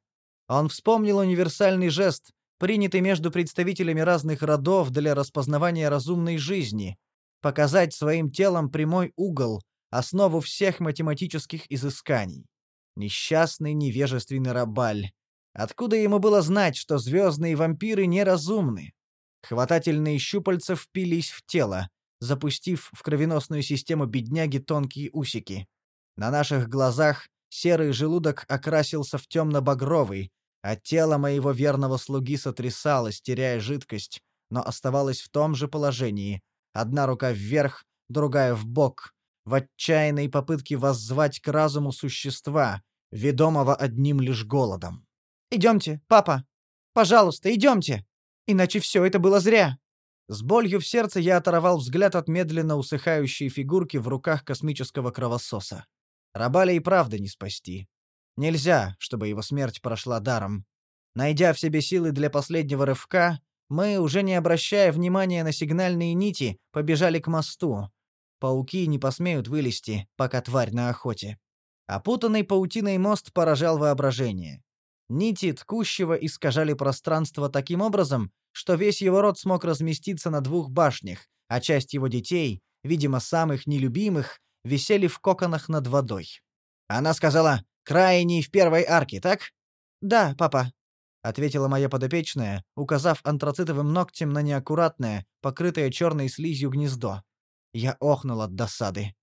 Speaker 2: Он вспомнил универсальный жест, принятый между представителями разных родов для распознавания разумной жизни, показать своим телом прямой угол, основу всех математических изысканий. Несчастный невежественный рабаль. Откуда ему было знать, что звездные вампиры неразумны? Хватательные щупальца впились в тело, запустив в кровеносную систему бедняги тонкие усики. На наших глазах серый желудок окрасился в темно-багровый, а тело моего верного слуги сотрясалось, теряя жидкость, но оставалось в том же положении. Одна рука вверх, другая в бок, в отчаянной попытке воззвать к разуму существа, ведомого одним лишь голодом.
Speaker 3: «Идемте, папа! Пожалуйста, идемте! Иначе все это было зря!»
Speaker 2: С болью в сердце я оторвал взгляд от медленно усыхающей фигурки в руках космического кровососа. Рабаля и правда не спасти. Нельзя, чтобы его смерть прошла даром. Найдя в себе силы для последнего рывка, мы, уже не обращая внимания на сигнальные нити, побежали к мосту. Пауки не посмеют вылезти, пока тварь на охоте. Опутанный паутиной мост поражал воображение. Нити ткущего искажали пространство таким образом, что весь его род смог разместиться на двух башнях, а часть его детей, видимо, самых нелюбимых, висели в коконах над водой. Она сказала «крайний в первой арке», так?
Speaker 3: «Да, папа», —
Speaker 2: ответила моя подопечная, указав антрацитовым ногтем на неаккуратное, покрытое черной слизью гнездо. Я охнул от досады.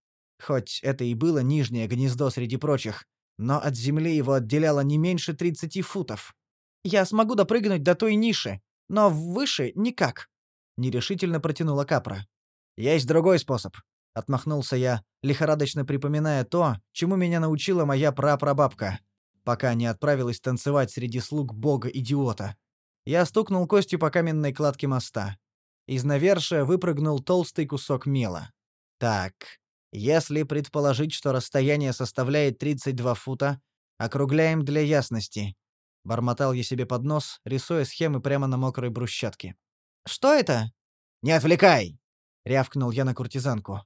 Speaker 2: Хоть это и было нижнее гнездо среди прочих, но от земли его отделяло не меньше 30 футов.
Speaker 3: «Я смогу допрыгнуть до той ниши, но выше никак», — нерешительно протянула Капра.
Speaker 2: «Есть другой способ», — отмахнулся я, лихорадочно припоминая то, чему меня научила моя прапрабабка, пока не отправилась танцевать среди слуг бога-идиота. Я стукнул костью по каменной кладке моста. Из навершия выпрыгнул толстый кусок мела. Так, если предположить, что расстояние составляет 32 фута, округляем для ясности. Бормотал я себе под нос, рисуя схемы прямо на мокрой брусчатке.
Speaker 3: «Что это?»
Speaker 2: «Не отвлекай!» — рявкнул я на куртизанку.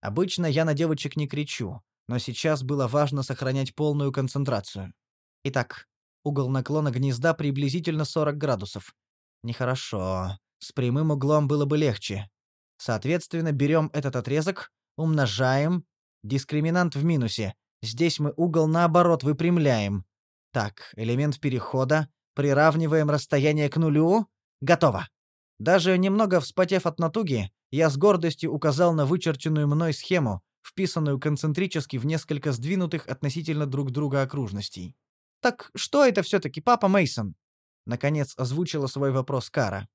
Speaker 2: Обычно я на девочек не кричу, но сейчас было важно сохранять полную концентрацию. Итак, угол наклона гнезда приблизительно 40 градусов. Нехорошо. С прямым углом было бы легче. Соответственно, берем этот отрезок, умножаем. Дискриминант в минусе. Здесь мы угол наоборот выпрямляем. Так, элемент перехода. Приравниваем расстояние к нулю. Готово. Даже немного вспотев от натуги, я с гордостью указал на вычерченную мной схему, вписанную концентрически в несколько сдвинутых относительно друг друга окружностей.
Speaker 3: «Так что это все-таки, папа Мейсон?
Speaker 2: Наконец озвучила свой вопрос Кара.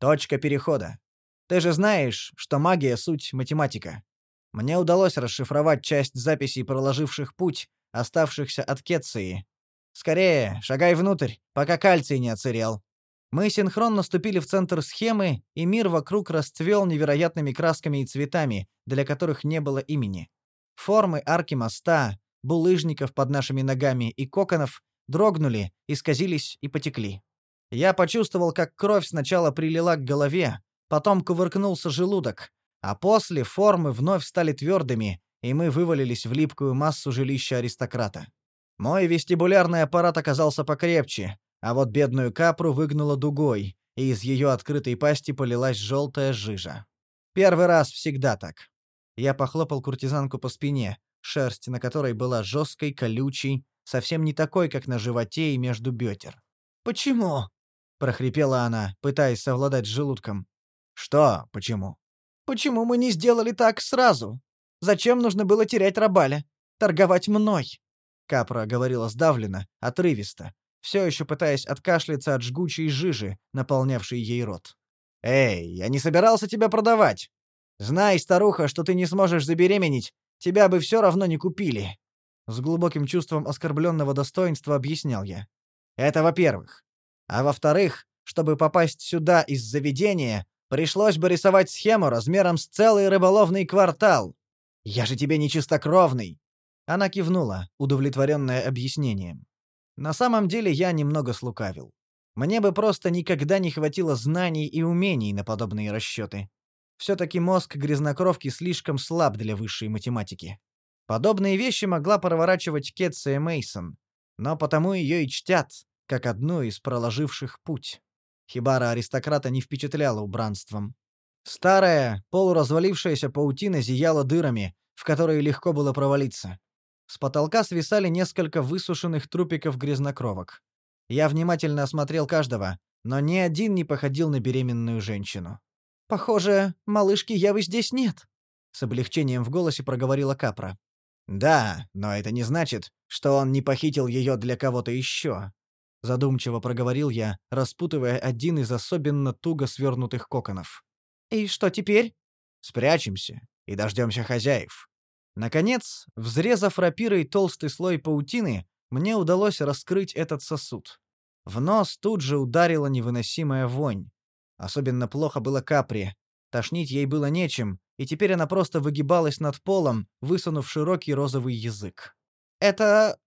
Speaker 2: «Точка перехода. Ты же знаешь, что магия — суть математика. Мне удалось расшифровать часть записей, проложивших путь, оставшихся от Кетции, Скорее, шагай внутрь, пока кальций не оцерел. Мы синхронно ступили в центр схемы, и мир вокруг расцвел невероятными красками и цветами, для которых не было имени. Формы арки моста, булыжников под нашими ногами и коконов дрогнули, исказились и потекли. Я почувствовал, как кровь сначала прилила к голове, потом кувыркнулся желудок, а после формы вновь стали твердыми, и мы вывалились в липкую массу жилища аристократа. Мой вестибулярный аппарат оказался покрепче, а вот бедную капру выгнуло дугой, и из ее открытой пасти полилась желтая жижа. Первый раз всегда так. Я похлопал куртизанку по спине, шерсть на которой была жесткой, колючей, совсем не такой, как на животе и между бедер.
Speaker 3: «Почему?»
Speaker 2: — прохрипела она, пытаясь совладать с желудком. «Что «почему»?»
Speaker 3: «Почему мы не сделали так сразу? Зачем нужно было терять Рабаля? Торговать мной?»
Speaker 2: Капра говорила сдавленно, отрывисто, все еще пытаясь откашляться от жгучей жижи, наполнявшей ей рот. «Эй, я не собирался тебя продавать! Знай, старуха, что ты не сможешь забеременеть, тебя бы все равно не купили!» С глубоким чувством оскорбленного достоинства объяснял я. «Это во-первых. А во-вторых, чтобы попасть сюда из заведения, пришлось бы рисовать схему размером с целый рыболовный квартал. Я же тебе не чистокровный. Она кивнула, удовлетворенная объяснением. На самом деле я немного слукавил. Мне бы просто никогда не хватило знаний и умений на подобные расчеты. Все-таки мозг грязнокровки слишком слаб для высшей математики. Подобные вещи могла проворачивать Кетция Мейсон, но потому ее и чтят, как одну из проложивших путь. Хибара аристократа не впечатляла убранством. Старая, полуразвалившаяся паутина зияла дырами, в которые легко было провалиться. С потолка свисали несколько высушенных трупиков грязнокровок. Я внимательно осмотрел каждого, но ни один не походил на беременную женщину.
Speaker 3: «Похоже, малышки Явы здесь нет», —
Speaker 2: с облегчением в голосе проговорила Капра. Да, но это не значит, что он не похитил ее для кого-то еще. Задумчиво проговорил я, распутывая один из особенно туго свернутых коконов.
Speaker 3: «И что теперь?»
Speaker 2: «Спрячемся и дождемся хозяев». Наконец, взрезав рапирой толстый слой паутины, мне удалось раскрыть этот сосуд. В нос тут же ударила невыносимая вонь. Особенно плохо было капри. Тошнить ей было нечем, и теперь она просто выгибалась над полом, высунув широкий розовый язык. «Это...»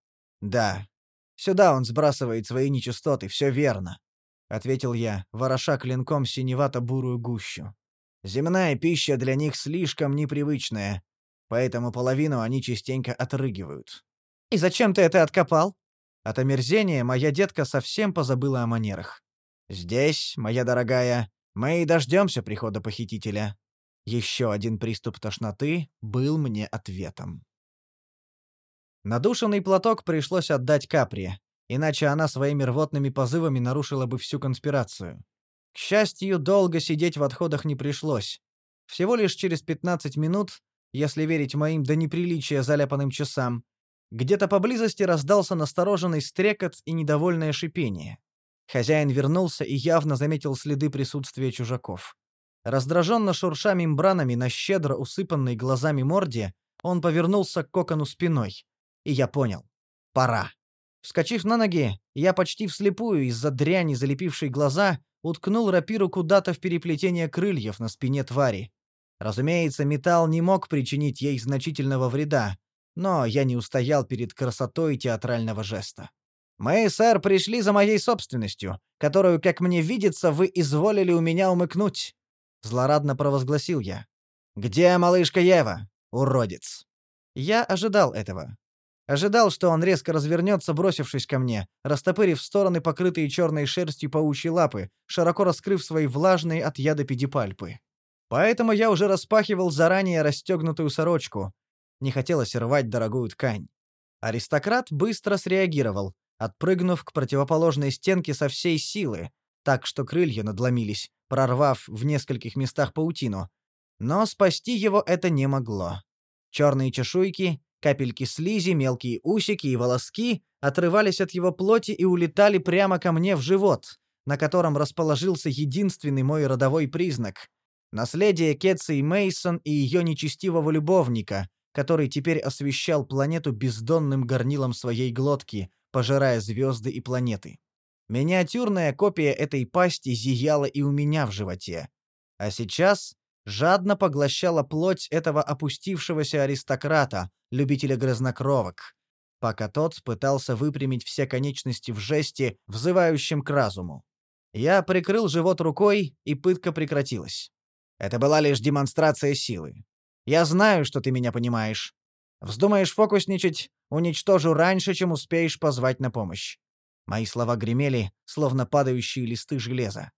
Speaker 2: «Да. Сюда он сбрасывает свои нечистоты, все верно», — ответил я, вороша клинком синевато-бурую гущу. «Земная пища для них слишком непривычная, поэтому половину они частенько отрыгивают».
Speaker 3: «И зачем ты это откопал?»
Speaker 2: От омерзения моя детка совсем позабыла о манерах. «Здесь, моя дорогая, мы и дождемся прихода похитителя». Еще один приступ тошноты был мне ответом. Надушенный платок пришлось отдать Капри, иначе она своими рвотными позывами нарушила бы всю конспирацию. К счастью, долго сидеть в отходах не пришлось. Всего лишь через 15 минут, если верить моим до неприличия заляпанным часам, где-то поблизости раздался настороженный стрекот и недовольное шипение. Хозяин вернулся и явно заметил следы присутствия чужаков. Раздраженно шурша мембранами на щедро усыпанной глазами морде, он повернулся к кокону спиной. И я понял. Пора. Вскочив на ноги, я почти вслепую из-за дряни, залепившей глаза, уткнул рапиру куда-то в переплетение крыльев на спине твари. Разумеется, металл не мог причинить ей значительного вреда, но я не устоял перед красотой театрального жеста. «Мы, сэр, пришли за моей собственностью, которую, как мне видится, вы изволили у меня умыкнуть», — злорадно провозгласил я. «Где малышка Ева, уродец?» Я ожидал этого. Ожидал, что он резко развернется, бросившись ко мне, растопырив стороны покрытые черной шерстью паучьи лапы, широко раскрыв свои влажные от яда педипальпы. Поэтому я уже распахивал заранее расстегнутую сорочку. Не хотелось рвать дорогую ткань. Аристократ быстро среагировал, отпрыгнув к противоположной стенке со всей силы, так что крылья надломились, прорвав в нескольких местах паутину. Но спасти его это не могло. Черные чешуйки, капельки слизи, мелкие усики и волоски отрывались от его плоти и улетали прямо ко мне в живот, на котором расположился единственный мой родовой признак — наследие Кетси Мейсон и ее нечестивого любовника, который теперь освещал планету бездонным горнилом своей глотки, пожирая звезды и планеты. Миниатюрная копия этой пасти зияла и у меня в животе. А сейчас жадно поглощала плоть этого опустившегося аристократа, любителя грязнокровок, пока тот пытался выпрямить все конечности в жесте, взывающем к разуму. Я прикрыл живот рукой, и пытка прекратилась. Это была лишь демонстрация силы. Я знаю, что ты меня понимаешь. Вздумаешь фокусничать, уничтожу раньше, чем успеешь позвать на помощь. Мои слова гремели, словно падающие листы железа.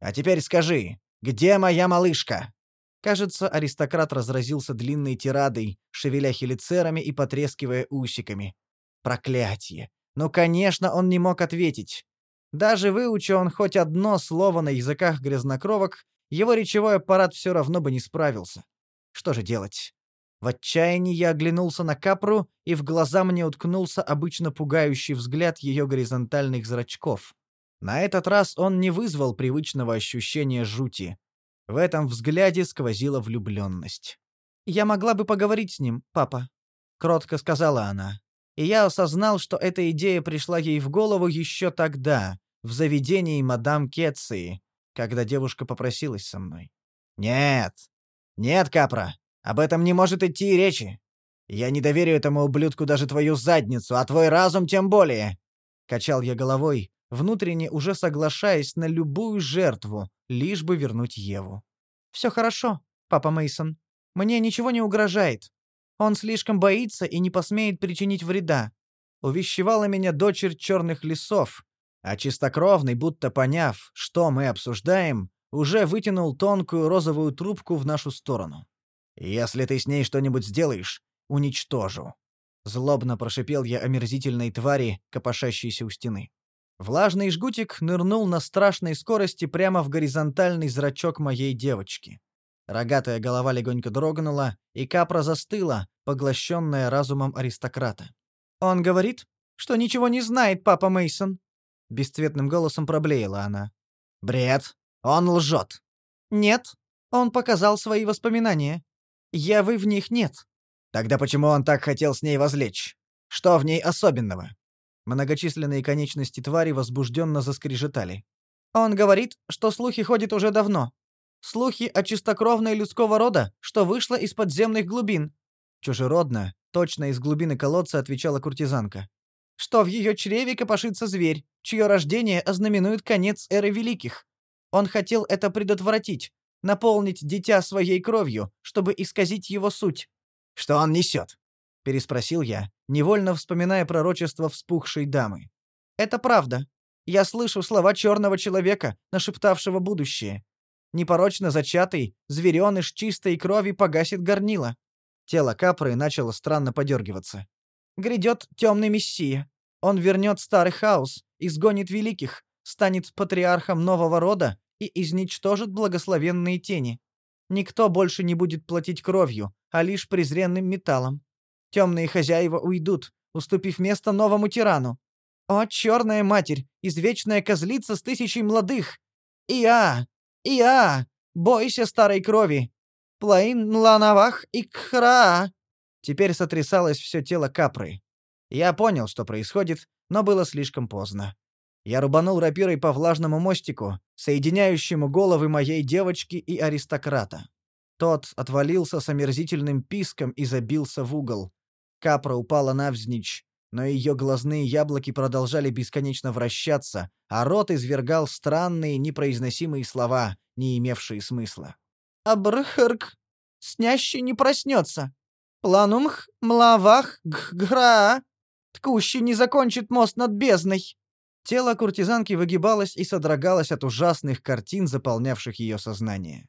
Speaker 2: А теперь скажи, где моя малышка? Кажется, аристократ разразился длинной тирадой, шевеля хелицерами и потрескивая усиками. Проклятие! Ну, конечно, он не мог ответить. Даже выучи он хоть одно слово на языках грязнокровок, его речевой аппарат все равно бы не справился. Что же делать? В отчаянии я оглянулся на Капру, и в глаза мне уткнулся обычно пугающий взгляд ее горизонтальных зрачков. На этот раз он не вызвал привычного ощущения жути. В этом взгляде сквозила влюбленность. «Я могла бы поговорить с ним, папа», — кротко сказала она. И я осознал, что эта идея пришла ей в голову еще тогда, в заведении мадам Кетции, когда девушка попросилась со мной. «Нет, «Нет, Капра, об этом не может идти и речи. Я не доверю этому ублюдку даже твою задницу, а твой разум тем более!» Качал я головой, внутренне уже соглашаясь на любую жертву, лишь бы вернуть Еву. «Все хорошо, папа Мейсон. Мне ничего не угрожает. Он слишком боится и не посмеет причинить вреда. Увещевала меня дочерь черных лесов, а чистокровный, будто поняв, что мы обсуждаем, уже вытянул тонкую розовую трубку в нашу сторону. «Если ты с ней что-нибудь сделаешь, уничтожу». Злобно прошипел я омерзительной твари, копошащейся у стены. Влажный жгутик нырнул на страшной скорости прямо в горизонтальный зрачок моей девочки. Рогатая голова легонько дрогнула, и капра застыла, поглощенная разумом аристократа.
Speaker 3: «Он говорит, что ничего не знает, папа Мейсон. Бесцветным голосом проблеяла она.
Speaker 2: «Бред! Он лжет!»
Speaker 3: «Нет, он показал свои воспоминания. Явы в них нет».
Speaker 2: «Тогда почему он так хотел с ней возлечь? Что в ней особенного?» Многочисленные конечности твари возбужденно заскрежетали.
Speaker 3: «Он говорит, что слухи ходят уже давно. Слухи о чистокровной людского рода, что вышло из подземных глубин».
Speaker 2: Чужеродно, точно из глубины колодца отвечала куртизанка.
Speaker 3: «Что в ее чреве копошится зверь, чье рождение ознаменует конец эры великих. Он хотел это предотвратить, наполнить дитя своей кровью, чтобы исказить его суть».
Speaker 2: «Что он несет?» — переспросил я, невольно вспоминая пророчество вспухшей дамы.
Speaker 3: «Это правда. Я слышу слова черного человека, нашептавшего будущее. Непорочно зачатый, звереныш чистой крови погасит горнило.
Speaker 2: Тело Капры начало странно подергиваться.
Speaker 3: Грядет темный мессия. Он вернет старый хаос, изгонит великих, станет патриархом нового рода и изничтожит благословенные тени. Никто больше не будет платить кровью, а лишь презренным металлом. Темные хозяева уйдут, уступив место новому тирану. О, черная матерь, извечная козлица с тысячей молодых! Иа! Иа! Бойся старой крови! Плаин лановах и кхра!»
Speaker 2: Теперь сотрясалось все тело капры. Я понял, что происходит, но было слишком поздно. Я рубанул рапирой по влажному мостику, соединяющему головы моей девочки и аристократа. Тот отвалился с омерзительным писком и забился в угол. Капра упала навзничь, но ее глазные яблоки продолжали бесконечно вращаться, а рот извергал странные непроизносимые слова, не имевшие смысла.
Speaker 3: Абрхырк, снящий не проснется. Планумх, млавах, гра, ткущий не закончит мост над бездной».
Speaker 2: Тело куртизанки выгибалось и содрогалось от ужасных картин, заполнявших ее сознание.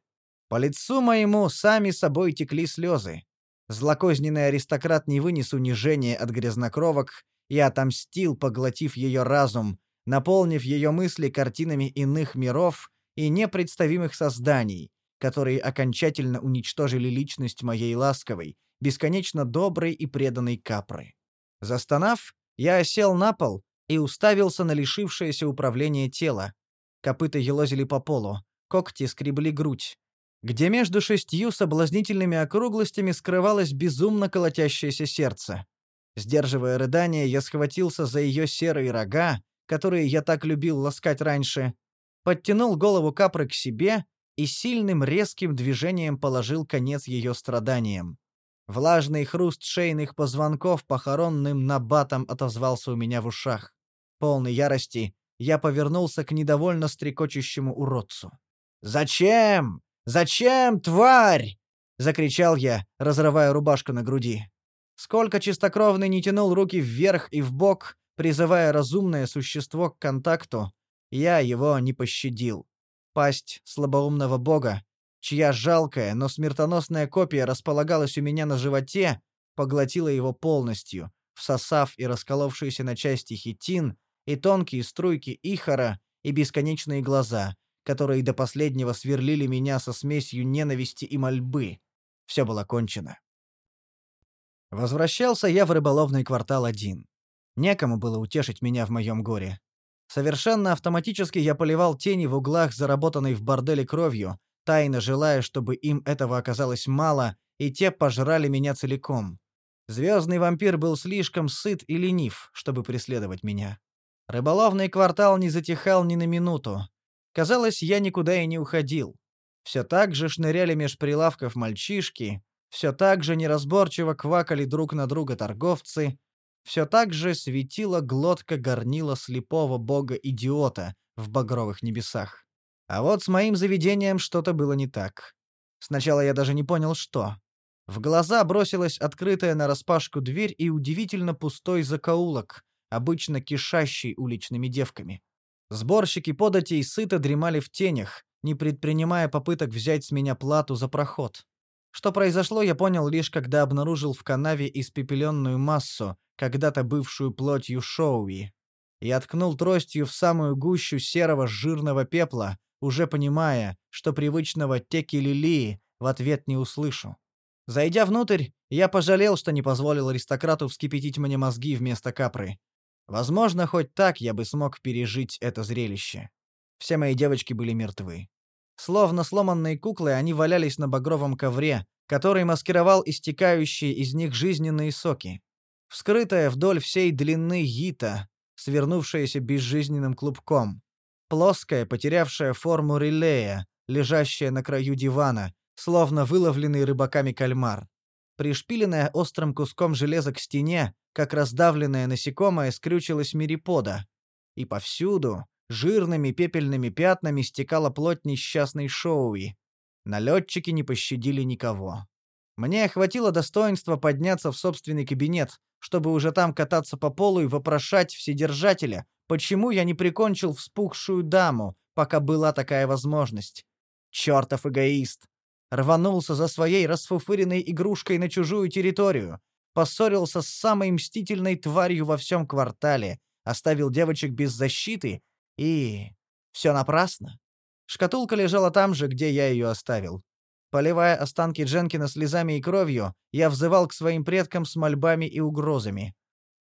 Speaker 2: По лицу моему сами собой текли слезы. Злокозненный аристократ не вынес унижения от грязнокровок и отомстил, поглотив ее разум, наполнив ее мысли картинами иных миров и непредставимых созданий, которые окончательно уничтожили личность моей ласковой, бесконечно доброй и преданной капры. Застонав, я осел на пол и уставился на лишившееся управления тело. Копыта елозили по полу, когти скребли грудь. Где между шестью соблазнительными округлостями скрывалось безумно колотящееся сердце. Сдерживая рыдание, я схватился за ее серые рога, которые я так любил ласкать раньше, подтянул голову капры к себе и сильным резким движением положил конец ее страданиям. Влажный хруст шейных позвонков похоронным набатом отозвался у меня в ушах. Полный ярости, я повернулся к недовольно стрекочущему уродцу. «Зачем? Зачем, тварь?» — закричал я, разрывая рубашку на груди. Сколько чистокровный не тянул руки вверх и вбок, призывая разумное существо к контакту, я его не пощадил. Пасть слабоумного бога, чья жалкая, но смертоносная копия располагалась у меня на животе, поглотила его полностью, всосав и расколовшийся на части хитин, и тонкие струйки ихора, и бесконечные глаза, которые до последнего сверлили меня со смесью ненависти и мольбы. Все было кончено. Возвращался я в рыболовный квартал один. Некому было утешить меня в моем горе. Совершенно автоматически я поливал тени в углах, заработанной в борделе кровью, тайно желая, чтобы им этого оказалось мало, и те пожрали меня целиком. Звездный вампир был слишком сыт и ленив, чтобы преследовать меня. Рыболовный квартал не затихал ни на минуту. Казалось, я никуда и не уходил. Все так же шныряли меж прилавков мальчишки, все так же неразборчиво квакали друг на друга торговцы, все так же светила глотка горнила слепого бога-идиота в багровых небесах. А вот с моим заведением что-то было не так. Сначала я даже не понял, что. В глаза бросилась открытая нараспашку дверь и удивительно пустой закоулок, обычно кишащий уличными девками. Сборщики податей сыто дремали в тенях, не предпринимая попыток взять с меня плату за проход. Что произошло, я понял лишь, когда обнаружил в канаве испепеленную массу, когда-то бывшую плотью Шоуи. и откнул тростью в самую гущу серого жирного пепла, уже понимая, что привычного теки-лилии в ответ не услышу. Зайдя внутрь, я пожалел, что не позволил аристократу вскипятить мне мозги вместо капры. Возможно, хоть так я бы смог пережить это зрелище. Все мои девочки были мертвы. Словно сломанные куклы, они валялись на багровом ковре, который маскировал истекающие из них жизненные соки. Вскрытая вдоль всей длины гита, свернувшаяся безжизненным клубком. Плоская, потерявшая форму релея, лежащая на краю дивана, словно выловленный рыбаками кальмар. Пришпиленная острым куском железа к стене, как раздавленное насекомое, скрючилась мирипода. И повсюду, жирными пепельными пятнами, стекала плоть несчастной Шоуи. Налетчики не пощадили никого. Мне хватило достоинства подняться в собственный кабинет, чтобы уже там кататься по полу и вопрошать вседержателя, почему я не прикончил вспухшую даму, пока была такая возможность. Чёртов эгоист рванулся за своей расфуфыренной игрушкой на чужую территорию, поссорился с самой мстительной тварью во всем квартале, оставил девочек без защиты и... Все напрасно. Шкатулка лежала там же, где я ее оставил. Поливая останки Дженкина слезами и кровью, я взывал к своим предкам с мольбами и угрозами.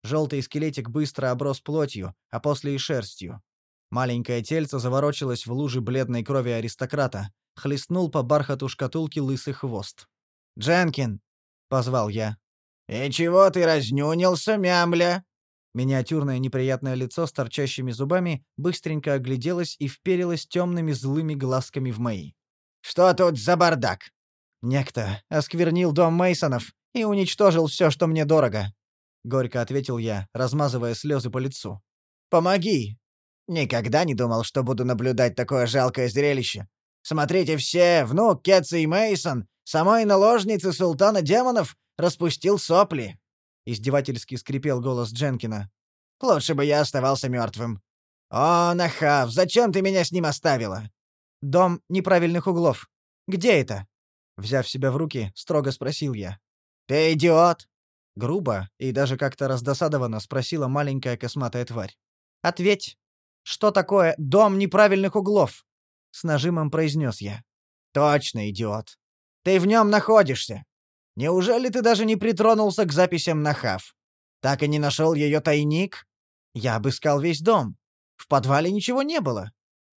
Speaker 2: Желтый скелетик быстро оброс плотью, а после и шерстью. Маленькое тельце заворочилось в луже бледной крови аристократа, хлестнул по бархату шкатулки лысый хвост. «Дженкин!» — позвал я.
Speaker 4: «И чего ты разнюнился, мямля?»
Speaker 2: Миниатюрное неприятное лицо с торчащими зубами быстренько огляделось и вперилось темными злыми глазками в мои.
Speaker 4: «Что тут за бардак?»
Speaker 2: «Некто осквернил дом Мейсонов и уничтожил все, что мне дорого», — горько ответил я, размазывая слезы по лицу.
Speaker 4: «Помоги!» «Никогда не думал, что буду наблюдать такое жалкое зрелище. Смотрите все, внук Кетса и Мейсон, самой наложницы султана демонов, распустил сопли. Издевательски скрипел голос Дженкина. Лучше бы я оставался мертвым. О, Нахав, зачем ты меня с ним оставила?
Speaker 2: Дом неправильных углов. Где это? Взяв себя в руки, строго спросил я.
Speaker 4: Ты идиот?
Speaker 2: Грубо и даже как-то раздосадованно спросила маленькая косматая тварь. Ответь, что такое дом неправильных углов? с нажимом произнес я.
Speaker 4: Точно, идиот. Ты в нем находишься. Неужели ты даже не притронулся к записям на Хав? Так и не нашел ее тайник?
Speaker 2: Я обыскал весь дом. В подвале ничего не было,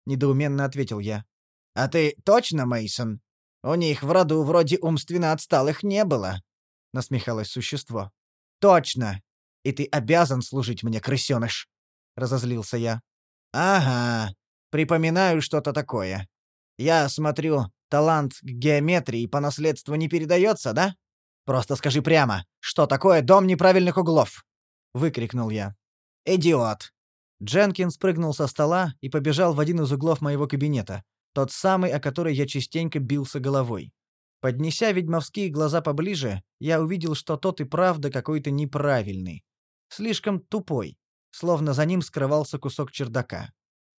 Speaker 2: недоуменно ответил я.
Speaker 4: А ты точно, Мейсон? У них в роду вроде умственно отсталых не было, насмехалось существо. Точно. И ты обязан служить мне, крысёныш, разозлился я. Ага, Припоминаю что-то такое. Я смотрю, талант к геометрии по наследству не передается, да? Просто скажи прямо, что такое дом неправильных углов?» — выкрикнул я. «Идиот!»
Speaker 2: Дженкин спрыгнул со стола и побежал в один из углов моего кабинета, тот самый, о который я частенько бился головой. Поднеся ведьмовские глаза поближе, я увидел, что тот и правда какой-то неправильный. Слишком тупой, словно за ним скрывался кусок чердака.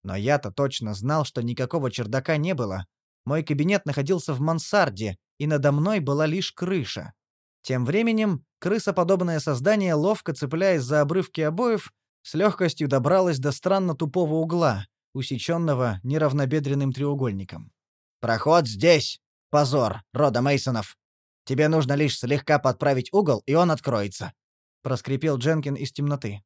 Speaker 2: Но я-то точно знал, что никакого чердака не было. Мой кабинет находился в мансарде, и надо мной была лишь крыша. Тем временем крысоподобное создание, ловко цепляясь за обрывки обоев, с легкостью добралось до странно тупого угла, усеченного неравнобедренным треугольником.
Speaker 4: «Проход здесь! Позор, рода Мейсонов! Тебе нужно лишь слегка подправить угол, и он откроется!»
Speaker 2: — проскрипел Дженкин из темноты.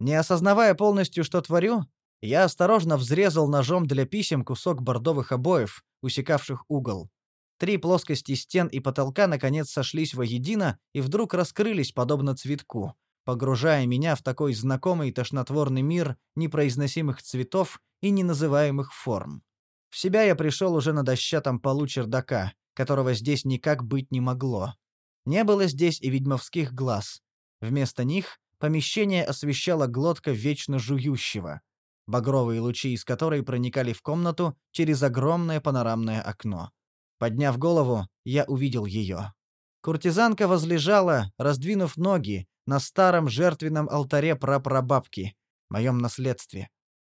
Speaker 2: Не осознавая полностью, что творю, я осторожно взрезал ножом для писем кусок бордовых обоев, усекавших угол. Три плоскости стен и потолка наконец сошлись воедино и вдруг раскрылись подобно цветку, погружая меня в такой знакомый тошнотворный мир непроизносимых цветов и неназываемых форм. В себя я пришел уже на дощатом полу чердака, которого здесь никак быть не могло. Не было здесь и ведьмовских глаз. Вместо них помещение освещала глотка вечно жующего багровые лучи из которой проникали в комнату через огромное панорамное окно. Подняв голову, я увидел ее. Куртизанка возлежала, раздвинув ноги, на старом жертвенном алтаре прапрабабки, моем наследстве.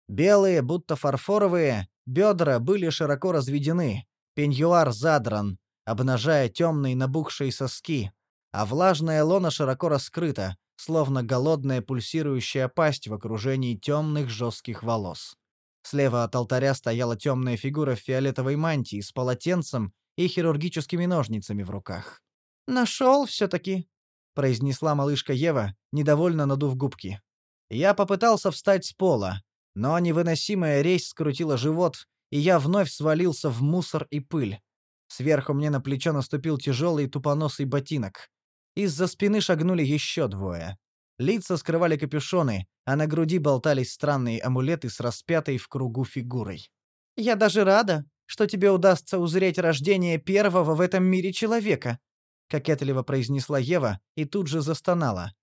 Speaker 2: Белые, будто фарфоровые, бедра были широко разведены, пеньюар задран, обнажая темные набухшие соски, а влажная лона широко раскрыта, словно голодная пульсирующая пасть в окружении темных жестких волос. Слева от алтаря стояла темная фигура в фиолетовой мантии с полотенцем и хирургическими ножницами в руках.
Speaker 3: «Нашел все-таки», — произнесла малышка Ева, недовольно надув губки.
Speaker 2: Я попытался встать с пола, но невыносимая резь скрутила живот, и я вновь свалился в мусор и пыль. Сверху мне на плечо наступил тяжелый тупоносый ботинок. Из-за спины шагнули еще двое. Лица скрывали капюшоны, а на груди болтались странные амулеты с распятой в кругу фигурой.
Speaker 3: «Я даже рада, что тебе удастся узреть рождение первого в этом мире человека», кокетливо произнесла Ева и тут же застонала.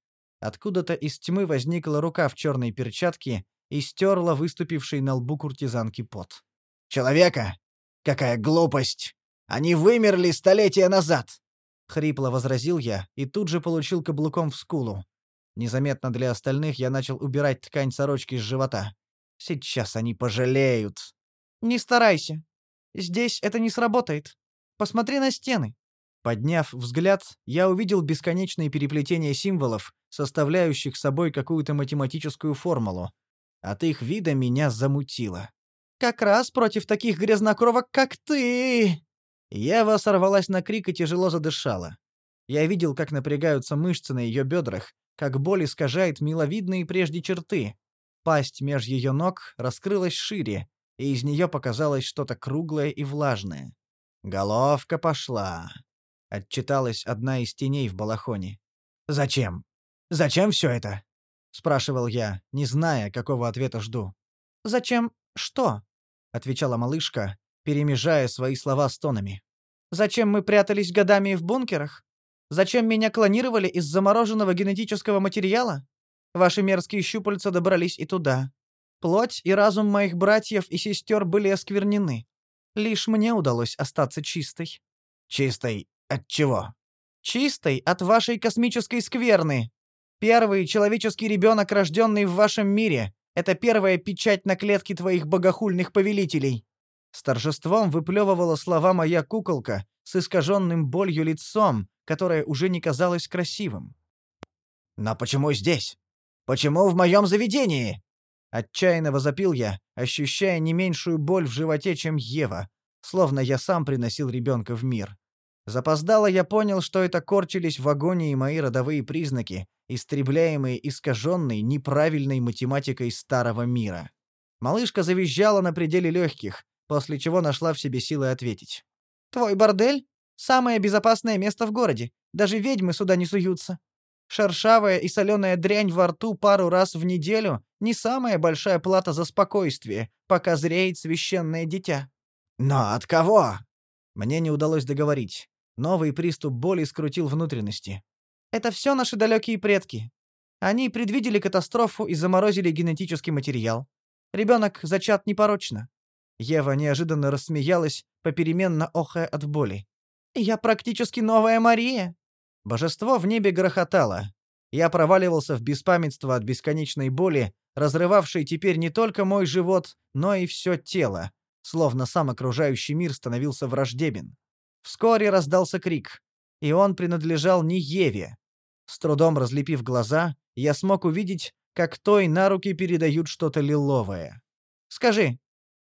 Speaker 3: Откуда-то из тьмы возникла рука в черной перчатке и стерла выступивший на лбу куртизанки пот.
Speaker 5: «Человека? Какая глупость! Они вымерли столетия назад!»
Speaker 2: Хрипло возразил я и тут же получил каблуком в скулу. Незаметно для остальных я начал убирать ткань сорочки с живота. Сейчас они пожалеют.
Speaker 3: «Не старайся. Здесь это не сработает. Посмотри на стены».
Speaker 2: Подняв взгляд, я увидел бесконечные переплетения символов, составляющих собой какую-то математическую формулу. От их вида меня замутило.
Speaker 3: «Как раз против таких грязнокровок, как ты!»
Speaker 2: Ева сорвалась на крик и тяжело задышала. Я видел, как напрягаются мышцы на ее бедрах, как боль искажает миловидные прежде черты. Пасть меж ее ног раскрылась шире, и из нее показалось что-то круглое и влажное. «Головка пошла», — отчиталась одна из теней в балахоне.
Speaker 5: «Зачем? Зачем все это?»
Speaker 2: — спрашивал я, не зная, какого ответа жду.
Speaker 3: «Зачем что?»
Speaker 2: — отвечала малышка, перемежая свои слова с тонами.
Speaker 3: «Зачем мы прятались годами в бункерах? Зачем меня клонировали из замороженного генетического материала? Ваши мерзкие щупальца добрались и туда. Плоть и разум моих братьев и сестер были осквернены. Лишь мне удалось остаться чистой».
Speaker 5: «Чистой от чего?»
Speaker 3: «Чистой от вашей космической скверны. Первый человеческий ребенок, рожденный в вашем мире, это первая печать на клетке твоих богохульных повелителей».
Speaker 2: С торжеством выплевывала слова моя куколка с искаженным болью лицом, которое уже не казалось красивым.
Speaker 5: «Но почему здесь? Почему в моем заведении?»
Speaker 2: Отчаянно возопил я, ощущая не меньшую боль в животе, чем Ева, словно я сам приносил ребенка в мир. Запоздало я понял, что это корчились в агонии мои родовые признаки, истребляемые искаженной, неправильной математикой старого мира. Малышка завизжала на пределе легких, после чего нашла в себе силы ответить.
Speaker 3: «Твой бордель? Самое безопасное место в городе. Даже ведьмы сюда не суются. Шершавая и соленая дрянь во рту пару раз в неделю — не самая большая плата за спокойствие, пока зреет священное дитя».
Speaker 5: «Но от кого?»
Speaker 2: Мне не удалось договорить. Новый приступ боли скрутил внутренности.
Speaker 3: Это все наши далекие предки. Они предвидели катастрофу и заморозили генетический материал. Ребенок зачат непорочно.
Speaker 2: Ева неожиданно рассмеялась, попеременно охая от боли.
Speaker 3: «Я практически новая Мария!»
Speaker 2: Божество в небе грохотало. Я проваливался в беспамятство от бесконечной боли, разрывавшей теперь не только мой живот, но и все тело, словно сам окружающий мир становился враждебен. Вскоре раздался крик, и он принадлежал не Еве. С трудом разлепив глаза, я смог увидеть, как той на руки передают что-то лиловое.
Speaker 3: «Скажи,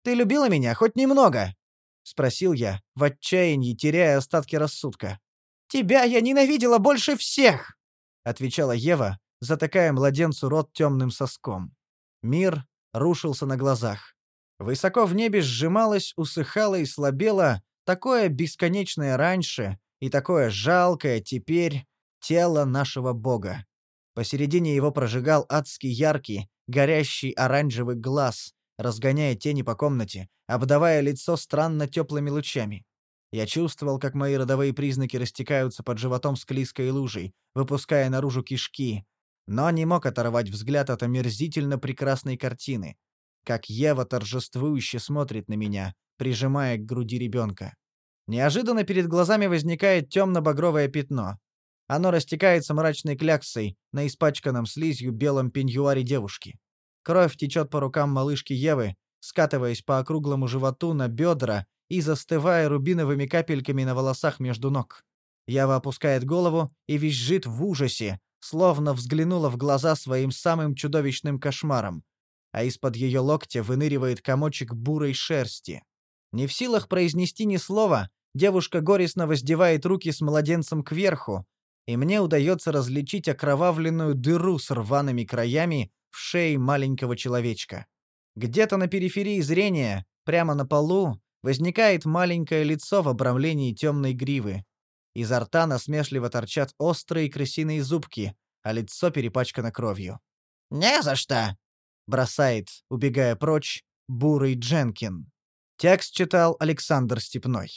Speaker 3: ты любила меня хоть немного?» — спросил я, в отчаянии теряя остатки рассудка. «Тебя я ненавидела больше всех!» — отвечала Ева, затыкая младенцу рот темным соском.
Speaker 2: Мир рушился на глазах. Высоко в небе сжималось, усыхало и слабело такое бесконечное раньше и такое жалкое теперь тело нашего бога. Посередине его прожигал адский яркий, горящий оранжевый глаз, разгоняя тени по комнате, обдавая лицо странно теплыми лучами. Я чувствовал, как мои родовые признаки растекаются под животом склизкой лужей, выпуская наружу кишки, но не мог оторвать взгляд от омерзительно прекрасной картины, как Ева торжествующе смотрит на меня, прижимая к груди ребенка. Неожиданно перед глазами возникает темно-багровое пятно. Оно растекается мрачной кляксой на испачканном слизью белом пеньюаре девушки. Кровь течет по рукам малышки Евы, скатываясь по округлому животу на бедра и застывая рубиновыми капельками на волосах между ног. Ева опускает голову и визжит в ужасе, словно взглянула в глаза своим самым чудовищным кошмаром, а из-под ее локтя выныривает комочек бурой шерсти. Не в силах произнести ни слова, девушка горестно воздевает руки с младенцем кверху, и мне удается различить окровавленную дыру с рваными краями в шее маленького человечка. Где-то на периферии зрения, прямо на полу, возникает маленькое лицо в обрамлении темной гривы. Изо рта насмешливо торчат острые крысиные зубки, а лицо перепачкано кровью.
Speaker 6: «Не за что!»
Speaker 2: — бросает, убегая прочь, бурый Дженкин. Текст читал Александр Степной.